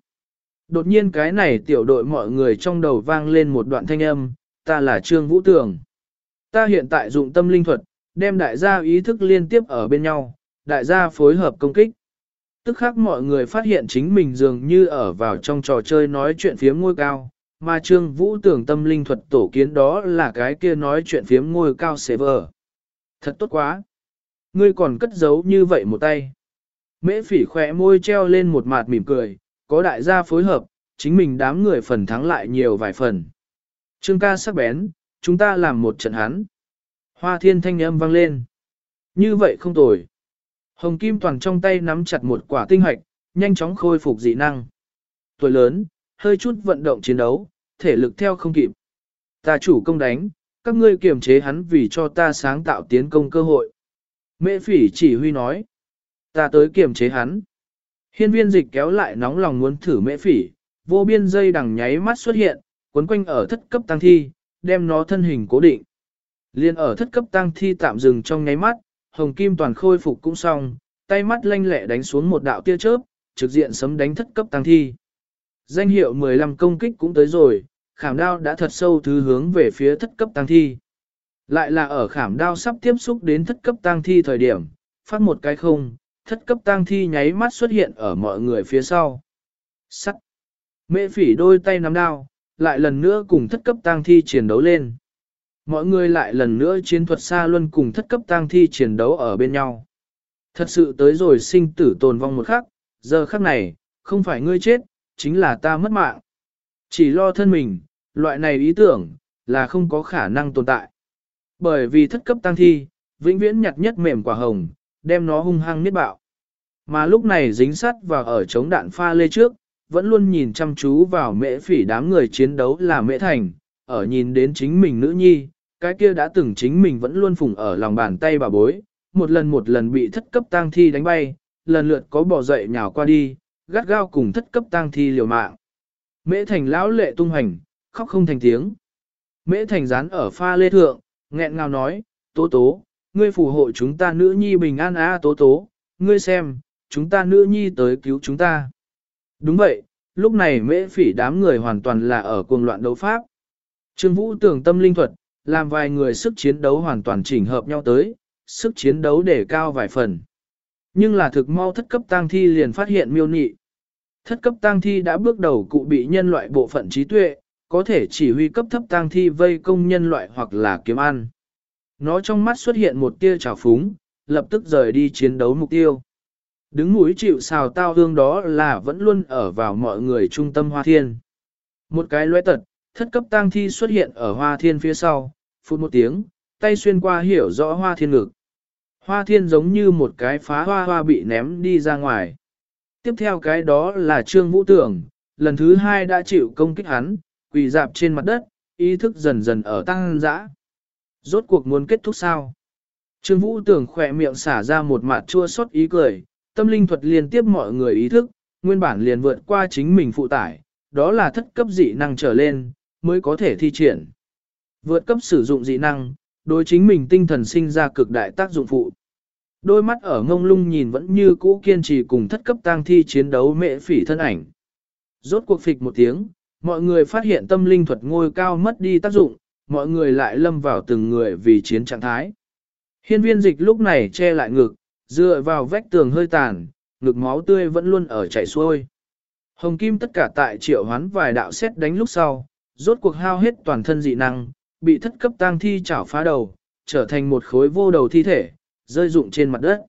Đột nhiên cái này tiểu đội mọi người trong đầu vang lên một đoạn thanh âm, ta là Trương Vũ Tường. Ta hiện tại dụng tâm linh thuật, đem đại gia ý thức liên tiếp ở bên nhau, đại gia phối hợp công kích. Tức khác mọi người phát hiện chính mình dường như ở vào trong trò chơi nói chuyện phiếm ngôi cao, mà Trương Vũ tưởng tâm linh thuật tổ kiến đó là cái kia nói chuyện phiếm ngôi cao server. Thật tốt quá. Ngươi còn cất giấu như vậy một tay. Mễ phỉ khỏe môi treo lên một mặt mỉm cười, có đại gia phối hợp, chính mình đám người phần thắng lại nhiều vài phần. Trương ca sắc bén, chúng ta làm một trận hắn. Hoa thiên thanh âm vang lên. Như vậy không tồi. Hồng Kim Toàn trong tay nắm chặt một quả tinh hạch, nhanh chóng khôi phục dị năng. Tuổi lớn, hơi chút vận động chiến đấu, thể lực theo không kịp. Ta chủ công đánh, các ngươi kiềm chế hắn vì cho ta sáng tạo tiến công cơ hội. Mễ phỉ chỉ huy nói. Ta tới kiềm chế hắn. Hiên viên dịch kéo lại nóng lòng muốn thử mễ phỉ, vô biên dây đằng nháy mắt xuất hiện, cuốn quanh ở thất cấp tăng thi, đem nó thân hình cố định. Liên ở thất cấp tăng thi tạm dừng trong nháy mắt, hồng kim toàn khôi phục cũng xong, tay mắt lanh lẹ đánh xuống một đạo tia chớp, trực diện sấm đánh thất cấp tăng thi. Danh hiệu 15 công kích cũng tới rồi, khảm đao đã thật sâu thứ hướng về phía thất cấp tăng thi. Lại là ở khảm đao sắp tiếp xúc đến thất cấp tăng thi thời điểm, phát một cái không, thất cấp tăng thi nháy mắt xuất hiện ở mọi người phía sau. Sắt. Mệ phỉ đôi tay nắm đao, lại lần nữa cùng thất cấp tăng thi chiến đấu lên. Mọi người lại lần nữa chiến thuật xa luân cùng thất cấp tang thi chiến đấu ở bên nhau. Thật sự tới rồi sinh tử tồn vong một khắc, giờ khắc này, không phải ngươi chết, chính là ta mất mạng. Chỉ lo thân mình, loại này ý tưởng, là không có khả năng tồn tại. Bởi vì thất cấp tăng thi, vĩnh viễn nhặt nhất mềm quả hồng, đem nó hung hăng miết bạo. Mà lúc này dính sắt vào ở chống đạn pha lê trước, vẫn luôn nhìn chăm chú vào mễ phỉ đám người chiến đấu là mễ thành, ở nhìn đến chính mình nữ nhi, cái kia đã từng chính mình vẫn luôn phùng ở lòng bàn tay bà bối, một lần một lần bị thất cấp tang thi đánh bay, lần lượt có bỏ dậy nhào qua đi, gắt gao cùng thất cấp tang thi liều mạng. Mễ thành lão lệ tung hành, khóc không thành tiếng. Mễ thành dán ở pha lê thượng, nghẹn ngào nói, tố tố, ngươi phù hộ chúng ta nữ nhi bình an á tố tố, ngươi xem, chúng ta nữ nhi tới cứu chúng ta. Đúng vậy, lúc này mễ phỉ đám người hoàn toàn là ở cuồng loạn đấu pháp. Trương Vũ tưởng tâm linh thuật, làm vài người sức chiến đấu hoàn toàn chỉnh hợp nhau tới, sức chiến đấu để cao vài phần. Nhưng là thực mau thất cấp tang thi liền phát hiện miêu nị. Thất cấp tang thi đã bước đầu cụ bị nhân loại bộ phận trí tuệ, có thể chỉ huy cấp thấp tang thi vây công nhân loại hoặc là kiếm ăn. Nó trong mắt xuất hiện một tia trào phúng, lập tức rời đi chiến đấu mục tiêu. Đứng mũi chịu xào tao hương đó là vẫn luôn ở vào mọi người trung tâm hoa thiên. Một cái lóe tật, thất cấp tang thi xuất hiện ở hoa thiên phía sau, phút một tiếng, tay xuyên qua hiểu rõ hoa thiên ngực. Hoa thiên giống như một cái phá hoa hoa bị ném đi ra ngoài. Tiếp theo cái đó là Trương Vũ Tưởng, lần thứ hai đã chịu công kích hắn, quỳ dạp trên mặt đất, ý thức dần dần ở tăng dã. Rốt cuộc muốn kết thúc sao? Trương Vũ Tưởng khỏe miệng xả ra một mặt chua xót ý cười, tâm linh thuật liên tiếp mọi người ý thức, nguyên bản liền vượt qua chính mình phụ tải, đó là thất cấp dị năng trở lên, mới có thể thi triển. Vượt cấp sử dụng dị năng, đối chính mình tinh thần sinh ra cực đại tác dụng phụ. Đôi mắt ở ngông lung nhìn vẫn như cũ kiên trì cùng thất cấp tang thi chiến đấu mệ phỉ thân ảnh. Rốt cuộc phịch một tiếng, mọi người phát hiện tâm linh thuật ngôi cao mất đi tác dụng, mọi người lại lâm vào từng người vì chiến trạng thái. Hiên viên dịch lúc này che lại ngực, dựa vào vách tường hơi tàn, ngực máu tươi vẫn luôn ở chảy xuôi. Hồng Kim tất cả tại triệu hoán vài đạo xét đánh lúc sau, rốt cuộc hao hết toàn thân dị năng, bị thất cấp tang thi chảo phá đầu, trở thành một khối vô đầu thi thể, rơi rụng trên mặt đất.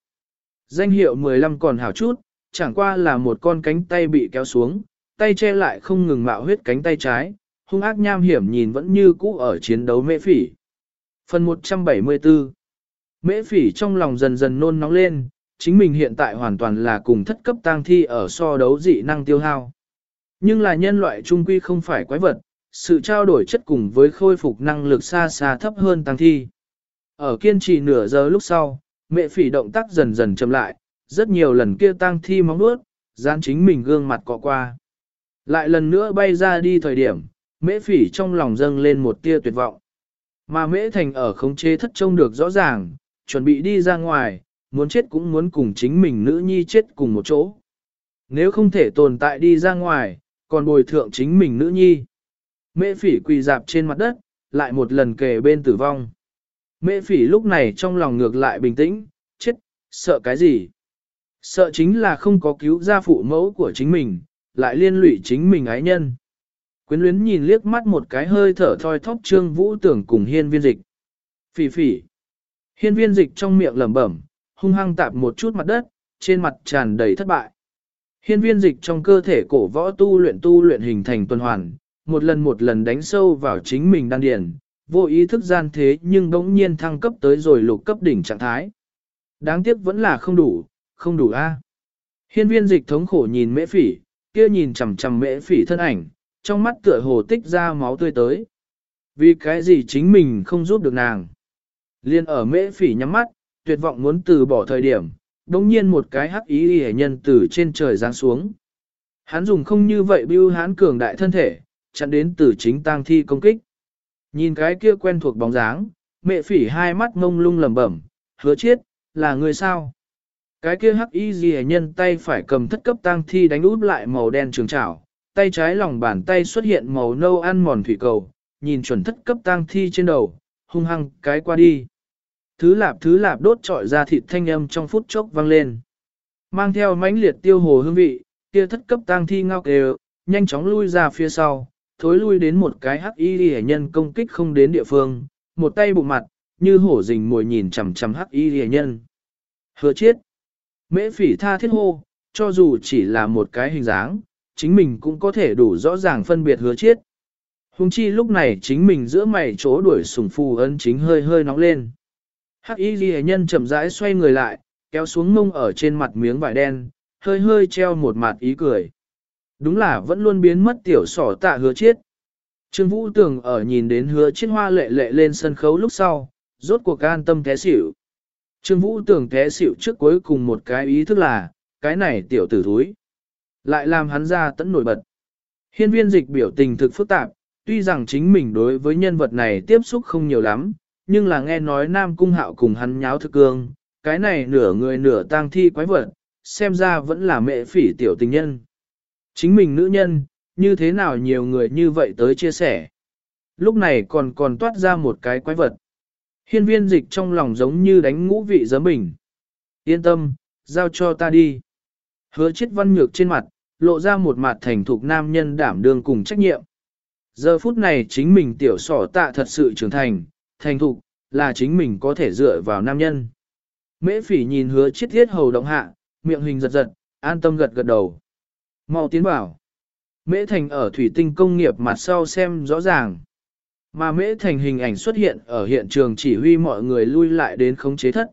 Danh hiệu 15 còn hảo chút, chẳng qua là một con cánh tay bị kéo xuống, tay che lại không ngừng mạo huyết cánh tay trái, hung ác nham hiểm nhìn vẫn như cũ ở chiến đấu mễ phỉ. Phần 174 Mễ phỉ trong lòng dần dần nôn nóng lên, chính mình hiện tại hoàn toàn là cùng thất cấp tang thi ở so đấu dị năng tiêu hao. Nhưng là nhân loại trung quy không phải quái vật, sự trao đổi chất cùng với khôi phục năng lực xa xa thấp hơn tăng thi. Ở kiên trì nửa giờ lúc sau, mẹ phỉ động tác dần dần chậm lại, rất nhiều lần kia tăng thi móng nuốt, gian chính mình gương mặt cọ qua. Lại lần nữa bay ra đi thời điểm, mễ phỉ trong lòng dâng lên một tia tuyệt vọng. Mà mễ thành ở khống chế thất trông được rõ ràng, chuẩn bị đi ra ngoài, muốn chết cũng muốn cùng chính mình nữ nhi chết cùng một chỗ. Nếu không thể tồn tại đi ra ngoài, còn bồi thượng chính mình nữ nhi. Mễ phỉ quỳ dạp trên mặt đất, lại một lần kề bên tử vong. Mễ phỉ lúc này trong lòng ngược lại bình tĩnh, chết, sợ cái gì? Sợ chính là không có cứu ra phụ mẫu của chính mình, lại liên lụy chính mình ái nhân. Quyến luyến nhìn liếc mắt một cái hơi thở thoi thóp trương vũ tưởng cùng hiên viên dịch. Phỉ phỉ. Hiên viên dịch trong miệng lẩm bẩm, hung hăng tạp một chút mặt đất, trên mặt tràn đầy thất bại. Hiên viên dịch trong cơ thể cổ võ tu luyện tu luyện hình thành tuần hoàn, một lần một lần đánh sâu vào chính mình đan điền, vô ý thức gian thế nhưng đống nhiên thăng cấp tới rồi lục cấp đỉnh trạng thái. Đáng tiếc vẫn là không đủ, không đủ a. Hiên viên dịch thống khổ nhìn mễ phỉ, kia nhìn chằm chằm mễ phỉ thân ảnh, trong mắt tựa hồ tích ra máu tươi tới. Vì cái gì chính mình không giúp được nàng. Liên ở mễ phỉ nhắm mắt, tuyệt vọng muốn từ bỏ thời điểm, đồng nhiên một cái hắc ý hề nhân từ trên trời giáng xuống. Hắn dùng không như vậy bưu hán cường đại thân thể, chặn đến từ chính tang thi công kích. Nhìn cái kia quen thuộc bóng dáng, mẹ phỉ hai mắt ngông lung lẩm bẩm, hứa chiết, là người sao? Cái kia hắc y gì nhân tay phải cầm thất cấp tang thi đánh út lại màu đen trường trảo, tay trái lòng bàn tay xuất hiện màu nâu ăn mòn thủy cầu, nhìn chuẩn thất cấp tang thi trên đầu, hung hăng cái qua đi. Thứ lạp thứ lạp đốt trọi ra thịt thanh âm trong phút chốc vang lên. Mang theo mãnh liệt tiêu hồ hương vị, kia thất cấp tang thi ngao kêu, nhanh chóng lui ra phía sau, thối lui đến một cái hắc y hệ nhân công kích không đến địa phương, một tay bụng mặt, như hổ rình mồi nhìn chằm chằm hắc y hệ nhân. Hứa chiết. Mễ phỉ tha thiết hô, cho dù chỉ là một cái hình dáng, chính mình cũng có thể đủ rõ ràng phân biệt hứa chiết. Hùng chi lúc này chính mình giữa mày chỗ đuổi sùng phù ấn chính hơi hơi nóng lên. Hắc y ghi nhân chậm rãi xoay người lại, kéo xuống mông ở trên mặt miếng vải đen, hơi hơi treo một mặt ý cười. Đúng là vẫn luôn biến mất tiểu sỏ tạ hứa chiết. Trương Vũ Tường ở nhìn đến hứa chiết hoa lệ lệ lên sân khấu lúc sau, rốt cuộc an tâm té xỉu. Trương Vũ Tường té xỉu trước cuối cùng một cái ý thức là, cái này tiểu tử thúi. Lại làm hắn ra tẫn nổi bật. Hiên viên dịch biểu tình thực phức tạp, tuy rằng chính mình đối với nhân vật này tiếp xúc không nhiều lắm, nhưng là nghe nói Nam Cung Hạo cùng hắn nháo thực cương, cái này nửa người nửa tang thi quái vật, xem ra vẫn là mẹ phỉ tiểu tình nhân. Chính mình nữ nhân, như thế nào nhiều người như vậy tới chia sẻ. Lúc này còn còn toát ra một cái quái vật. Hiên viên dịch trong lòng giống như đánh ngũ vị giấm bình. Yên tâm, giao cho ta đi. Hứa chết văn nhược trên mặt, lộ ra một mặt thành thục nam nhân đảm đương cùng trách nhiệm. Giờ phút này chính mình tiểu sỏ tạ thật sự trưởng thành, thành thục, là chính mình có thể dựa vào nam nhân. Mễ phỉ nhìn hứa chết thiết hầu động hạ, miệng hình giật giật, an tâm gật gật đầu. Mau tiến bảo. Mễ thành ở thủy tinh công nghiệp mặt sau xem rõ ràng. Mà mễ thành hình ảnh xuất hiện ở hiện trường chỉ huy mọi người lui lại đến khống chế thất.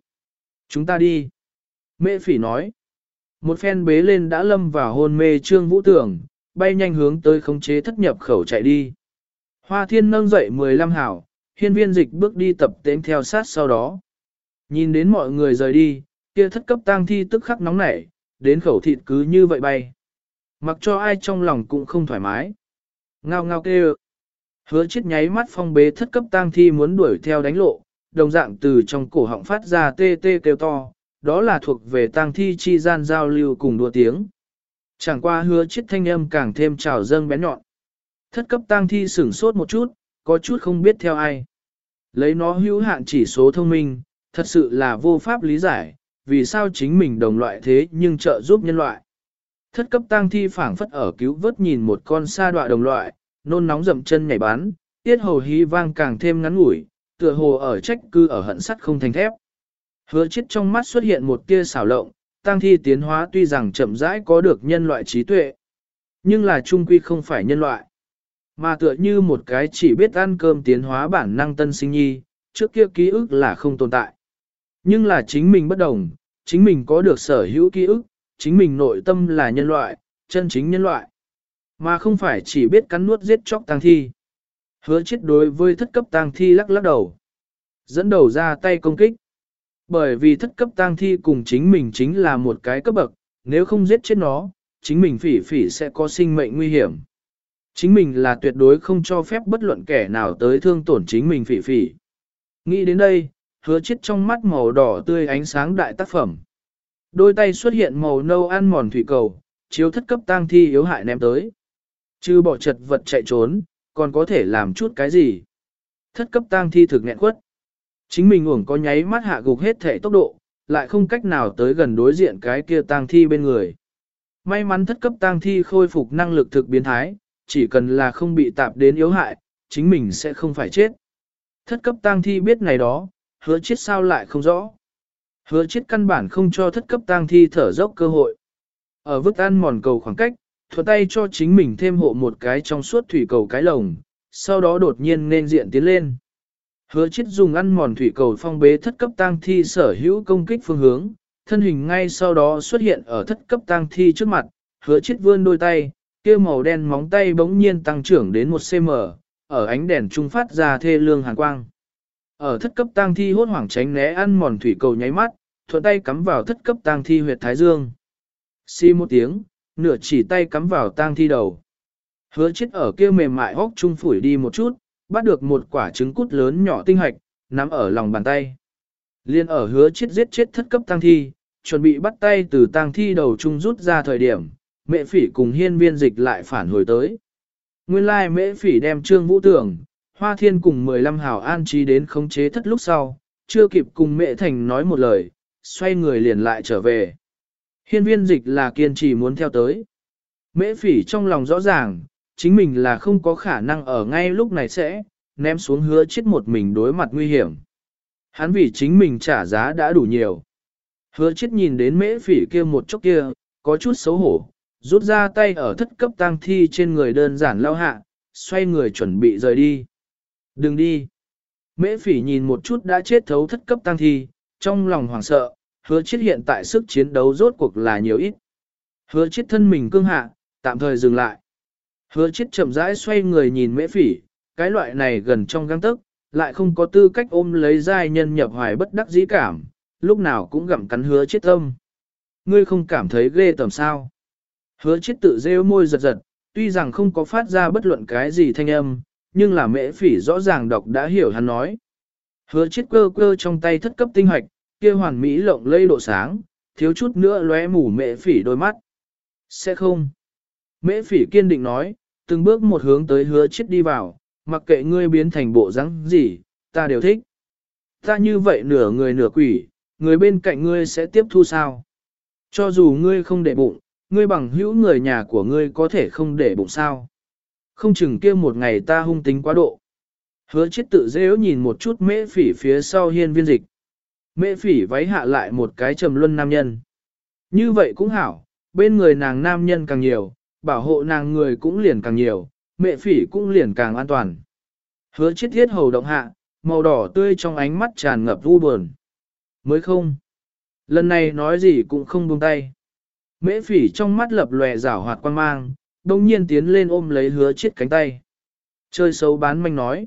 Chúng ta đi. Mễ phỉ nói. Một phen bế lên đã lâm vào hôn mê trương vũ tưởng, bay nhanh hướng tới khống chế thất nhập khẩu chạy đi. Hoa thiên nâng dậy 15 hảo, hiên viên dịch bước đi tập tễnh theo sát sau đó. Nhìn đến mọi người rời đi, kia thất cấp tang thi tức khắc nóng nảy, đến khẩu thịt cứ như vậy bay. Mặc cho ai trong lòng cũng không thoải mái. Ngao ngao kêu. Hứa chết nháy mắt phong bế thất cấp tang thi muốn đuổi theo đánh lộ, đồng dạng từ trong cổ họng phát ra tê tê kêu to, đó là thuộc về tang thi chi gian giao lưu cùng đua tiếng. Chẳng qua hứa chết thanh âm càng thêm trào dâng bén nhọn. Thất cấp tang thi sửng sốt một chút, có chút không biết theo ai. Lấy nó hữu hạn chỉ số thông minh, thật sự là vô pháp lý giải, vì sao chính mình đồng loại thế nhưng trợ giúp nhân loại. Thất cấp tang thi phảng phất ở cứu vớt nhìn một con sa đọa đồng loại, nôn nóng dậm chân nhảy bán, tiết hầu hí vang càng thêm ngắn ngủi, tựa hồ ở trách cư ở hận sắt không thành thép. Hứa chết trong mắt xuất hiện một tia xảo lộng, tang thi tiến hóa tuy rằng chậm rãi có được nhân loại trí tuệ, nhưng là trung quy không phải nhân loại. Mà tựa như một cái chỉ biết ăn cơm tiến hóa bản năng tân sinh nhi, trước kia ký ức là không tồn tại. Nhưng là chính mình bất đồng, chính mình có được sở hữu ký ức, chính mình nội tâm là nhân loại, chân chính nhân loại. Mà không phải chỉ biết cắn nuốt giết chóc tang thi. Hứa chết đối với thất cấp tang thi lắc lắc đầu. Dẫn đầu ra tay công kích. Bởi vì thất cấp tang thi cùng chính mình chính là một cái cấp bậc, nếu không giết chết nó, chính mình phỉ phỉ sẽ có sinh mệnh nguy hiểm. Chính mình là tuyệt đối không cho phép bất luận kẻ nào tới thương tổn chính mình phỉ phỉ. Nghĩ đến đây, hứa chết trong mắt màu đỏ tươi ánh sáng đại tác phẩm. Đôi tay xuất hiện màu nâu ăn mòn thủy cầu, chiếu thất cấp tang thi yếu hại ném tới. Chứ bỏ chật vật chạy trốn, còn có thể làm chút cái gì. Thất cấp tang thi thực nghẹn quất. Chính mình uổng có nháy mắt hạ gục hết thể tốc độ, lại không cách nào tới gần đối diện cái kia tang thi bên người. May mắn thất cấp tang thi khôi phục năng lực thực biến thái, chỉ cần là không bị tạp đến yếu hại, chính mình sẽ không phải chết. Thất cấp tang thi biết ngày đó, hứa chết sao lại không rõ. Hứa chết căn bản không cho thất cấp tang thi thở dốc cơ hội. Ở vứt ăn mòn cầu khoảng cách, thuận tay cho chính mình thêm hộ một cái trong suốt thủy cầu cái lồng, sau đó đột nhiên nên diện tiến lên. Hứa chết dùng ăn mòn thủy cầu phong bế thất cấp tang thi sở hữu công kích phương hướng, thân hình ngay sau đó xuất hiện ở thất cấp tang thi trước mặt, hứa chết vươn đôi tay, kia màu đen móng tay bỗng nhiên tăng trưởng đến 1cm, ở ánh đèn trung phát ra thê lương hàn quang. Ở thất cấp tang thi hốt hoảng tránh né ăn mòn thủy cầu nháy mắt, thuận tay cắm vào thất cấp tang thi huyệt thái dương. Xi một tiếng, nửa chỉ tay cắm vào tang thi đầu. Hứa chết ở kia mềm mại hốc trung phủi đi một chút, bắt được một quả trứng cút lớn nhỏ tinh hạch, nắm ở lòng bàn tay. Liên ở hứa chết giết chết thất cấp tang thi, chuẩn bị bắt tay từ tang thi đầu trung rút ra thời điểm, mẹ phỉ cùng hiên viên dịch lại phản hồi tới. Nguyên lai mễ phỉ đem trương vũ tưởng, hoa thiên cùng 15 hào an trí đến khống chế thất lúc sau, chưa kịp cùng mẹ thành nói một lời, xoay người liền lại trở về. Hiên viên dịch là kiên trì muốn theo tới. Mễ phỉ trong lòng rõ ràng, chính mình là không có khả năng ở ngay lúc này sẽ, ném xuống hứa chết một mình đối mặt nguy hiểm. Hắn vì chính mình trả giá đã đủ nhiều. Hứa chết nhìn đến mễ phỉ kia một chốc kia, có chút xấu hổ, rút ra tay ở thất cấp tang thi trên người đơn giản lao hạ, xoay người chuẩn bị rời đi. Đừng đi. Mễ phỉ nhìn một chút đã chết thấu thất cấp tang thi, trong lòng hoảng sợ, hứa chết hiện tại sức chiến đấu rốt cuộc là nhiều ít. Hứa chết thân mình cương hạ, tạm thời dừng lại. Hứa chết chậm rãi xoay người nhìn mễ phỉ, cái loại này gần trong găng tức, lại không có tư cách ôm lấy giai nhân nhập hoài bất đắc dĩ cảm, lúc nào cũng gặm cắn hứa chết tâm. Ngươi không cảm thấy ghê tầm sao. Hứa chết tự rêu môi giật giật, tuy rằng không có phát ra bất luận cái gì thanh âm, nhưng là mễ phỉ rõ ràng đọc đã hiểu hắn nói. Hứa chết cơ cơ trong tay thất cấp tinh hoạch, kia hoàn mỹ lộng lây độ sáng, thiếu chút nữa lóe mù mễ phỉ đôi mắt. Sẽ không. Mễ phỉ kiên định nói, từng bước một hướng tới hứa chết đi vào, mặc kệ ngươi biến thành bộ rắn gì, ta đều thích. Ta như vậy nửa người nửa quỷ, người bên cạnh ngươi sẽ tiếp thu sao? Cho dù ngươi không để bụng, ngươi bằng hữu người nhà của ngươi có thể không để bụng sao. Không chừng kia một ngày ta hung tính quá độ. Hứa chết tự dễ nhìn một chút mễ phỉ phía sau hiên viên dịch. Mễ phỉ váy hạ lại một cái trầm luân nam nhân. Như vậy cũng hảo, bên người nàng nam nhân càng nhiều, bảo hộ nàng người cũng liền càng nhiều, mẹ phỉ cũng liền càng an toàn. Hứa chết thiết hầu động hạ, màu đỏ tươi trong ánh mắt tràn ngập u buồn. Mới không. Lần này nói gì cũng không buông tay. Mễ phỉ trong mắt lập lòe rảo hoạt quan mang, đồng nhiên tiến lên ôm lấy hứa chết cánh tay. Chơi xấu bán manh nói.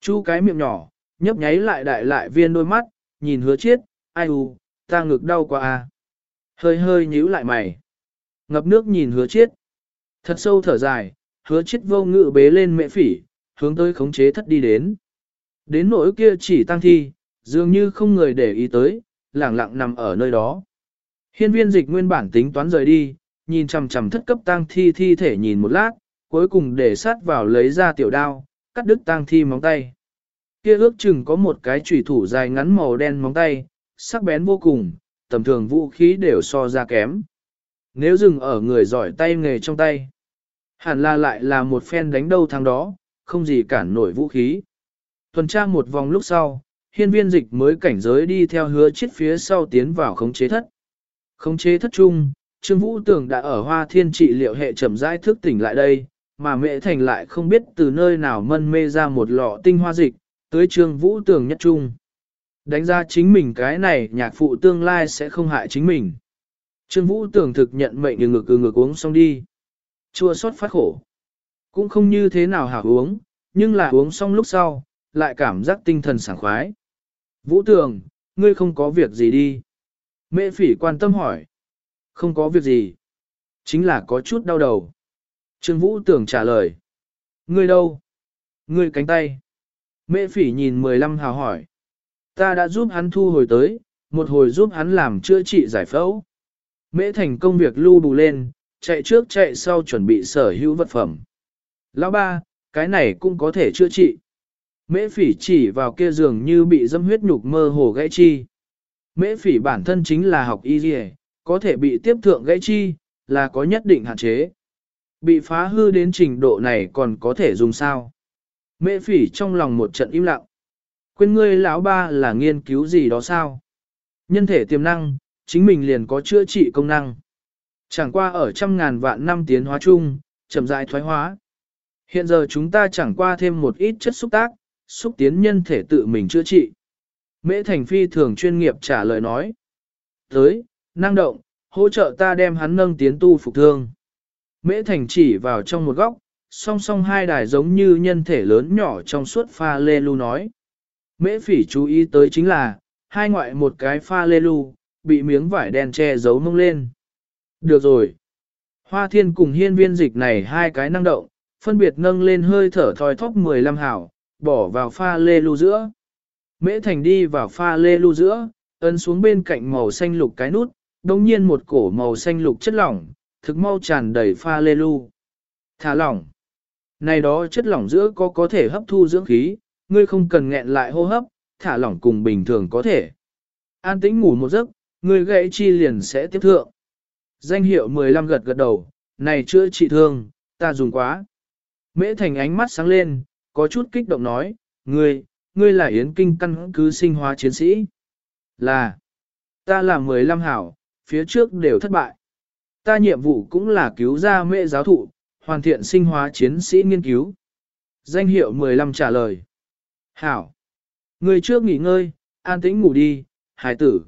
Chu cái miệng nhỏ, nhấp nháy lại đại lại viên đôi mắt, nhìn hứa chiết ai u, ta ngực đau quá à. Hơi hơi nhíu lại mày. Ngập nước nhìn hứa chiết Thật sâu thở dài, hứa chiết vô ngự bế lên mẹ phỉ, hướng tới khống chế thất đi đến. Đến nỗi kia chỉ tăng thi, dường như không người để ý tới, lẳng lặng nằm ở nơi đó. Hiên viên dịch nguyên bản tính toán rời đi, nhìn chằm chằm thất cấp tang thi thi thể nhìn một lát, cuối cùng để sát vào lấy ra tiểu đao, cắt đứt tang thi móng tay. Kia ước chừng có một cái chủy thủ dài ngắn màu đen móng tay, sắc bén vô cùng, tầm thường vũ khí đều so ra kém. Nếu dừng ở người giỏi tay nghề trong tay, hẳn là lại là một phen đánh đâu thằng đó, không gì cản nổi vũ khí. Tuần tra một vòng lúc sau, hiên viên dịch mới cảnh giới đi theo hứa chết phía sau tiến vào khống chế thất. Khống chế thất trung, Trương Vũ Tường đã ở hoa thiên trị liệu hệ trầm rãi thức tỉnh lại đây, mà mẹ thành lại không biết từ nơi nào mân mê ra một lọ tinh hoa dịch, tới Trương Vũ Tường nhất trung. Đánh ra chính mình cái này nhạc phụ tương lai sẽ không hại chính mình. Trương Vũ Tường thực nhận mệnh ngực ngực ngực uống xong đi. Chua xót phát khổ. Cũng không như thế nào hảo uống, nhưng là uống xong lúc sau, lại cảm giác tinh thần sảng khoái. Vũ Tường, ngươi không có việc gì đi. Mẹ phỉ quan tâm hỏi. Không có việc gì. Chính là có chút đau đầu. Trương Vũ tưởng trả lời. Ngươi đâu? Ngươi cánh tay. Mễ phỉ nhìn 15 hào hỏi. Ta đã giúp hắn thu hồi tới, một hồi giúp hắn làm chữa trị giải phẫu. Mễ thành công việc lưu bù lên, chạy trước chạy sau chuẩn bị sở hữu vật phẩm. Lão ba, cái này cũng có thể chữa trị. Mễ phỉ chỉ vào kia giường như bị dâm huyết nhục mơ hồ gãy chi. Mễ phỉ bản thân chính là học y dì có thể bị tiếp thượng gãy chi, là có nhất định hạn chế. Bị phá hư đến trình độ này còn có thể dùng sao. Mễ phỉ trong lòng một trận im lặng. Quên ngươi lão ba là nghiên cứu gì đó sao? Nhân thể tiềm năng, chính mình liền có chữa trị công năng. Chẳng qua ở trăm ngàn vạn năm tiến hóa chung, chậm rãi thoái hóa. Hiện giờ chúng ta chẳng qua thêm một ít chất xúc tác, xúc tiến nhân thể tự mình chữa trị. Mễ Thành Phi thường chuyên nghiệp trả lời nói. Tới, năng động, hỗ trợ ta đem hắn nâng tiến tu phục thương. Mễ Thành chỉ vào trong một góc, song song hai đài giống như nhân thể lớn nhỏ trong suốt pha lê lu nói. Mễ phỉ chú ý tới chính là, hai ngoại một cái pha lê lu, bị miếng vải đen che giấu mông lên. Được rồi. Hoa thiên cùng hiên viên dịch này hai cái năng động, phân biệt nâng lên hơi thở thoi thóp 15 hảo, bỏ vào pha lê lu giữa. Mễ thành đi vào pha lê lu giữa, ấn xuống bên cạnh màu xanh lục cái nút, đồng nhiên một cổ màu xanh lục chất lỏng, thực mau tràn đầy pha lê lu. Thả lỏng. Này đó chất lỏng giữa có có thể hấp thu dưỡng khí, ngươi không cần nghẹn lại hô hấp, thả lỏng cùng bình thường có thể. An tĩnh ngủ một giấc, ngươi gãy chi liền sẽ tiếp thượng. Danh hiệu 15 gật gật đầu, này chữa trị thương, ta dùng quá. Mễ thành ánh mắt sáng lên, có chút kích động nói, ngươi, ngươi là yến kinh căn cứ sinh hóa chiến sĩ. Là, ta là 15 hảo, phía trước đều thất bại. Ta nhiệm vụ cũng là cứu ra mẹ giáo thụ, hoàn thiện sinh hóa chiến sĩ nghiên cứu. Danh hiệu 15 trả lời. Hảo. Người trước nghỉ ngơi, an tĩnh ngủ đi, hải tử.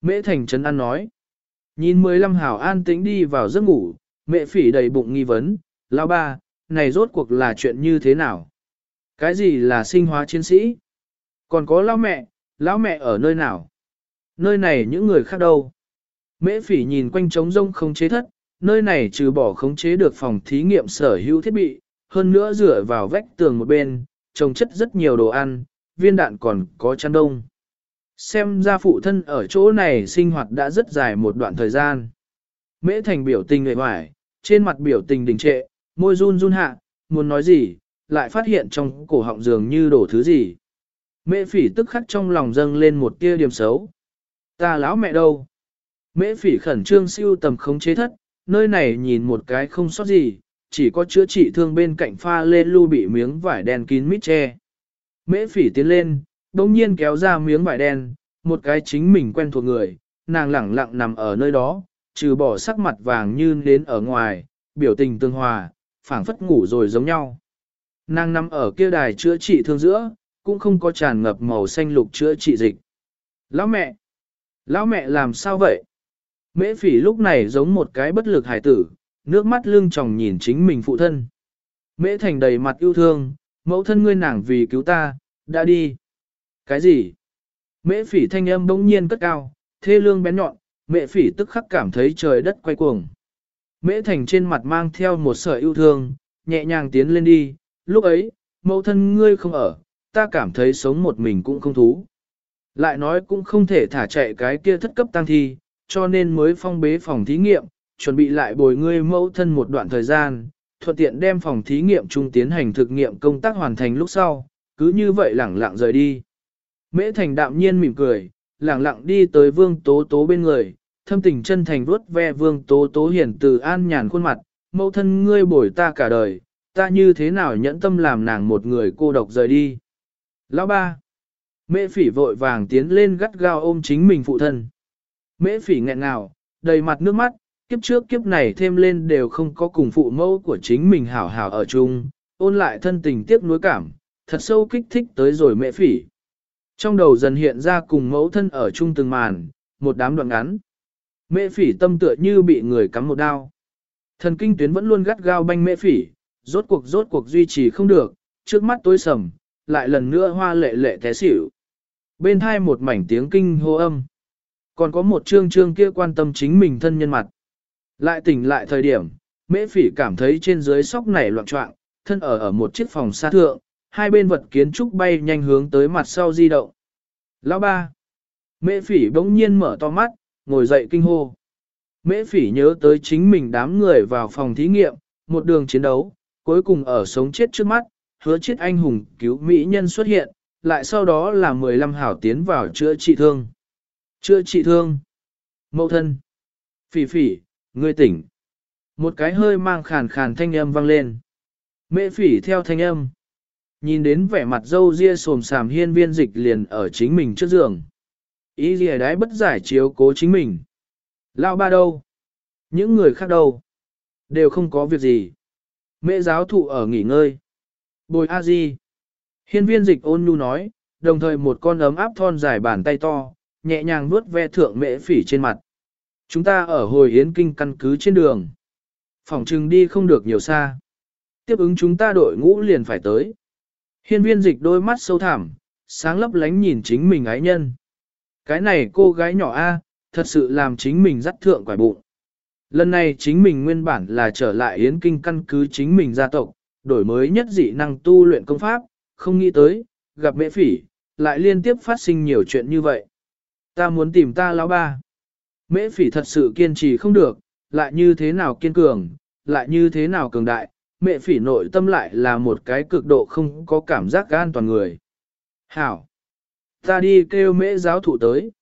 Mễ thành trấn an nói. Nhìn 15 hảo an tĩnh đi vào giấc ngủ, mẹ phỉ đầy bụng nghi vấn, lão ba, này rốt cuộc là chuyện như thế nào? Cái gì là sinh hóa chiến sĩ? Còn có lão mẹ, lão mẹ ở nơi nào? Nơi này những người khác đâu? Mễ phỉ nhìn quanh trống rông không chế thất, nơi này trừ bỏ khống chế được phòng thí nghiệm sở hữu thiết bị, hơn nữa dựa vào vách tường một bên, trồng chất rất nhiều đồ ăn, viên đạn còn có chăn đông. Xem ra phụ thân ở chỗ này sinh hoạt đã rất dài một đoạn thời gian. Mễ thành biểu tình người hoài, trên mặt biểu tình đình trệ, môi run run hạ, muốn nói gì, lại phát hiện trong cổ họng dường như đổ thứ gì. Mễ phỉ tức khắc trong lòng dâng lên một tia điểm xấu. Ta lão mẹ đâu? Mễ phỉ khẩn trương siêu tầm khống chế thất, nơi này nhìn một cái không sót gì, chỉ có chữa trị thương bên cạnh pha lên lưu bị miếng vải đen kín mít che. Mễ phỉ tiến lên, đồng nhiên kéo ra miếng vải đen, một cái chính mình quen thuộc người, nàng lẳng lặng nằm ở nơi đó, trừ bỏ sắc mặt vàng như đến ở ngoài, biểu tình tương hòa, phảng phất ngủ rồi giống nhau. Nàng nằm ở kia đài chữa trị thương giữa, cũng không có tràn ngập màu xanh lục chữa trị dịch. Lão mẹ! Lão mẹ làm sao vậy? Mễ phỉ lúc này giống một cái bất lực hải tử, nước mắt lưng tròng nhìn chính mình phụ thân. Mễ thành đầy mặt yêu thương, mẫu thân ngươi nàng vì cứu ta, đã đi. Cái gì? Mễ phỉ thanh âm bỗng nhiên cất cao, thê lương bén nhọn, mễ phỉ tức khắc cảm thấy trời đất quay cuồng. Mễ thành trên mặt mang theo một sợi yêu thương, nhẹ nhàng tiến lên đi, lúc ấy, mẫu thân ngươi không ở, ta cảm thấy sống một mình cũng không thú. Lại nói cũng không thể thả chạy cái kia thất cấp tăng thi, cho nên mới phong bế phòng thí nghiệm, chuẩn bị lại bồi ngươi mẫu thân một đoạn thời gian, thuận tiện đem phòng thí nghiệm chung tiến hành thực nghiệm công tác hoàn thành lúc sau, cứ như vậy lẳng lặng rời đi. Mễ Thành đạm nhiên mỉm cười, lẳng lặng đi tới Vương Tố Tố bên người, thâm tình chân thành vuốt ve Vương Tố Tố hiển từ an nhàn khuôn mặt, mẫu thân ngươi bồi ta cả đời, ta như thế nào nhẫn tâm làm nàng một người cô độc rời đi. Lão ba, mễ phỉ vội vàng tiến lên gắt gao ôm chính mình phụ thân. Mễ phỉ nghẹn ngào, đầy mặt nước mắt, kiếp trước kiếp này thêm lên đều không có cùng phụ mẫu của chính mình hảo hảo ở chung, ôn lại thân tình tiếc nuối cảm, thật sâu kích thích tới rồi mễ phỉ. Trong đầu dần hiện ra cùng mẫu thân ở chung từng màn, một đám đoạn ngắn. Mễ phỉ tâm tựa như bị người cắm một đao. Thần kinh tuyến vẫn luôn gắt gao banh mễ phỉ, rốt cuộc rốt cuộc duy trì không được, trước mắt tối sầm, lại lần nữa hoa lệ lệ té xỉu. Bên hai một mảnh tiếng kinh hô âm. Còn có một trương trương kia quan tâm chính mình thân nhân mặt. Lại tỉnh lại thời điểm, mễ phỉ cảm thấy trên dưới sóc này loạn trọng, thân ở ở một chiếc phòng xa thượng, hai bên vật kiến trúc bay nhanh hướng tới mặt sau di động. Lão ba. Mễ phỉ bỗng nhiên mở to mắt, ngồi dậy kinh hô. Mễ phỉ nhớ tới chính mình đám người vào phòng thí nghiệm, một đường chiến đấu, cuối cùng ở sống chết trước mắt, hứa chết anh hùng cứu mỹ nhân xuất hiện, lại sau đó là 15 hảo tiến vào chữa trị thương. Chữa trị thương. Mậu thân. Phỉ phỉ, ngươi tỉnh. Một cái hơi mang khàn khàn thanh âm vang lên. Mễ phỉ theo thanh âm. Nhìn đến vẻ mặt dâu ria sồm sàm hiên viên dịch liền ở chính mình trước giường. Ý gì đái bất giải chiếu cố chính mình. Lao ba đâu? Những người khác đâu? Đều không có việc gì. Mẹ giáo thụ ở nghỉ ngơi. Bồi a di. Hiên viên dịch ôn nhu nói, đồng thời một con ấm áp thon dài bàn tay to, nhẹ nhàng vuốt ve thượng mễ phỉ trên mặt. Chúng ta ở hồi yến kinh căn cứ trên đường. Phòng trừng đi không được nhiều xa. Tiếp ứng chúng ta đội ngũ liền phải tới. Hiên viên dịch đôi mắt sâu thẳm, sáng lấp lánh nhìn chính mình ái nhân. Cái này cô gái nhỏ A, thật sự làm chính mình dắt thượng quải bụng. Lần này chính mình nguyên bản là trở lại yến kinh căn cứ chính mình gia tộc, đổi mới nhất dị năng tu luyện công pháp, không nghĩ tới, gặp mẹ phỉ, lại liên tiếp phát sinh nhiều chuyện như vậy. Ta muốn tìm ta lão ba. Mễ phỉ thật sự kiên trì không được, lại như thế nào kiên cường, lại như thế nào cường đại, mẹ phỉ nội tâm lại là một cái cực độ không có cảm giác an toàn người. Hảo! Ta đi kêu mễ giáo thụ tới.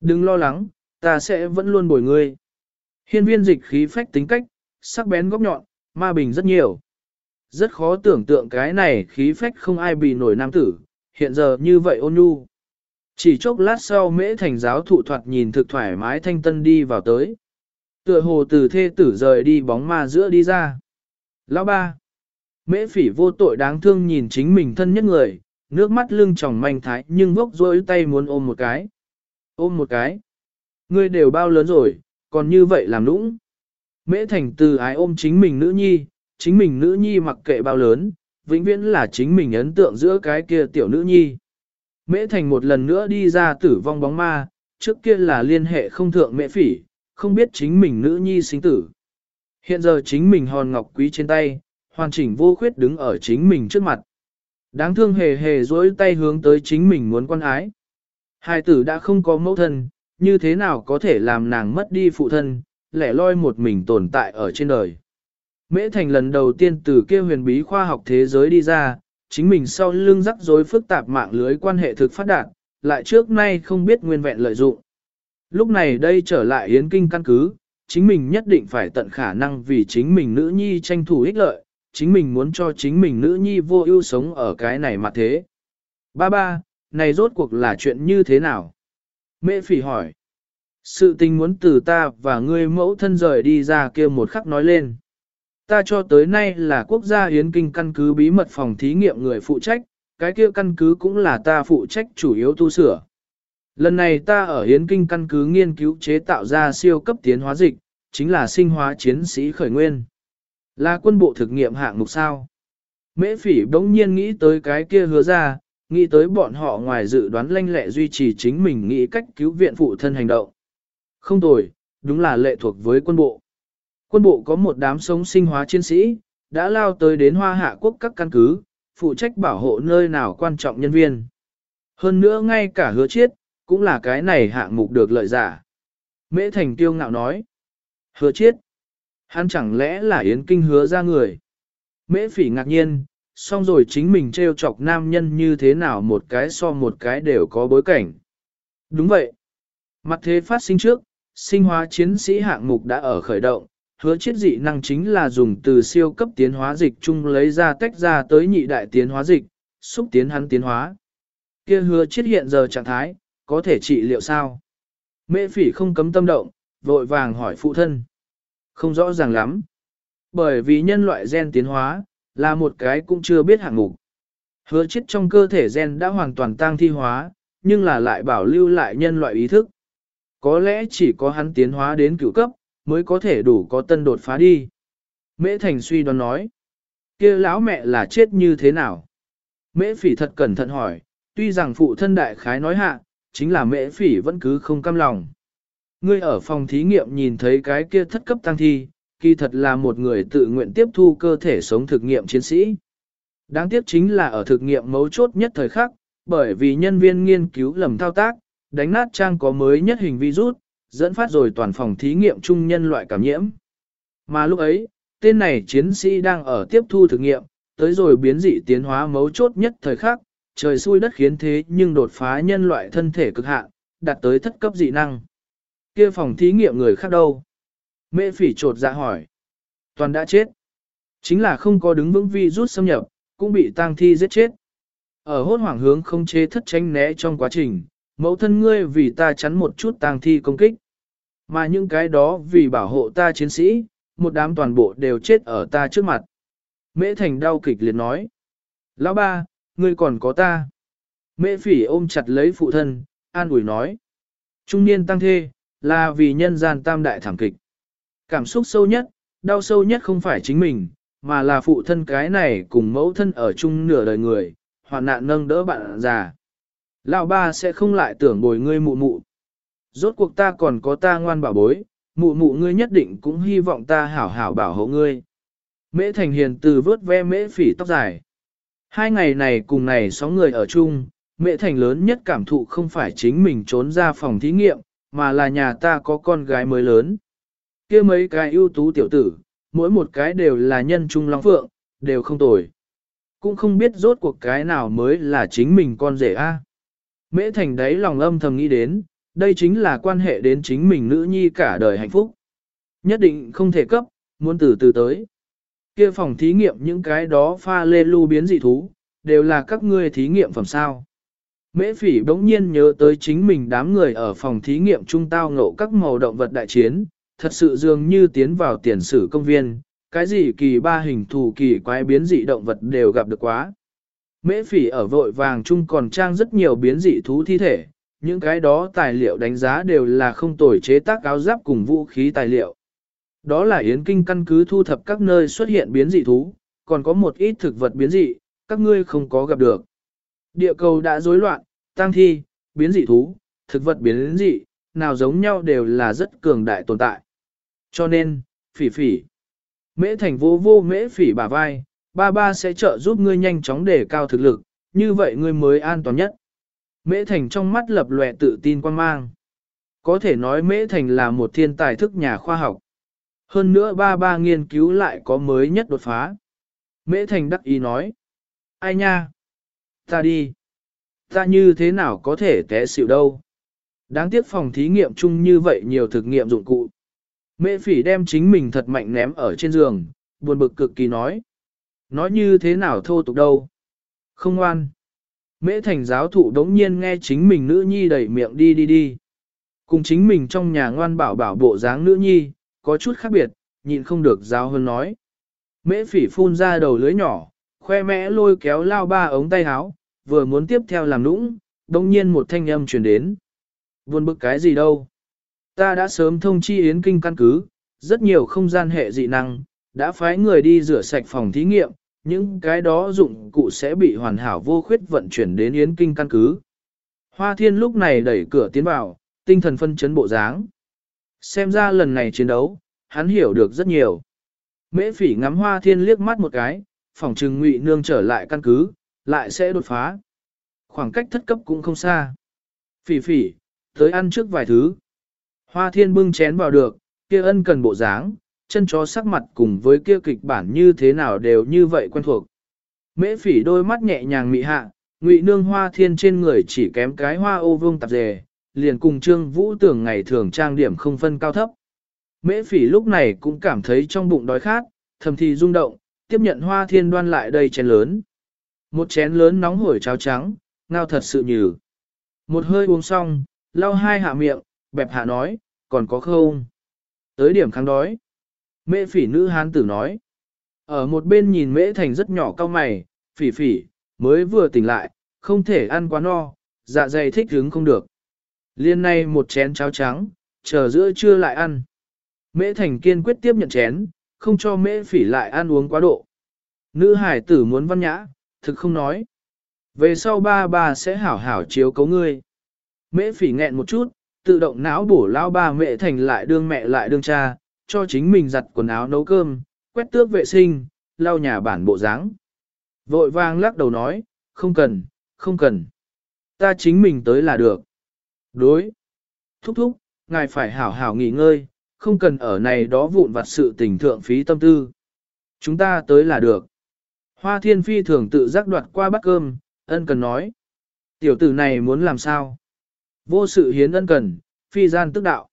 Đừng lo lắng, ta sẽ vẫn luôn bồi ngươi. Hiên viên dịch khí phách tính cách, sắc bén góc nhọn, ma bình rất nhiều. Rất khó tưởng tượng cái này khí phách không ai bị nổi nam tử, hiện giờ như vậy ôn nhu. Chỉ chốc lát sau mễ thành giáo thụ thoạt nhìn thực thoải mái thanh tân đi vào tới. Tựa hồ từ thê tử rời đi bóng ma giữa đi ra. Lão ba. Mễ phỉ vô tội đáng thương nhìn chính mình thân nhất người, nước mắt lưng tròng manh thái nhưng vốc rối tay muốn ôm một cái. Ôm một cái. Ngươi đều bao lớn rồi, còn như vậy làm nũng. Mễ thành từ ái ôm chính mình nữ nhi, chính mình nữ nhi mặc kệ bao lớn, vĩnh viễn là chính mình ấn tượng giữa cái kia tiểu nữ nhi. Mễ thành một lần nữa đi ra tử vong bóng ma, trước kia là liên hệ không thượng mễ phỉ, không biết chính mình nữ nhi sinh tử. Hiện giờ chính mình hòn ngọc quý trên tay, hoàn chỉnh vô khuyết đứng ở chính mình trước mặt. Đáng thương hề hề dối tay hướng tới chính mình muốn quan ái. Hai tử đã không có mẫu thân, như thế nào có thể làm nàng mất đi phụ thân, lẻ loi một mình tồn tại ở trên đời. Mễ Thành lần đầu tiên từ kia huyền bí khoa học thế giới đi ra, chính mình sau lưng rắc rối phức tạp mạng lưới quan hệ thực phát đạt, lại trước nay không biết nguyên vẹn lợi dụng. Lúc này đây trở lại Yến Kinh căn cứ, chính mình nhất định phải tận khả năng vì chính mình nữ nhi tranh thủ ích lợi, chính mình muốn cho chính mình nữ nhi vô ưu sống ở cái này mà thế. Ba ba, này rốt cuộc là chuyện như thế nào? Mẹ phỉ hỏi. Sự tình muốn từ ta và ngươi mẫu thân rời đi ra kia một khắc nói lên. Ta cho tới nay là quốc gia hiến kinh căn cứ bí mật phòng thí nghiệm người phụ trách, cái kia căn cứ cũng là ta phụ trách chủ yếu tu sửa. Lần này ta ở hiến kinh căn cứ nghiên cứu chế tạo ra siêu cấp tiến hóa dịch, chính là sinh hóa chiến sĩ khởi nguyên. Là quân bộ thực nghiệm hạng mục sao. Mễ phỉ bỗng nhiên nghĩ tới cái kia hứa ra, nghĩ tới bọn họ ngoài dự đoán lanh lẹ duy trì chính mình nghĩ cách cứu viện phụ thân hành động. Không tồi, đúng là lệ thuộc với quân bộ. Quân bộ có một đám sống sinh hóa chiến sĩ, đã lao tới đến hoa hạ quốc các căn cứ, phụ trách bảo hộ nơi nào quan trọng nhân viên. Hơn nữa ngay cả hứa chiết, cũng là cái này hạng mục được lợi giả. Mễ Thành tiêu ngạo nói. Hứa chiết. Hắn chẳng lẽ là Yến Kinh hứa ra người. Mễ phỉ ngạc nhiên, xong rồi chính mình treo chọc nam nhân như thế nào một cái so một cái đều có bối cảnh. Đúng vậy. Mặt thế phát sinh trước, sinh hóa chiến sĩ hạng mục đã ở khởi động, hứa chiết dị năng chính là dùng từ siêu cấp tiến hóa dịch chung lấy ra tách ra tới nhị đại tiến hóa dịch, xúc tiến hắn tiến hóa. Kia hứa chiết hiện giờ trạng thái, có thể trị liệu sao? Mễ phỉ không cấm tâm động, vội vàng hỏi phụ thân. Không rõ ràng lắm. Bởi vì nhân loại gen tiến hóa, là một cái cũng chưa biết hạng mục. Hứa chết trong cơ thể gen đã hoàn toàn tăng thi hóa, nhưng là lại bảo lưu lại nhân loại ý thức. Có lẽ chỉ có hắn tiến hóa đến cửu cấp, mới có thể đủ có tân đột phá đi. Mễ Thành suy đoán nói, kia lão mẹ là chết như thế nào? Mễ Phỉ thật cẩn thận hỏi, tuy rằng phụ thân đại khái nói hạ, chính là Mễ Phỉ vẫn cứ không cam lòng. Ngươi ở phòng thí nghiệm nhìn thấy cái kia thất cấp tăng thi, kỳ thật là một người tự nguyện tiếp thu cơ thể sống thực nghiệm chiến sĩ. Đáng tiếc chính là ở thực nghiệm mấu chốt nhất thời khắc, bởi vì nhân viên nghiên cứu lầm thao tác, đánh nát trang có mới nhất hình virus, dẫn phát rồi toàn phòng thí nghiệm chung nhân loại cảm nhiễm. Mà lúc ấy, tên này chiến sĩ đang ở tiếp thu thực nghiệm, tới rồi biến dị tiến hóa mấu chốt nhất thời khắc, trời xui đất khiến thế nhưng đột phá nhân loại thân thể cực hạn, đạt tới thất cấp dị năng. Kia phòng thí nghiệm người khác đâu? Mẹ phỉ trột dạ hỏi. Toàn đã chết. Chính là không có đứng vững vi rút xâm nhập, cũng bị tang thi giết chết. Ở hốt hoảng hướng không chế thất tranh né trong quá trình, mẫu thân ngươi vì ta chắn một chút tang thi công kích. Mà những cái đó vì bảo hộ ta chiến sĩ, một đám toàn bộ đều chết ở ta trước mặt. Mễ Thành đau kịch liệt nói. Lão ba, ngươi còn có ta. Mễ phỉ ôm chặt lấy phụ thân, an ủi nói. Trung niên tăng thê, là vì nhân gian tam đại thảm kịch. Cảm xúc sâu nhất, đau sâu nhất không phải chính mình, mà là phụ thân cái này cùng mẫu thân ở chung nửa đời người, hoạn nạn nâng đỡ bạn già. Lão ba sẽ không lại tưởng bồi ngươi mụ mụ. Rốt cuộc ta còn có ta ngoan bảo bối, mụ mụ ngươi nhất định cũng hy vọng ta hảo hảo bảo hộ ngươi. Mễ Thành Hiền từ vớt ve mễ phỉ tóc dài. Hai ngày này cùng này sáu người ở chung, mẹ Thành lớn nhất cảm thụ không phải chính mình trốn ra phòng thí nghiệm, mà là nhà ta có con gái mới lớn. kia mấy cái ưu tú tiểu tử, mỗi một cái đều là nhân trung long phượng, đều không tồi. Cũng không biết rốt cuộc cái nào mới là chính mình con rể a. Mễ Thành đấy lòng âm thầm nghĩ đến, đây chính là quan hệ đến chính mình nữ nhi cả đời hạnh phúc. Nhất định không thể cấp, muốn từ từ tới. Kia phòng thí nghiệm những cái đó pha lê lưu biến dị thú, đều là các ngươi thí nghiệm phẩm sao. Mễ phỉ bỗng nhiên nhớ tới chính mình đám người ở phòng thí nghiệm trung tao ngộ các màu động vật đại chiến, thật sự dường như tiến vào tiền sử công viên, cái gì kỳ ba hình thù kỳ quái biến dị động vật đều gặp được quá. Mễ phỉ ở vội vàng chung còn trang rất nhiều biến dị thú thi thể, những cái đó tài liệu đánh giá đều là không tồi chế tác áo giáp cùng vũ khí tài liệu. Đó là Yến Kinh căn cứ thu thập các nơi xuất hiện biến dị thú, còn có một ít thực vật biến dị, các ngươi không có gặp được. Địa cầu đã rối loạn, tăng thi, biến dị thú, thực vật biến dị, nào giống nhau đều là rất cường đại tồn tại. Cho nên, phỉ phỉ, mễ thành vô vô mễ phỉ bả vai, ba ba sẽ trợ giúp ngươi nhanh chóng đề cao thực lực, như vậy ngươi mới an toàn nhất. Mễ thành trong mắt lập lòe tự tin quan mang. Có thể nói mễ thành là một thiên tài thức nhà khoa học. Hơn nữa ba ba nghiên cứu lại có mới nhất đột phá. Mễ thành đắc ý nói. Ai nha? Ta đi. Ta như thế nào có thể té xỉu đâu? Đáng tiếc phòng thí nghiệm chung như vậy nhiều thực nghiệm dụng cụ. Mễ phỉ đem chính mình thật mạnh ném ở trên giường, buồn bực cực kỳ nói. Nói như thế nào thô tục đâu? Không ngoan. Mễ thành giáo thụ đống nhiên nghe chính mình nữ nhi đẩy miệng đi đi đi. Cùng chính mình trong nhà ngoan bảo bảo bộ dáng nữ nhi, có chút khác biệt, nhịn không được giáo hơn nói. Mễ phỉ phun ra đầu lưới nhỏ, khoe mẽ lôi kéo lao ba ống tay áo, vừa muốn tiếp theo làm nũng, đống nhiên một thanh âm truyền đến. Buồn bực cái gì đâu? Ta đã sớm thông chi yến kinh căn cứ, rất nhiều không gian hệ dị năng, đã phái người đi rửa sạch phòng thí nghiệm, những cái đó dụng cụ sẽ bị hoàn hảo vô khuyết vận chuyển đến yến kinh căn cứ. Hoa thiên lúc này đẩy cửa tiến vào, tinh thần phân chấn bộ dáng. Xem ra lần này chiến đấu, hắn hiểu được rất nhiều. Mễ phỉ ngắm hoa thiên liếc mắt một cái, phòng trừng ngụy nương trở lại căn cứ, lại sẽ đột phá. Khoảng cách thất cấp cũng không xa. Phỉ phỉ, tới ăn trước vài thứ. Hoa thiên bưng chén vào được, kia ân cần bộ dáng, chân chó sắc mặt cùng với kia kịch bản như thế nào đều như vậy quen thuộc. Mễ phỉ đôi mắt nhẹ nhàng mị hạ, ngụy nương hoa thiên trên người chỉ kém cái hoa ô vương tạp dề, liền cùng trương vũ tưởng ngày thường trang điểm không phân cao thấp. Mễ phỉ lúc này cũng cảm thấy trong bụng đói khát, thầm thì rung động, tiếp nhận hoa thiên đoan lại đây chén lớn. Một chén lớn nóng hổi cháo trắng, ngao thật sự nhừ. Một hơi uống xong, lau hai hạ miệng, bẹp hạ nói, còn có không? Tới điểm kháng đói. Mễ phỉ nữ hán tử nói. Ở một bên nhìn mễ thành rất nhỏ cao mày, phỉ phỉ, mới vừa tỉnh lại, không thể ăn quá no, dạ dày thích hứng không được. Liên nay một chén cháo trắng, chờ giữa trưa lại ăn. Mễ thành kiên quyết tiếp nhận chén, không cho mễ phỉ lại ăn uống quá độ. Nữ hải tử muốn văn nhã, thực không nói. Về sau ba bà sẽ hảo hảo chiếu cấu ngươi. Mễ phỉ nghẹn một chút, tự động não bổ lao ba mẹ thành lại đương mẹ lại đương cha, cho chính mình giặt quần áo nấu cơm, quét tước vệ sinh, lau nhà bản bộ dáng. Vội vang lắc đầu nói, không cần, không cần. Ta chính mình tới là được. Đối. Thúc thúc, ngài phải hảo hảo nghỉ ngơi, không cần ở này đó vụn vặt sự tình thượng phí tâm tư. Chúng ta tới là được. Hoa thiên phi thường tự giác đoạt qua bát cơm, ân cần nói. Tiểu tử này muốn làm sao? Vô sự hiến ân cần, phi gian tức đạo.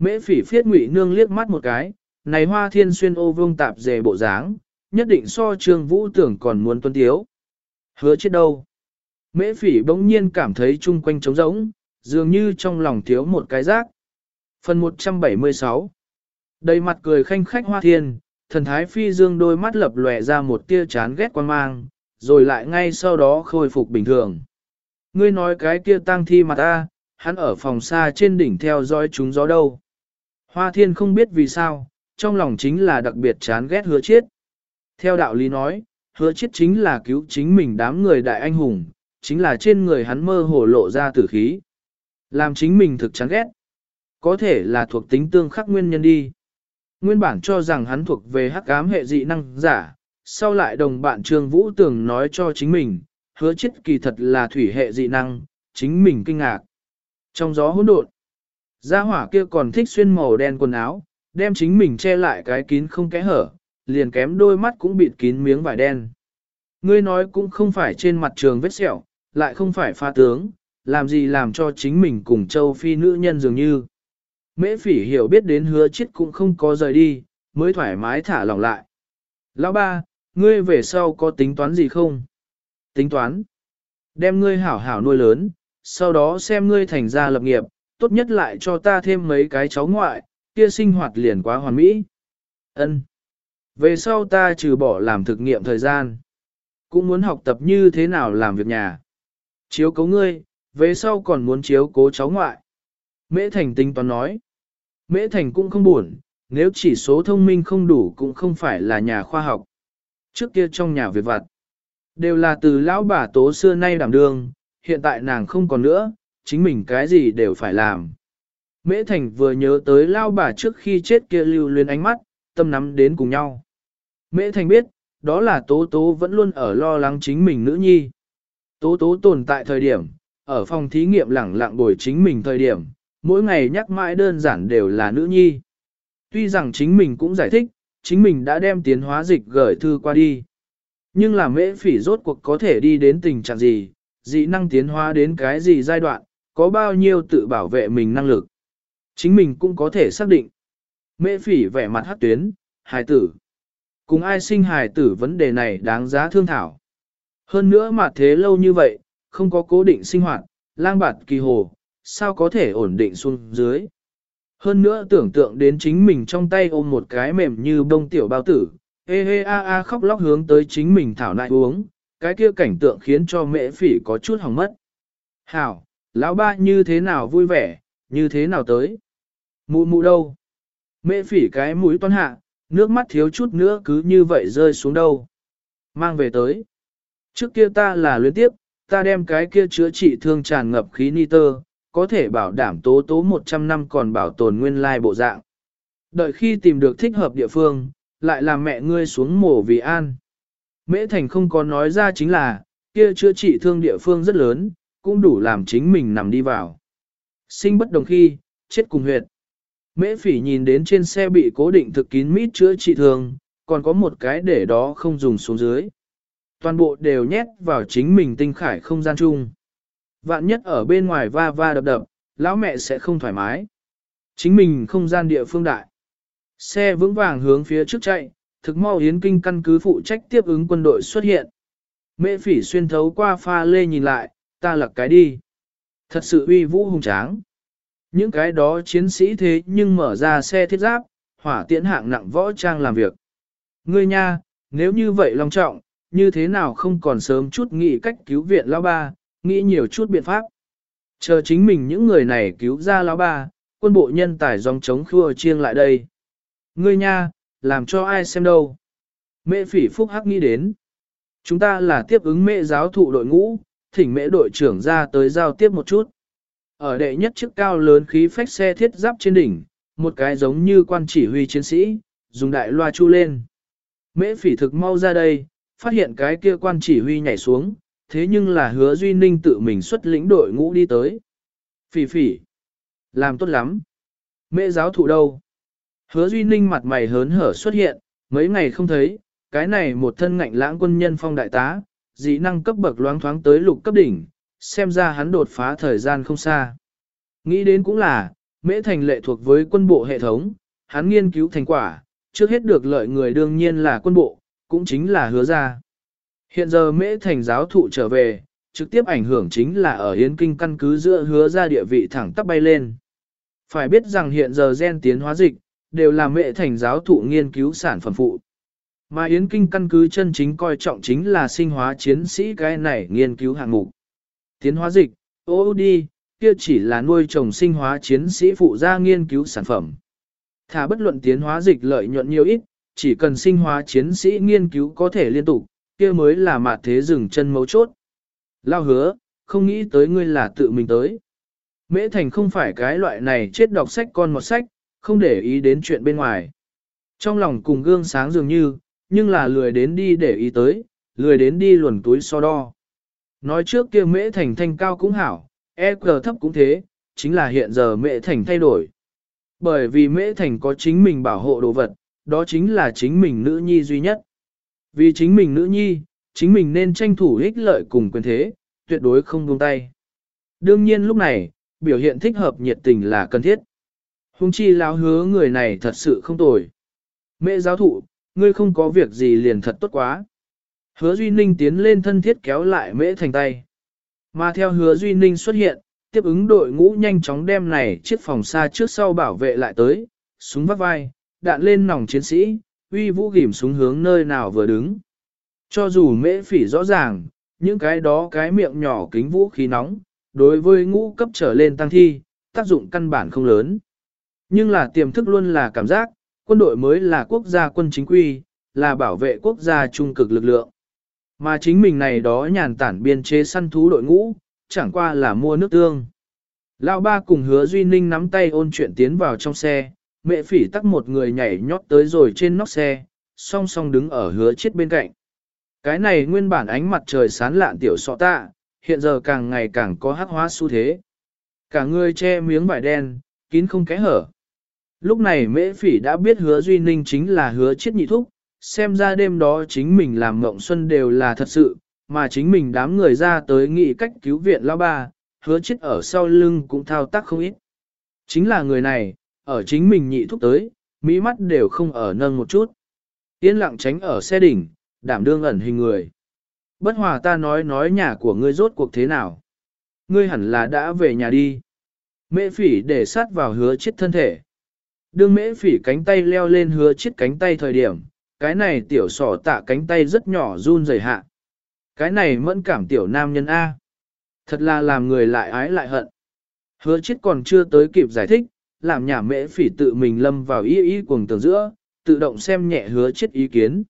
Mễ phỉ phiết ngụy nương liếc mắt một cái, này hoa thiên xuyên ô vương tạp dề bộ dáng, nhất định so trương vũ tưởng còn muốn tuân tiếu. Hứa chết đâu? Mễ phỉ bỗng nhiên cảm thấy chung quanh trống rỗng, dường như trong lòng thiếu một cái rác. Phần 176 Đầy mặt cười khanh khách hoa thiên, thần thái phi dương đôi mắt lập lòe ra một tia chán ghét quan mang, rồi lại ngay sau đó khôi phục bình thường. Ngươi nói cái kia tang thi mặt ta, hắn ở phòng xa trên đỉnh theo dõi chúng gió đâu. Hoa thiên không biết vì sao, trong lòng chính là đặc biệt chán ghét hứa chiết. Theo đạo lý nói, hứa chiết chính là cứu chính mình đám người đại anh hùng, chính là trên người hắn mơ hồ lộ ra tử khí. Làm chính mình thực chán ghét. Có thể là thuộc tính tương khắc nguyên nhân đi. Nguyên bản cho rằng hắn thuộc về hắc ám hệ dị năng giả, sau lại đồng bạn Trương Vũ Tường nói cho chính mình, hứa chết kỳ thật là thủy hệ dị năng, chính mình kinh ngạc. Trong gió hỗn độn, gia hỏa kia còn thích xuyên màu đen quần áo, đem chính mình che lại cái kín không kẽ hở, liền kém đôi mắt cũng bịt kín miếng vải đen. Ngươi nói cũng không phải trên mặt trường vết sẹo, lại không phải pha tướng, làm gì làm cho chính mình cùng châu phi nữ nhân dường như. Mễ phỉ hiểu biết đến hứa chết cũng không có rời đi, mới thoải mái thả lỏng lại. Lão ba, ngươi về sau có tính toán gì không? Tính toán. Đem ngươi hảo hảo nuôi lớn, sau đó xem ngươi thành ra lập nghiệp, tốt nhất lại cho ta thêm mấy cái cháu ngoại, kia sinh hoạt liền quá hoàn mỹ. Ân. Về sau ta trừ bỏ làm thực nghiệm thời gian, cũng muốn học tập như thế nào làm việc nhà. Chiếu cố ngươi, về sau còn muốn chiếu cố cháu ngoại. Mễ Thành tính toán nói. Mễ Thành cũng không buồn, nếu chỉ số thông minh không đủ cũng không phải là nhà khoa học. Trước kia trong nhà việc vặt, đều là từ lão bà tố xưa nay đảm đương, hiện tại nàng không còn nữa, chính mình cái gì đều phải làm. Mễ Thành vừa nhớ tới lão bà trước khi chết kia lưu luyến ánh mắt, tâm nắm đến cùng nhau. Mễ Thành biết, đó là tố tố vẫn luôn ở lo lắng chính mình nữ nhi. Tố tố tồn tại thời điểm, ở phòng thí nghiệm lẳng lặng bồi chính mình thời điểm, mỗi ngày nhắc mãi đơn giản đều là nữ nhi. Tuy rằng chính mình cũng giải thích, chính mình đã đem tiến hóa dịch gửi thư qua đi. Nhưng là mễ phỉ rốt cuộc có thể đi đến tình trạng gì, dị năng tiến hóa đến cái gì giai đoạn, có bao nhiêu tự bảo vệ mình năng lực. Chính mình cũng có thể xác định. Mễ phỉ vẻ mặt hát tuyến, hài tử. Cùng ai sinh hài tử vấn đề này đáng giá thương thảo. Hơn nữa mà thế lâu như vậy, không có cố định sinh hoạt, lang bạt kỳ hồ, sao có thể ổn định xuống dưới. Hơn nữa tưởng tượng đến chính mình trong tay ôm một cái mềm như bông tiểu bao tử, hê hê a a khóc lóc hướng tới chính mình thảo nại uống, cái kia cảnh tượng khiến cho mẹ phỉ có chút hỏng mất. Hảo, lão ba như thế nào vui vẻ, như thế nào tới? Mụ mụ đâu? Mẹ phỉ cái mũi toan hạ, nước mắt thiếu chút nữa cứ như vậy rơi xuống đâu. Mang về tới. Trước kia ta là luyến tiếp, ta đem cái kia chữa trị thương tràn ngập khí nitơ, có thể bảo đảm tố tố 100 năm còn bảo tồn nguyên lai bộ dạng. Đợi khi tìm được thích hợp địa phương, lại làm mẹ ngươi xuống mổ vì an. Mễ Thành không có nói ra chính là, kia chữa trị thương địa phương rất lớn, cũng đủ làm chính mình nằm đi vào. Sinh bất đồng khi, chết cùng huyệt. Mễ phỉ nhìn đến trên xe bị cố định thực kín mít chữa trị thường còn có một cái để đó không dùng xuống dưới. Toàn bộ đều nhét vào chính mình tinh khải không gian chung. Vạn nhất ở bên ngoài va va đập đập, lão mẹ sẽ không thoải mái. Chính mình không gian địa phương đại. Xe vững vàng hướng phía trước chạy, thực mau hiến kinh căn cứ phụ trách tiếp ứng quân đội xuất hiện. Mễ phỉ xuyên thấu qua pha lê nhìn lại, ta lật cái đi. Thật sự uy vũ hùng tráng. Những cái đó chiến sĩ thế nhưng mở ra xe thiết giáp, hỏa tiễn hạng nặng võ trang làm việc. Ngươi nha, nếu như vậy long trọng, như thế nào không còn sớm chút nghĩ cách cứu viện lão ba, nghĩ nhiều chút biện pháp. Chờ chính mình những người này cứu ra lão ba, quân bộ nhân tài dòng chống khua chiêng lại đây. Ngươi nha, làm cho ai xem đâu. Mẹ phỉ phúc hắc nghĩ đến. Chúng ta là tiếp ứng mẹ giáo thụ đội ngũ, thỉnh mẹ đội trưởng ra tới giao tiếp một chút. Ở đệ nhất chiếc cao lớn khí phách xe thiết giáp trên đỉnh, một cái giống như quan chỉ huy chiến sĩ, dùng đại loa chu lên. Mễ phỉ thực mau ra đây, phát hiện cái kia quan chỉ huy nhảy xuống, thế nhưng là hứa Duy Ninh tự mình xuất lĩnh đội ngũ đi tới. Phỉ phỉ, làm tốt lắm. Mễ giáo thụ đâu? Hứa Duy Ninh mặt mày hớn hở xuất hiện, mấy ngày không thấy, cái này một thân ngạnh lãng quân nhân phong đại tá, dị năng cấp bậc loáng thoáng tới lục cấp đỉnh, xem ra hắn đột phá thời gian không xa. Nghĩ đến cũng là, mễ thành lệ thuộc với quân bộ hệ thống, hắn nghiên cứu thành quả, trước hết được lợi người đương nhiên là quân bộ, cũng chính là hứa ra. Hiện giờ mễ thành giáo thụ trở về, trực tiếp ảnh hưởng chính là ở Hiến Kinh căn cứ giữa hứa ra địa vị thẳng tắp bay lên. Phải biết rằng hiện giờ gen tiến hóa dịch, đều là mễ thành giáo thụ nghiên cứu sản phẩm phụ. Mà Yến Kinh căn cứ chân chính coi trọng chính là sinh hóa chiến sĩ cái này nghiên cứu hạng mục. Tiến hóa dịch, OOD, đi, kia chỉ là nuôi trồng sinh hóa chiến sĩ phụ gia nghiên cứu sản phẩm. Thả bất luận tiến hóa dịch lợi nhuận nhiều ít, chỉ cần sinh hóa chiến sĩ nghiên cứu có thể liên tục, kia mới là mạt thế dừng chân mấu chốt. Lao hứa, không nghĩ tới ngươi là tự mình tới. Mễ Thành không phải cái loại này chết đọc sách con một sách, không để ý đến chuyện bên ngoài. Trong lòng cùng gương sáng dường như, nhưng là lười đến đi để ý tới, lười đến đi luồn túi so đo. Nói trước kia Mễ Thành thanh cao cũng hảo, e cờ thấp cũng thế, chính là hiện giờ Mễ Thành thay đổi. Bởi vì Mễ Thành có chính mình bảo hộ đồ vật, đó chính là chính mình nữ nhi duy nhất. Vì chính mình nữ nhi, chính mình nên tranh thủ ích lợi cùng quyền thế, tuyệt đối không buông tay. Đương nhiên lúc này, biểu hiện thích hợp nhiệt tình là cần thiết. Hùng chi lão hứa người này thật sự không tồi. Mẹ giáo thụ, ngươi không có việc gì liền thật tốt quá. Hứa Duy Ninh tiến lên thân thiết kéo lại mễ thành tay. Mà theo hứa Duy Ninh xuất hiện, tiếp ứng đội ngũ nhanh chóng đem này chiếc phòng xa trước sau bảo vệ lại tới, súng vắt vai, đạn lên nòng chiến sĩ, uy vũ ghim súng hướng nơi nào vừa đứng. Cho dù mễ phỉ rõ ràng, những cái đó cái miệng nhỏ kính vũ khí nóng, đối với ngũ cấp trở lên tăng thi, tác dụng căn bản không lớn. Nhưng là tiềm thức luôn là cảm giác, quân đội mới là quốc gia quân chính quy, là bảo vệ quốc gia trung cực lực lượng. Mà chính mình này đó nhàn tản biên chế săn thú đội ngũ, chẳng qua là mua nước tương. Lão ba cùng hứa Duy Ninh nắm tay ôn chuyện tiến vào trong xe, mẹ phỉ tắc một người nhảy nhót tới rồi trên nóc xe, song song đứng ở hứa chết bên cạnh. Cái này nguyên bản ánh mặt trời sán lạn tiểu sọ tạ, hiện giờ càng ngày càng có hắc hóa xu thế. Cả người che miếng vải đen, kín không kẽ hở. Lúc này mễ phỉ đã biết hứa Duy Ninh chính là hứa chết nhị thúc, xem ra đêm đó chính mình làm mộng xuân đều là thật sự, mà chính mình đám người ra tới nghị cách cứu viện lão ba, hứa chết ở sau lưng cũng thao tác không ít. Chính là người này, ở chính mình nhị thúc tới, mỹ mắt đều không ở nâng một chút. Yên lặng tránh ở xe đỉnh, đảm đương ẩn hình người. Bất hòa ta nói nói nhà của ngươi rốt cuộc thế nào. Ngươi hẳn là đã về nhà đi. Mễ phỉ để sát vào hứa chết thân thể. Đương mễ phỉ cánh tay leo lên hứa chiết cánh tay thời điểm, cái này tiểu sỏ tạ cánh tay rất nhỏ run rẩy hạ. Cái này mẫn cảm tiểu nam nhân A. Thật là làm người lại ái lại hận. Hứa chiết còn chưa tới kịp giải thích, làm nhà mễ phỉ tự mình lâm vào y y cuồng tường giữa, tự động xem nhẹ hứa chiết ý kiến.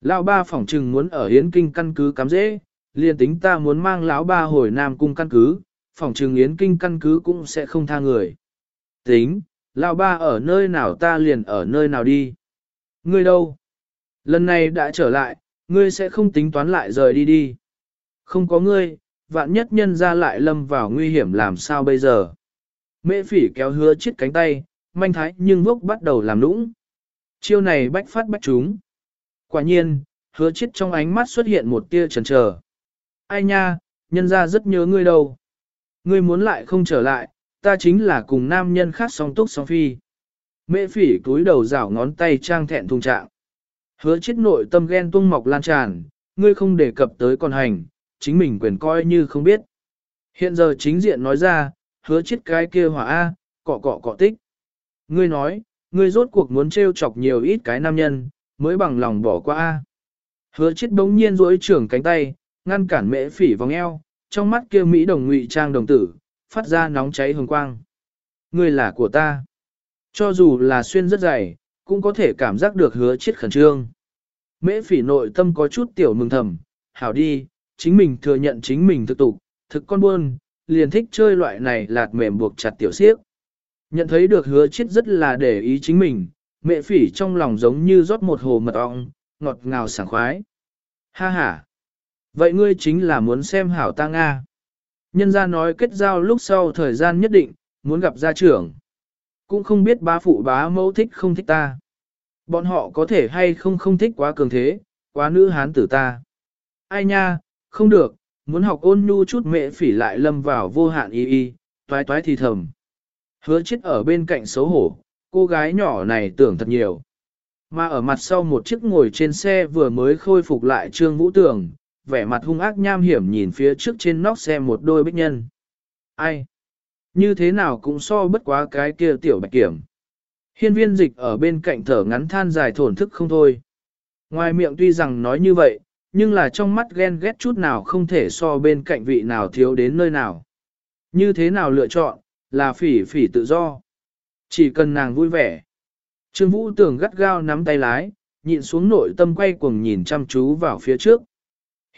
Lão ba phỏng trừng muốn ở Yến Kinh căn cứ cắm dễ, liền tính ta muốn mang lão ba hồi Nam cung căn cứ, phỏng trừng Yến Kinh căn cứ cũng sẽ không tha người. Tính, lão ba ở nơi nào ta liền ở nơi nào đi. Ngươi đâu? Lần này đã trở lại, ngươi sẽ không tính toán lại rời đi đi. Không có ngươi, vạn nhất nhân ra lại lâm vào nguy hiểm làm sao bây giờ. Mễ phỉ kéo hứa chiếc cánh tay, manh thái nhưng vốc bắt đầu làm nũng. Chiêu này bách phát bách chúng. Quả nhiên, hứa chiếc trong ánh mắt xuất hiện một tia chần trờ. Ai nha, nhân ra rất nhớ ngươi đâu. Ngươi muốn lại không trở lại, ta chính là cùng nam nhân khác song túc song phi. Mễ phỉ cúi đầu rảo ngón tay trang thẹn thùng trạng. Hứa chết nội tâm ghen tung mọc lan tràn, ngươi không đề cập tới con hành, chính mình quyền coi như không biết. Hiện giờ chính diện nói ra, hứa chết cái kia hỏa A, cọ cọ cọ tích. Ngươi nói, ngươi rốt cuộc muốn trêu chọc nhiều ít cái nam nhân, mới bằng lòng bỏ qua A. Hứa chết bỗng nhiên rỗi trưởng cánh tay, ngăn cản mễ phỉ vòng eo, trong mắt kia Mỹ đồng ngụy trang đồng tử, phát ra nóng cháy hồng quang. Ngươi là của ta. Cho dù là xuyên rất dày, cũng có thể cảm giác được hứa chết khẩn trương. Mễ phỉ nội tâm có chút tiểu mừng thầm, hảo đi, chính mình thừa nhận chính mình thực tục, thực con buôn, liền thích chơi loại này lạt mềm buộc chặt tiểu siếc. Nhận thấy được hứa chết rất là để ý chính mình, mẹ phỉ trong lòng giống như rót một hồ mật ong, ngọt ngào sảng khoái. Ha ha! Vậy ngươi chính là muốn xem hảo ta Nga. Nhân gia nói kết giao lúc sau thời gian nhất định, muốn gặp gia trưởng. Cũng không biết bá phụ bá mẫu thích không thích ta. Bọn họ có thể hay không không thích quá cường thế, quá nữ hán tử ta. Ai nha, không được, muốn học ôn nhu chút mẹ phỉ lại lâm vào vô hạn y y, toái toái thì thầm. Hứa chết ở bên cạnh xấu hổ, cô gái nhỏ này tưởng thật nhiều. Mà ở mặt sau một chiếc ngồi trên xe vừa mới khôi phục lại trương vũ tường, vẻ mặt hung ác nham hiểm nhìn phía trước trên nóc xe một đôi bích nhân. Ai? Như thế nào cũng so bất quá cái kia tiểu bạch kiểm. Hiên viên dịch ở bên cạnh thở ngắn than dài thổn thức không thôi. Ngoài miệng tuy rằng nói như vậy, nhưng là trong mắt ghen ghét chút nào không thể so bên cạnh vị nào thiếu đến nơi nào. Như thế nào lựa chọn, là phỉ phỉ tự do. Chỉ cần nàng vui vẻ. Trương Vũ tưởng gắt gao nắm tay lái, nhịn xuống nội tâm quay cuồng nhìn chăm chú vào phía trước.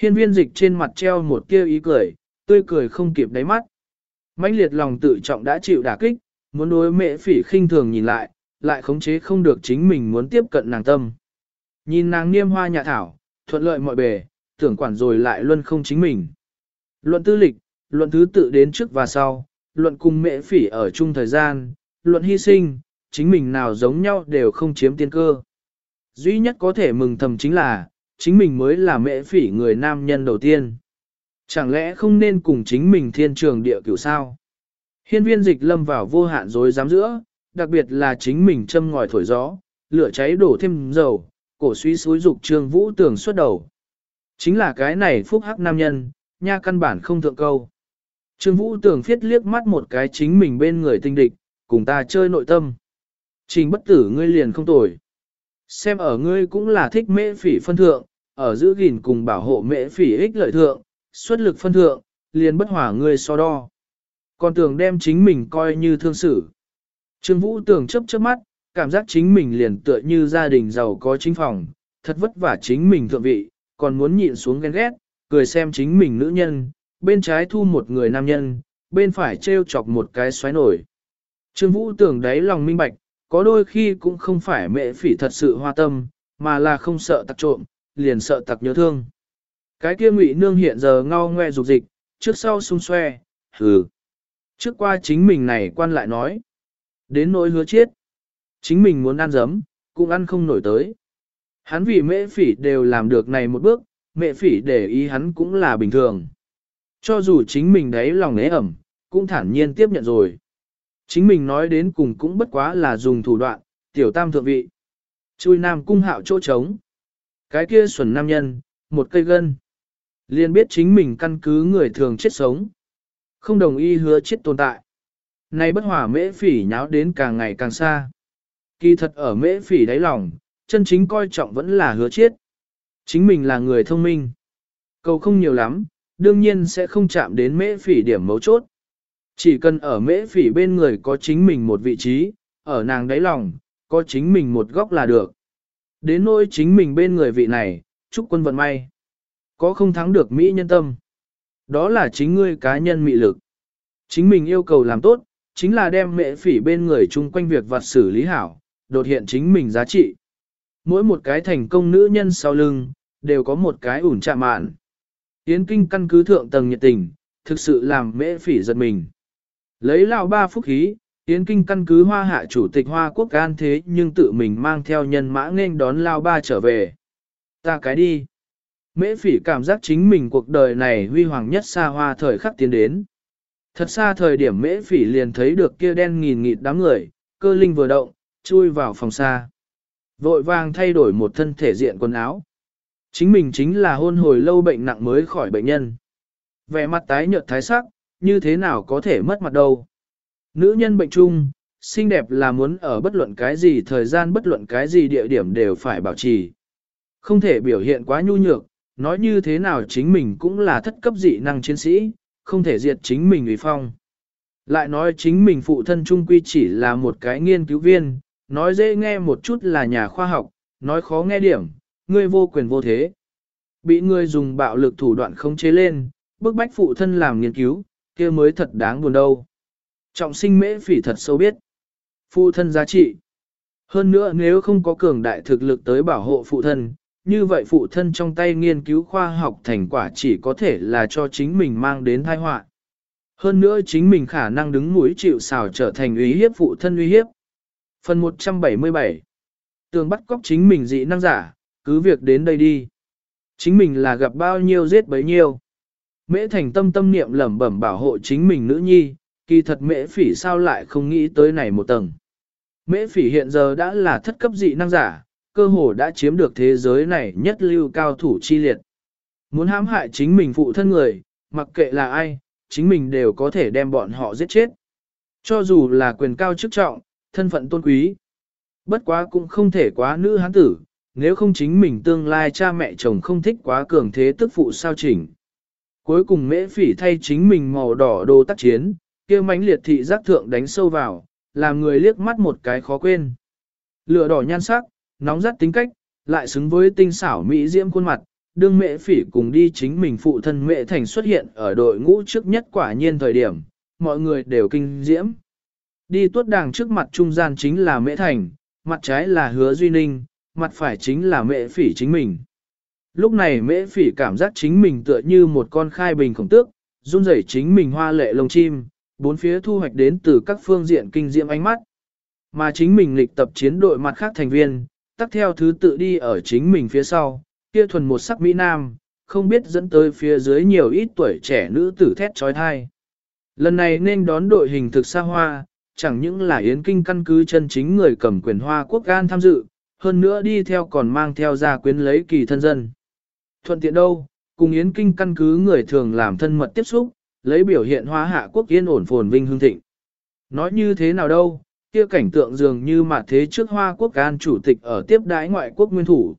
Hiên viên dịch trên mặt treo một tia ý cười, tươi cười không kịp đáy mắt. mãnh liệt lòng tự trọng đã chịu đả kích, muốn đối mẹ phỉ khinh thường nhìn lại, lại khống chế không được chính mình muốn tiếp cận nàng tâm. Nhìn nàng niêm hoa nhà thảo, thuận lợi mọi bề, tưởng quản rồi lại luân không chính mình. Luận tư lịch, luận thứ tự đến trước và sau, luận cùng mẹ phỉ ở chung thời gian, luận hy sinh, chính mình nào giống nhau đều không chiếm tiên cơ. Duy nhất có thể mừng thầm chính là, chính mình mới là mẹ phỉ người nam nhân đầu tiên. Chẳng lẽ không nên cùng chính mình thiên trường địa cửu sao? Hiên viên dịch lâm vào vô hạn dối dám giữa, đặc biệt là chính mình châm ngòi thổi gió, lửa cháy đổ thêm dầu, cổ suy suối dục trương vũ tường xuất đầu. Chính là cái này phúc hắc nam nhân, nha căn bản không thượng câu. Trương vũ tường phiết liếc mắt một cái chính mình bên người tinh địch, cùng ta chơi nội tâm. Trình bất tử ngươi liền không tồi. Xem ở ngươi cũng là thích mễ phỉ phân thượng, ở giữ gìn cùng bảo hộ mễ phỉ ích lợi thượng, xuất lực phân thượng, liền bất hỏa ngươi so đo. Còn tưởng đem chính mình coi như thương xử. Trương Vũ tưởng chấp chớp mắt, cảm giác chính mình liền tựa như gia đình giàu có chính phòng, thật vất vả chính mình thượng vị, còn muốn nhịn xuống ghen ghét, cười xem chính mình nữ nhân, bên trái thu một người nam nhân, bên phải treo chọc một cái xoáy nổi. Trương Vũ tưởng đấy lòng minh bạch, có đôi khi cũng không phải mẹ phỉ thật sự hoa tâm, mà là không sợ tặc trộm, liền sợ tặc nhớ thương. Cái kia ngụy nương hiện giờ ngao ngoe dục dịch, trước sau xung xoe, hừ. Trước qua chính mình này quan lại nói. Đến nỗi hứa chết. Chính mình muốn ăn giấm, cũng ăn không nổi tới. Hắn vì mẹ phỉ đều làm được này một bước, mẹ phỉ để ý hắn cũng là bình thường. Cho dù chính mình đấy lòng nế ẩm, cũng thản nhiên tiếp nhận rồi. Chính mình nói đến cùng cũng bất quá là dùng thủ đoạn, tiểu tam thượng vị. Chui nam cung hạo chỗ trống. Cái kia xuẩn nam nhân, một cây gân. liền biết chính mình căn cứ người thường chết sống. Không đồng ý hứa chết tồn tại. Nay bất hỏa mễ phỉ nháo đến càng ngày càng xa. Kỳ thật ở mễ phỉ đáy lòng, chân chính coi trọng vẫn là hứa chết. Chính mình là người thông minh. Cầu không nhiều lắm, đương nhiên sẽ không chạm đến mễ phỉ điểm mấu chốt. Chỉ cần ở mễ phỉ bên người có chính mình một vị trí, ở nàng đáy lòng, có chính mình một góc là được. Đến nỗi chính mình bên người vị này, chúc quân vận may. Có không thắng được Mỹ nhân tâm. Đó là chính ngươi cá nhân mị lực. Chính mình yêu cầu làm tốt, chính là đem mễ phỉ bên người chung quanh việc vặt xử lý hảo, đột hiện chính mình giá trị. Mỗi một cái thành công nữ nhân sau lưng, đều có một cái ủn chạm mạn. Yến kinh căn cứ thượng tầng nhiệt tình, thực sự làm mễ phỉ giật mình. Lấy lao ba phúc khí, Yến kinh căn cứ hoa hạ chủ tịch hoa quốc an thế nhưng tự mình mang theo nhân mã nên đón lao ba trở về. Ta cái đi. Mễ phỉ cảm giác chính mình cuộc đời này huy hoàng nhất xa hoa thời khắc tiến đến. Thật xa thời điểm mễ phỉ liền thấy được kia đen nghìn nghịt đám người, cơ linh vừa động, chui vào phòng xa. Vội vàng thay đổi một thân thể diện quần áo. Chính mình chính là hôn hồi lâu bệnh nặng mới khỏi bệnh nhân. Vẻ mặt tái nhợt thái sắc, như thế nào có thể mất mặt đâu. Nữ nhân bệnh chung, xinh đẹp là muốn ở bất luận cái gì thời gian bất luận cái gì địa điểm đều phải bảo trì. Không thể biểu hiện quá nhu nhược, nói như thế nào chính mình cũng là thất cấp dị năng chiến sĩ, không thể diệt chính mình uy phong. Lại nói chính mình phụ thân trung quy chỉ là một cái nghiên cứu viên, nói dễ nghe một chút là nhà khoa học, nói khó nghe điểm, ngươi vô quyền vô thế. Bị ngươi dùng bạo lực thủ đoạn khống chế lên, bức bách phụ thân làm nghiên cứu, kia mới thật đáng buồn đâu. Trọng sinh mễ phỉ thật sâu biết. Phụ thân giá trị. Hơn nữa nếu không có cường đại thực lực tới bảo hộ phụ thân, như vậy phụ thân trong tay nghiên cứu khoa học thành quả chỉ có thể là cho chính mình mang đến tai họa. Hơn nữa chính mình khả năng đứng mũi chịu xào trở thành uy hiếp phụ thân uy hiếp. Phần 177 Tường bắt cóc chính mình dị năng giả, cứ việc đến đây đi. Chính mình là gặp bao nhiêu giết bấy nhiêu. Mễ thành tâm tâm niệm lẩm bẩm bảo hộ chính mình nữ nhi, kỳ thật mễ phỉ sao lại không nghĩ tới này một tầng. Mễ phỉ hiện giờ đã là thất cấp dị năng giả, cơ hồ đã chiếm được thế giới này nhất lưu cao thủ chi liệt. Muốn hãm hại chính mình phụ thân người, mặc kệ là ai, chính mình đều có thể đem bọn họ giết chết. Cho dù là quyền cao chức trọng, thân phận tôn quý. Bất quá cũng không thể quá nữ hán tử, nếu không chính mình tương lai cha mẹ chồng không thích quá cường thế tức phụ sao chỉnh. Cuối cùng mễ phỉ thay chính mình màu đỏ đồ tác chiến, kia mãnh liệt thị giác thượng đánh sâu vào, làm người liếc mắt một cái khó quên. Lửa đỏ nhan sắc, nóng rát tính cách, lại xứng với tinh xảo mỹ diễm khuôn mặt, đương mẹ phỉ cùng đi chính mình phụ thân mẹ thành xuất hiện ở đội ngũ trước nhất quả nhiên thời điểm, mọi người đều kinh diễm. Đi tuốt đàng trước mặt trung gian chính là mẹ thành, mặt trái là hứa duy ninh, mặt phải chính là mẹ phỉ chính mình. Lúc này mẹ phỉ cảm giác chính mình tựa như một con khai bình khổng tước, run rẩy chính mình hoa lệ lông chim, bốn phía thu hoạch đến từ các phương diện kinh diễm ánh mắt. Mà chính mình lịch tập chiến đội mặt khác thành viên, tắt theo thứ tự đi ở chính mình phía sau, kia thuần một sắc Mỹ Nam, không biết dẫn tới phía dưới nhiều ít tuổi trẻ nữ tử thét trói thai. Lần này nên đón đội hình thực xa hoa, chẳng những là Yến Kinh căn cứ chân chính người cầm quyền hoa quốc gan tham dự, hơn nữa đi theo còn mang theo gia quyến lấy kỳ thân dân. Thuận tiện đâu, cùng Yến Kinh căn cứ người thường làm thân mật tiếp xúc, lấy biểu hiện hóa hạ quốc yên ổn phồn vinh hương thịnh. Nói như thế nào đâu, kia cảnh tượng dường như mà thế trước hoa quốc gan chủ tịch ở tiếp đái ngoại quốc nguyên thủ.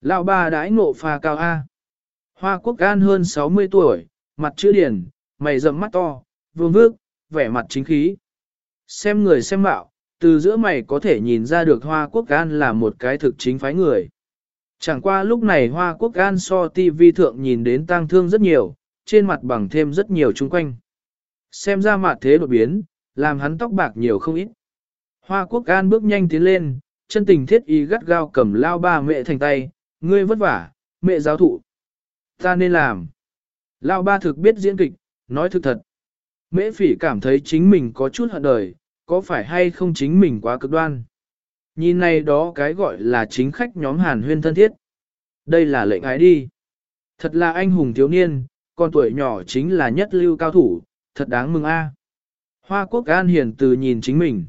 Lão ba đái ngộ pha cao A. Hoa quốc gan hơn 60 tuổi, mặt chữ điển, mày rậm mắt to, vương vước, vẻ mặt chính khí. Xem người xem bạo, từ giữa mày có thể nhìn ra được Hoa Quốc Gan là một cái thực chính phái người. Chẳng qua lúc này Hoa Quốc Gan so TV thượng nhìn đến tang thương rất nhiều, trên mặt bằng thêm rất nhiều chung quanh. Xem ra mặt thế đột biến, làm hắn tóc bạc nhiều không ít. Hoa Quốc Gan bước nhanh tiến lên, chân tình thiết ý gắt gao cầm lao ba mẹ thành tay, ngươi vất vả, mẹ giáo thụ. Ta nên làm. Lao ba thực biết diễn kịch, nói thực thật. Mễ phỉ cảm thấy chính mình có chút hận đời, có phải hay không chính mình quá cực đoan. Nhìn này đó cái gọi là chính khách nhóm hàn huyên thân thiết. Đây là lệnh ái đi. Thật là anh hùng thiếu niên, con tuổi nhỏ chính là nhất lưu cao thủ, thật đáng mừng a. À. Hoa quốc an hiền từ nhìn chính mình.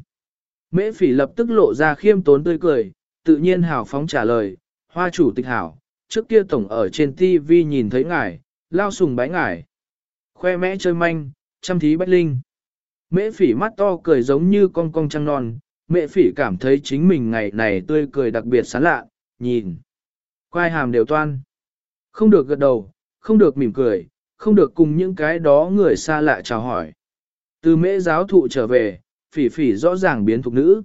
Mễ phỉ lập tức lộ ra khiêm tốn tươi cười, tự nhiên hào phóng trả lời, hoa chủ tịch hảo, trước kia tổng ở trên TV nhìn thấy ngài, lao sùng bái ngài. Khoe mẽ chơi manh, chăm thí bách linh. Mễ phỉ mắt to cười giống như con cong trăng non, mẹ phỉ cảm thấy chính mình ngày này tươi cười đặc biệt sán lạ, nhìn. Quai hàm đều toan. Không được gật đầu, không được mỉm cười, không được cùng những cái đó người xa lạ chào hỏi. Từ mễ giáo thụ trở về, phỉ phỉ rõ ràng biến thục nữ.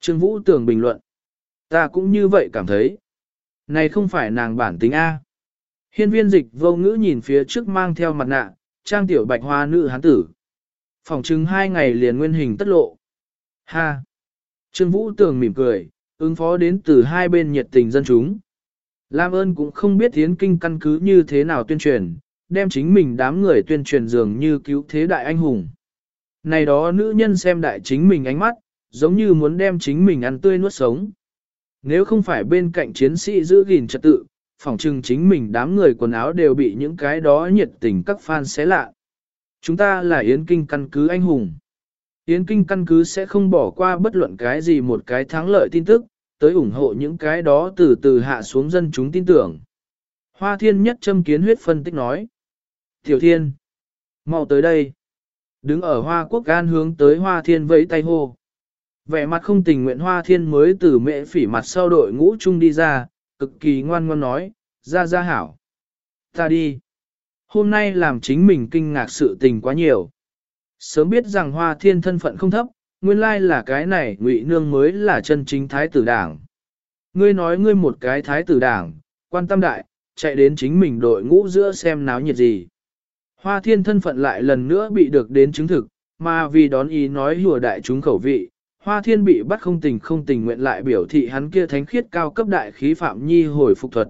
Trương Vũ Tường bình luận. Ta cũng như vậy cảm thấy. Này không phải nàng bản tính A. Hiên viên dịch vô ngữ nhìn phía trước mang theo mặt nạ, trang tiểu bạch hoa nữ hán tử. Phòng chứng hai ngày liền nguyên hình tất lộ. Ha! Trương Vũ Tường mỉm cười, ứng phó đến từ hai bên nhiệt tình dân chúng. Lam ơn cũng không biết Yến kinh căn cứ như thế nào tuyên truyền, đem chính mình đám người tuyên truyền dường như cứu thế đại anh hùng. Này đó nữ nhân xem đại chính mình ánh mắt, giống như muốn đem chính mình ăn tươi nuốt sống. Nếu không phải bên cạnh chiến sĩ giữ gìn trật tự, phòng trừng chính mình đám người quần áo đều bị những cái đó nhiệt tình các fan xé lạ. Chúng ta là Yến Kinh căn cứ anh hùng. Yến Kinh căn cứ sẽ không bỏ qua bất luận cái gì một cái thắng lợi tin tức, tới ủng hộ những cái đó từ từ hạ xuống dân chúng tin tưởng. Hoa thiên nhất châm kiến huyết phân tích nói. Tiểu thiên, mau tới đây. Đứng ở hoa quốc gan hướng tới hoa thiên vẫy tay hô. Vẻ mặt không tình nguyện hoa thiên mới từ mẹ phỉ mặt sau đội ngũ chung đi ra, cực kỳ ngoan ngoan nói, ra ra hảo. Ta đi. Hôm nay làm chính mình kinh ngạc sự tình quá nhiều. Sớm biết rằng hoa thiên thân phận không thấp, nguyên lai là cái này ngụy nương mới là chân chính thái tử đảng. Ngươi nói ngươi một cái thái tử đảng, quan tâm đại, chạy đến chính mình đội ngũ giữa xem náo nhiệt gì. Hoa thiên thân phận lại lần nữa bị được đến chứng thực, mà vì đón ý nói hùa đại chúng khẩu vị, Hoa thiên bị bắt không tình không tình nguyện lại biểu thị hắn kia thánh khiết cao cấp đại khí phạm nhi hồi phục thuật.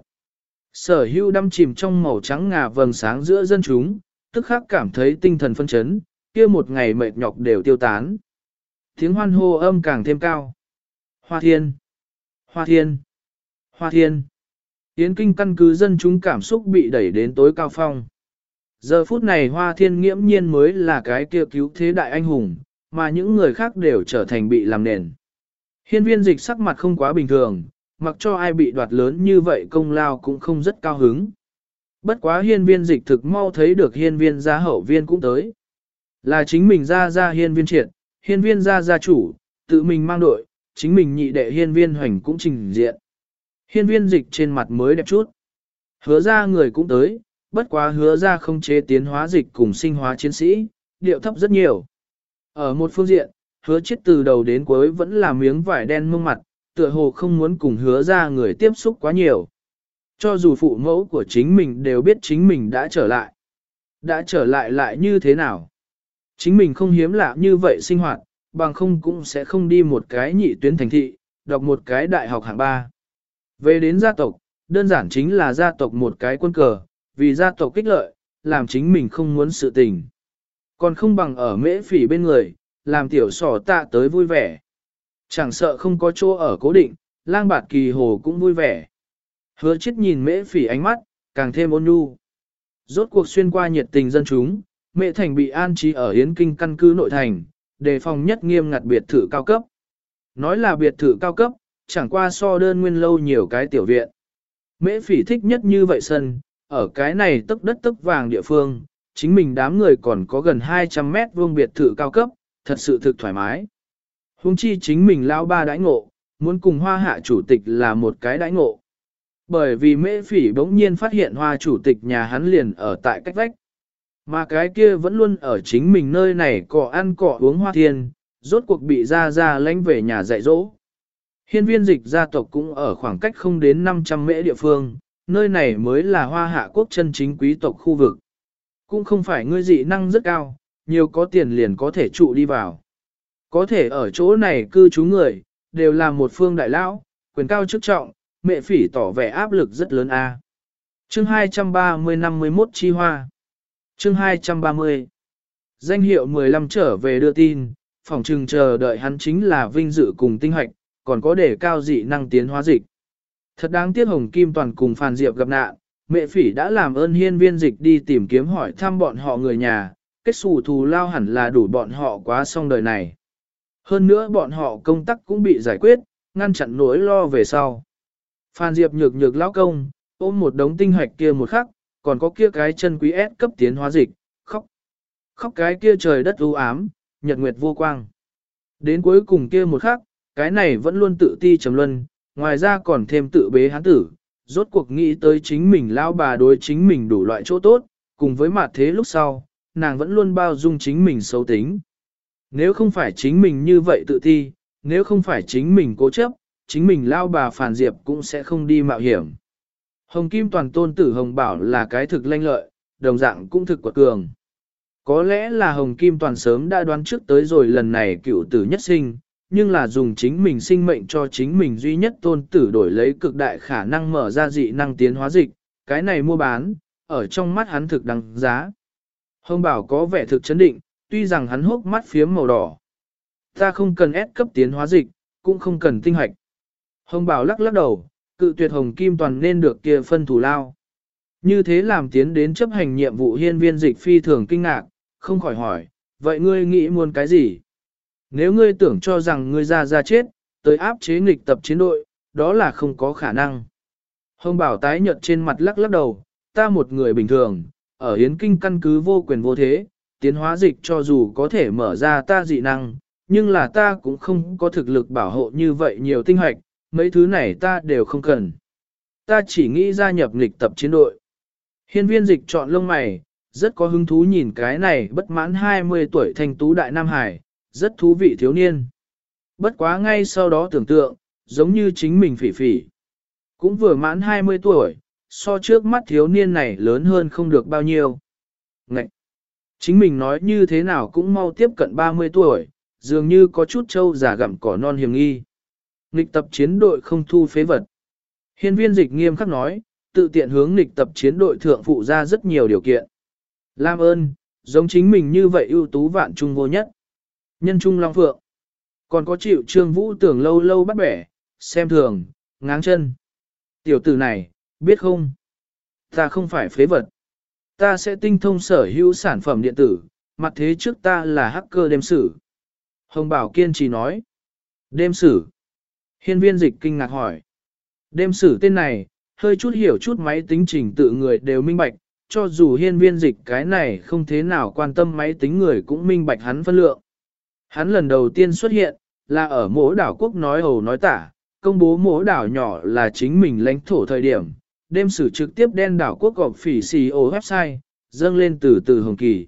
Sở hưu đâm chìm trong màu trắng ngà vầng sáng giữa dân chúng, tức khắc cảm thấy tinh thần phân chấn, kia một ngày mệt nhọc đều tiêu tán. Tiếng hoan hô âm càng thêm cao. Hoa thiên! Hoa thiên! Hoa thiên! Yến kinh căn cứ dân chúng cảm xúc bị đẩy đến tối cao phong. Giờ phút này Hoa thiên nghiễm nhiên mới là cái kia cứu thế đại anh hùng, mà những người khác đều trở thành bị làm nền. Hiên viên dịch sắc mặt không quá bình thường, mặc cho ai bị đoạt lớn như vậy công lao cũng không rất cao hứng. Bất quá hiên viên dịch thực mau thấy được hiên viên gia hậu viên cũng tới. Là chính mình ra ra hiên viên triệt, hiên viên Ra gia chủ, tự mình mang đội, chính mình nhị đệ hiên viên hoành cũng trình diện. Hiên viên dịch trên mặt mới đẹp chút. Hứa ra người cũng tới, bất quá hứa ra không chế tiến hóa dịch cùng sinh hóa chiến sĩ, điệu thấp rất nhiều. Ở một phương diện, hứa chết từ đầu đến cuối vẫn là miếng vải đen mông mặt, tựa hồ không muốn cùng hứa ra người tiếp xúc quá nhiều. Cho dù phụ mẫu của chính mình đều biết chính mình đã trở lại. Đã trở lại lại như thế nào? Chính mình không hiếm lạ như vậy sinh hoạt, bằng không cũng sẽ không đi một cái nhị tuyến thành thị, đọc một cái đại học hạng ba. Về đến gia tộc, đơn giản chính là gia tộc một cái quân cờ, vì gia tộc kích lợi, làm chính mình không muốn sự tình. Còn không bằng ở mễ phỉ bên người, làm tiểu sỏ tạ tới vui vẻ. Chẳng sợ không có chỗ ở cố định, lang bạt kỳ hồ cũng vui vẻ. Hứa chết nhìn mễ phỉ ánh mắt, càng thêm ôn nhu. Rốt cuộc xuyên qua nhiệt tình dân chúng, mẹ thành bị an trí ở Yến Kinh căn cứ nội thành, đề phòng nhất nghiêm ngặt biệt thự cao cấp. Nói là biệt thự cao cấp, chẳng qua so đơn nguyên lâu nhiều cái tiểu viện. Mễ phỉ thích nhất như vậy sân, ở cái này tức đất tức vàng địa phương, chính mình đám người còn có gần 200 mét vuông biệt thự cao cấp, thật sự thực thoải mái. Hùng chi chính mình lao ba đãi ngộ, muốn cùng hoa hạ chủ tịch là một cái đãi ngộ. Bởi vì mễ phỉ bỗng nhiên phát hiện hoa chủ tịch nhà hắn liền ở tại cách vách. Mà cái kia vẫn luôn ở chính mình nơi này cọ ăn cọ uống hoa thiên, rốt cuộc bị ra ra lánh về nhà dạy dỗ. Hiên viên dịch gia tộc cũng ở khoảng cách không đến 500 mễ địa phương, nơi này mới là hoa hạ quốc chân chính quý tộc khu vực. Cũng không phải ngươi dị năng rất cao, nhiều có tiền liền có thể trụ đi vào. Có thể ở chỗ này cư trú người, đều là một phương đại lão, quyền cao chức trọng, mẹ phỉ tỏ vẻ áp lực rất lớn a. À. Chương 230-51 Chi Hoa Chương 230 Danh hiệu 15 trở về đưa tin, phòng trừng chờ đợi hắn chính là vinh dự cùng tinh hoạch, còn có để cao dị năng tiến hóa dịch. Thật đáng tiếc Hồng Kim Toàn cùng Phan Diệp gặp nạn, mẹ phỉ đã làm ơn hiên viên dịch đi tìm kiếm hỏi thăm bọn họ người nhà, kết xù thù lao hẳn là đủ bọn họ quá xong đời này. Hơn nữa bọn họ công tác cũng bị giải quyết, ngăn chặn nỗi lo về sau. Phan Diệp nhược nhược lão công, ôm một đống tinh hoạch kia một khắc, còn có kia cái chân quý S cấp tiến hóa dịch, khóc. Khóc cái kia trời đất u ám, nhật nguyệt vô quang. Đến cuối cùng kia một khắc, cái này vẫn luôn tự ti trầm luân, ngoài ra còn thêm tự bế hán tử, rốt cuộc nghĩ tới chính mình lao bà đối chính mình đủ loại chỗ tốt, cùng với mặt thế lúc sau, nàng vẫn luôn bao dung chính mình xấu tính. Nếu không phải chính mình như vậy tự ti, nếu không phải chính mình cố chấp, chính mình lao bà phản diệp cũng sẽ không đi mạo hiểm. Hồng Kim toàn tôn tử Hồng Bảo là cái thực lanh lợi, đồng dạng cũng thực quật cường. Có lẽ là Hồng Kim toàn sớm đã đoán trước tới rồi lần này cựu tử nhất sinh, nhưng là dùng chính mình sinh mệnh cho chính mình duy nhất tôn tử đổi lấy cực đại khả năng mở ra dị năng tiến hóa dịch, cái này mua bán, ở trong mắt hắn thực đăng giá. Hồng Bảo có vẻ thực chấn định, tuy rằng hắn hốc mắt phiếm màu đỏ. Ta không cần ép cấp tiến hóa dịch, cũng không cần tinh hoạch. Hồng Bảo lắc lắc đầu, cự tuyệt Hồng Kim Toàn nên được kia phân thủ lao. Như thế làm tiến đến chấp hành nhiệm vụ hiên viên dịch phi thường kinh ngạc, không khỏi hỏi, vậy ngươi nghĩ muốn cái gì? Nếu ngươi tưởng cho rằng ngươi ra ra chết, tới áp chế nghịch tập chiến đội, đó là không có khả năng. Hồng Bảo tái nhợt trên mặt lắc lắc đầu, ta một người bình thường, ở hiến Kinh căn cứ vô quyền vô thế, tiến hóa dịch cho dù có thể mở ra ta dị năng, nhưng là ta cũng không có thực lực bảo hộ như vậy nhiều tinh hoạch, mấy thứ này ta đều không cần. Ta chỉ nghĩ gia nhập nghịch tập chiến đội. Hiên viên dịch chọn lông mày, rất có hứng thú nhìn cái này bất mãn 20 tuổi thanh tú đại Nam Hải, rất thú vị thiếu niên. Bất quá ngay sau đó tưởng tượng, giống như chính mình phỉ phỉ. Cũng vừa mãn 20 tuổi, so trước mắt thiếu niên này lớn hơn không được bao nhiêu. Ngậy! Chính mình nói như thế nào cũng mau tiếp cận 30 tuổi, dường như có chút trâu giả gặm cỏ non hiểm nghi. Nghịch tập chiến đội không thu phế vật. Hiên viên dịch nghiêm khắc nói, tự tiện hướng nghịch tập chiến đội thượng phụ ra rất nhiều điều kiện. Lam ơn, giống chính mình như vậy ưu tú vạn trung vô nhất. Nhân trung long phượng. Còn có chịu trương vũ tưởng lâu lâu bắt bẻ, xem thường, ngáng chân. Tiểu tử này, biết không? Ta không phải phế vật. Ta sẽ tinh thông sở hữu sản phẩm điện tử, mặt thế trước ta là hacker đêm sử. Hồng Bảo kiên trì nói. Đêm sử. Hiên viên dịch kinh ngạc hỏi. Đêm sử tên này, hơi chút hiểu chút máy tính trình tự người đều minh bạch, cho dù hiên viên dịch cái này không thế nào quan tâm máy tính người cũng minh bạch hắn phân lượng. Hắn lần đầu tiên xuất hiện, là ở mỗi đảo quốc nói hầu nói tả, công bố mỗi đảo nhỏ là chính mình lãnh thổ thời điểm, đêm sử trực tiếp đen đảo quốc gọp phỉ xì website, dâng lên từ từ hồng kỳ.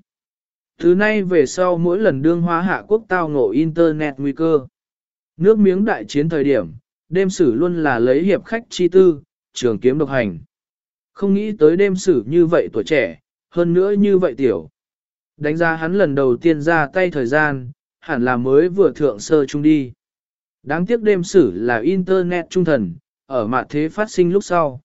Thứ nay về sau mỗi lần đương hóa hạ quốc tao ngộ internet nguy cơ. Nước miếng đại chiến thời điểm, đêm sử luôn là lấy hiệp khách chi tư, trường kiếm độc hành. Không nghĩ tới đêm sử như vậy tuổi trẻ, hơn nữa như vậy tiểu. Đánh giá hắn lần đầu tiên ra tay thời gian, hẳn là mới vừa thượng sơ trung đi. Đáng tiếc đêm sử là Internet trung thần, ở mặt thế phát sinh lúc sau.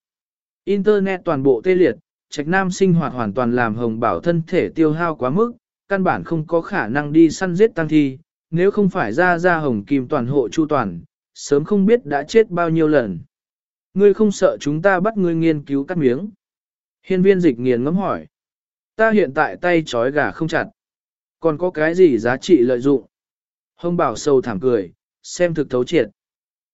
Internet toàn bộ tê liệt, trạch nam sinh hoạt hoàn toàn làm hồng bảo thân thể tiêu hao quá mức, căn bản không có khả năng đi săn giết tăng thi, nếu không phải ra ra hồng kim toàn hộ chu toàn, sớm không biết đã chết bao nhiêu lần. Ngươi không sợ chúng ta bắt ngươi nghiên cứu cắt miếng. Hiên viên dịch nghiền ngẫm hỏi. Ta hiện tại tay trói gà không chặt. Còn có cái gì giá trị lợi dụng? Hồng bảo sâu thảm cười, xem thực thấu triệt.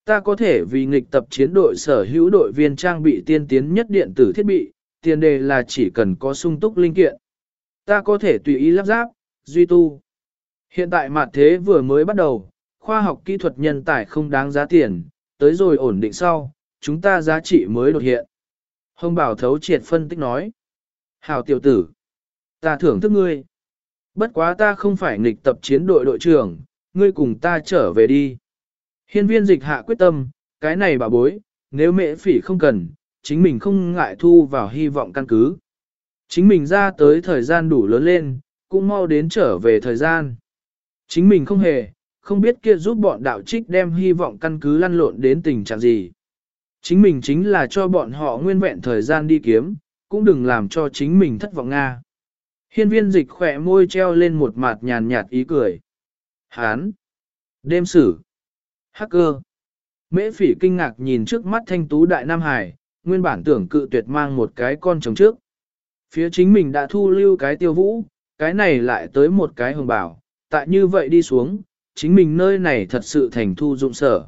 Ta có thể vì nghịch tập chiến đội sở hữu đội viên trang bị tiên tiến nhất điện tử thiết bị, tiền đề là chỉ cần có sung túc linh kiện. Ta có thể tùy ý lắp ráp, duy tu. Hiện tại mặt thế vừa mới bắt đầu, khoa học kỹ thuật nhân tài không đáng giá tiền, tới rồi ổn định sau, chúng ta giá trị mới đột hiện. Hồng Bảo thấu triệt phân tích nói. Hảo tiểu tử, ta thưởng thức ngươi. Bất quá ta không phải nghịch tập chiến đội đội trưởng, ngươi cùng ta trở về đi. Hiên viên dịch hạ quyết tâm, cái này bà bối, nếu mẹ phỉ không cần, chính mình không ngại thu vào hy vọng căn cứ. Chính mình ra tới thời gian đủ lớn lên, cũng mau đến trở về thời gian. Chính mình không hề, không biết kia giúp bọn đạo trích đem hy vọng căn cứ lăn lộn đến tình trạng gì. Chính mình chính là cho bọn họ nguyên vẹn thời gian đi kiếm, cũng đừng làm cho chính mình thất vọng Nga. Hiên viên dịch khỏe môi treo lên một mặt nhàn nhạt ý cười. Hán! Đêm sử! Hacker! Mễ phỉ kinh ngạc nhìn trước mắt thanh tú đại Nam Hải, nguyên bản tưởng cự tuyệt mang một cái con chồng trước. Phía chính mình đã thu lưu cái tiêu vũ, cái này lại tới một cái hồng bảo, tại như vậy đi xuống, chính mình nơi này thật sự thành thu dụng sở.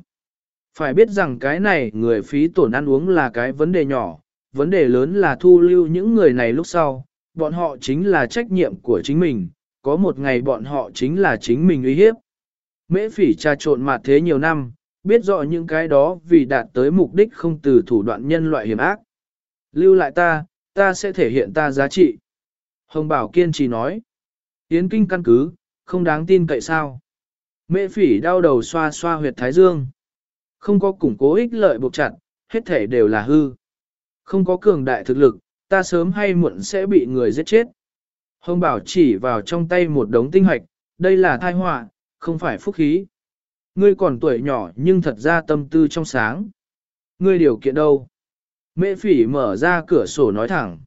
Phải biết rằng cái này người phí tổn ăn uống là cái vấn đề nhỏ, vấn đề lớn là thu lưu những người này lúc sau, bọn họ chính là trách nhiệm của chính mình, có một ngày bọn họ chính là chính mình uy hiếp. Mễ phỉ trà trộn mặt thế nhiều năm, biết rõ những cái đó vì đạt tới mục đích không từ thủ đoạn nhân loại hiểm ác. Lưu lại ta, ta sẽ thể hiện ta giá trị. Hồng Bảo kiên trì nói. Yến kinh căn cứ, không đáng tin cậy sao. Mễ phỉ đau đầu xoa xoa huyệt thái dương. Không có củng cố ích lợi buộc chặt, hết thể đều là hư. Không có cường đại thực lực, ta sớm hay muộn sẽ bị người giết chết. Hồng Bảo chỉ vào trong tay một đống tinh hoạch, đây là thai họa, không phải phúc khí. Ngươi còn tuổi nhỏ nhưng thật ra tâm tư trong sáng. Ngươi điều kiện đâu? Mễ phỉ mở ra cửa sổ nói thẳng.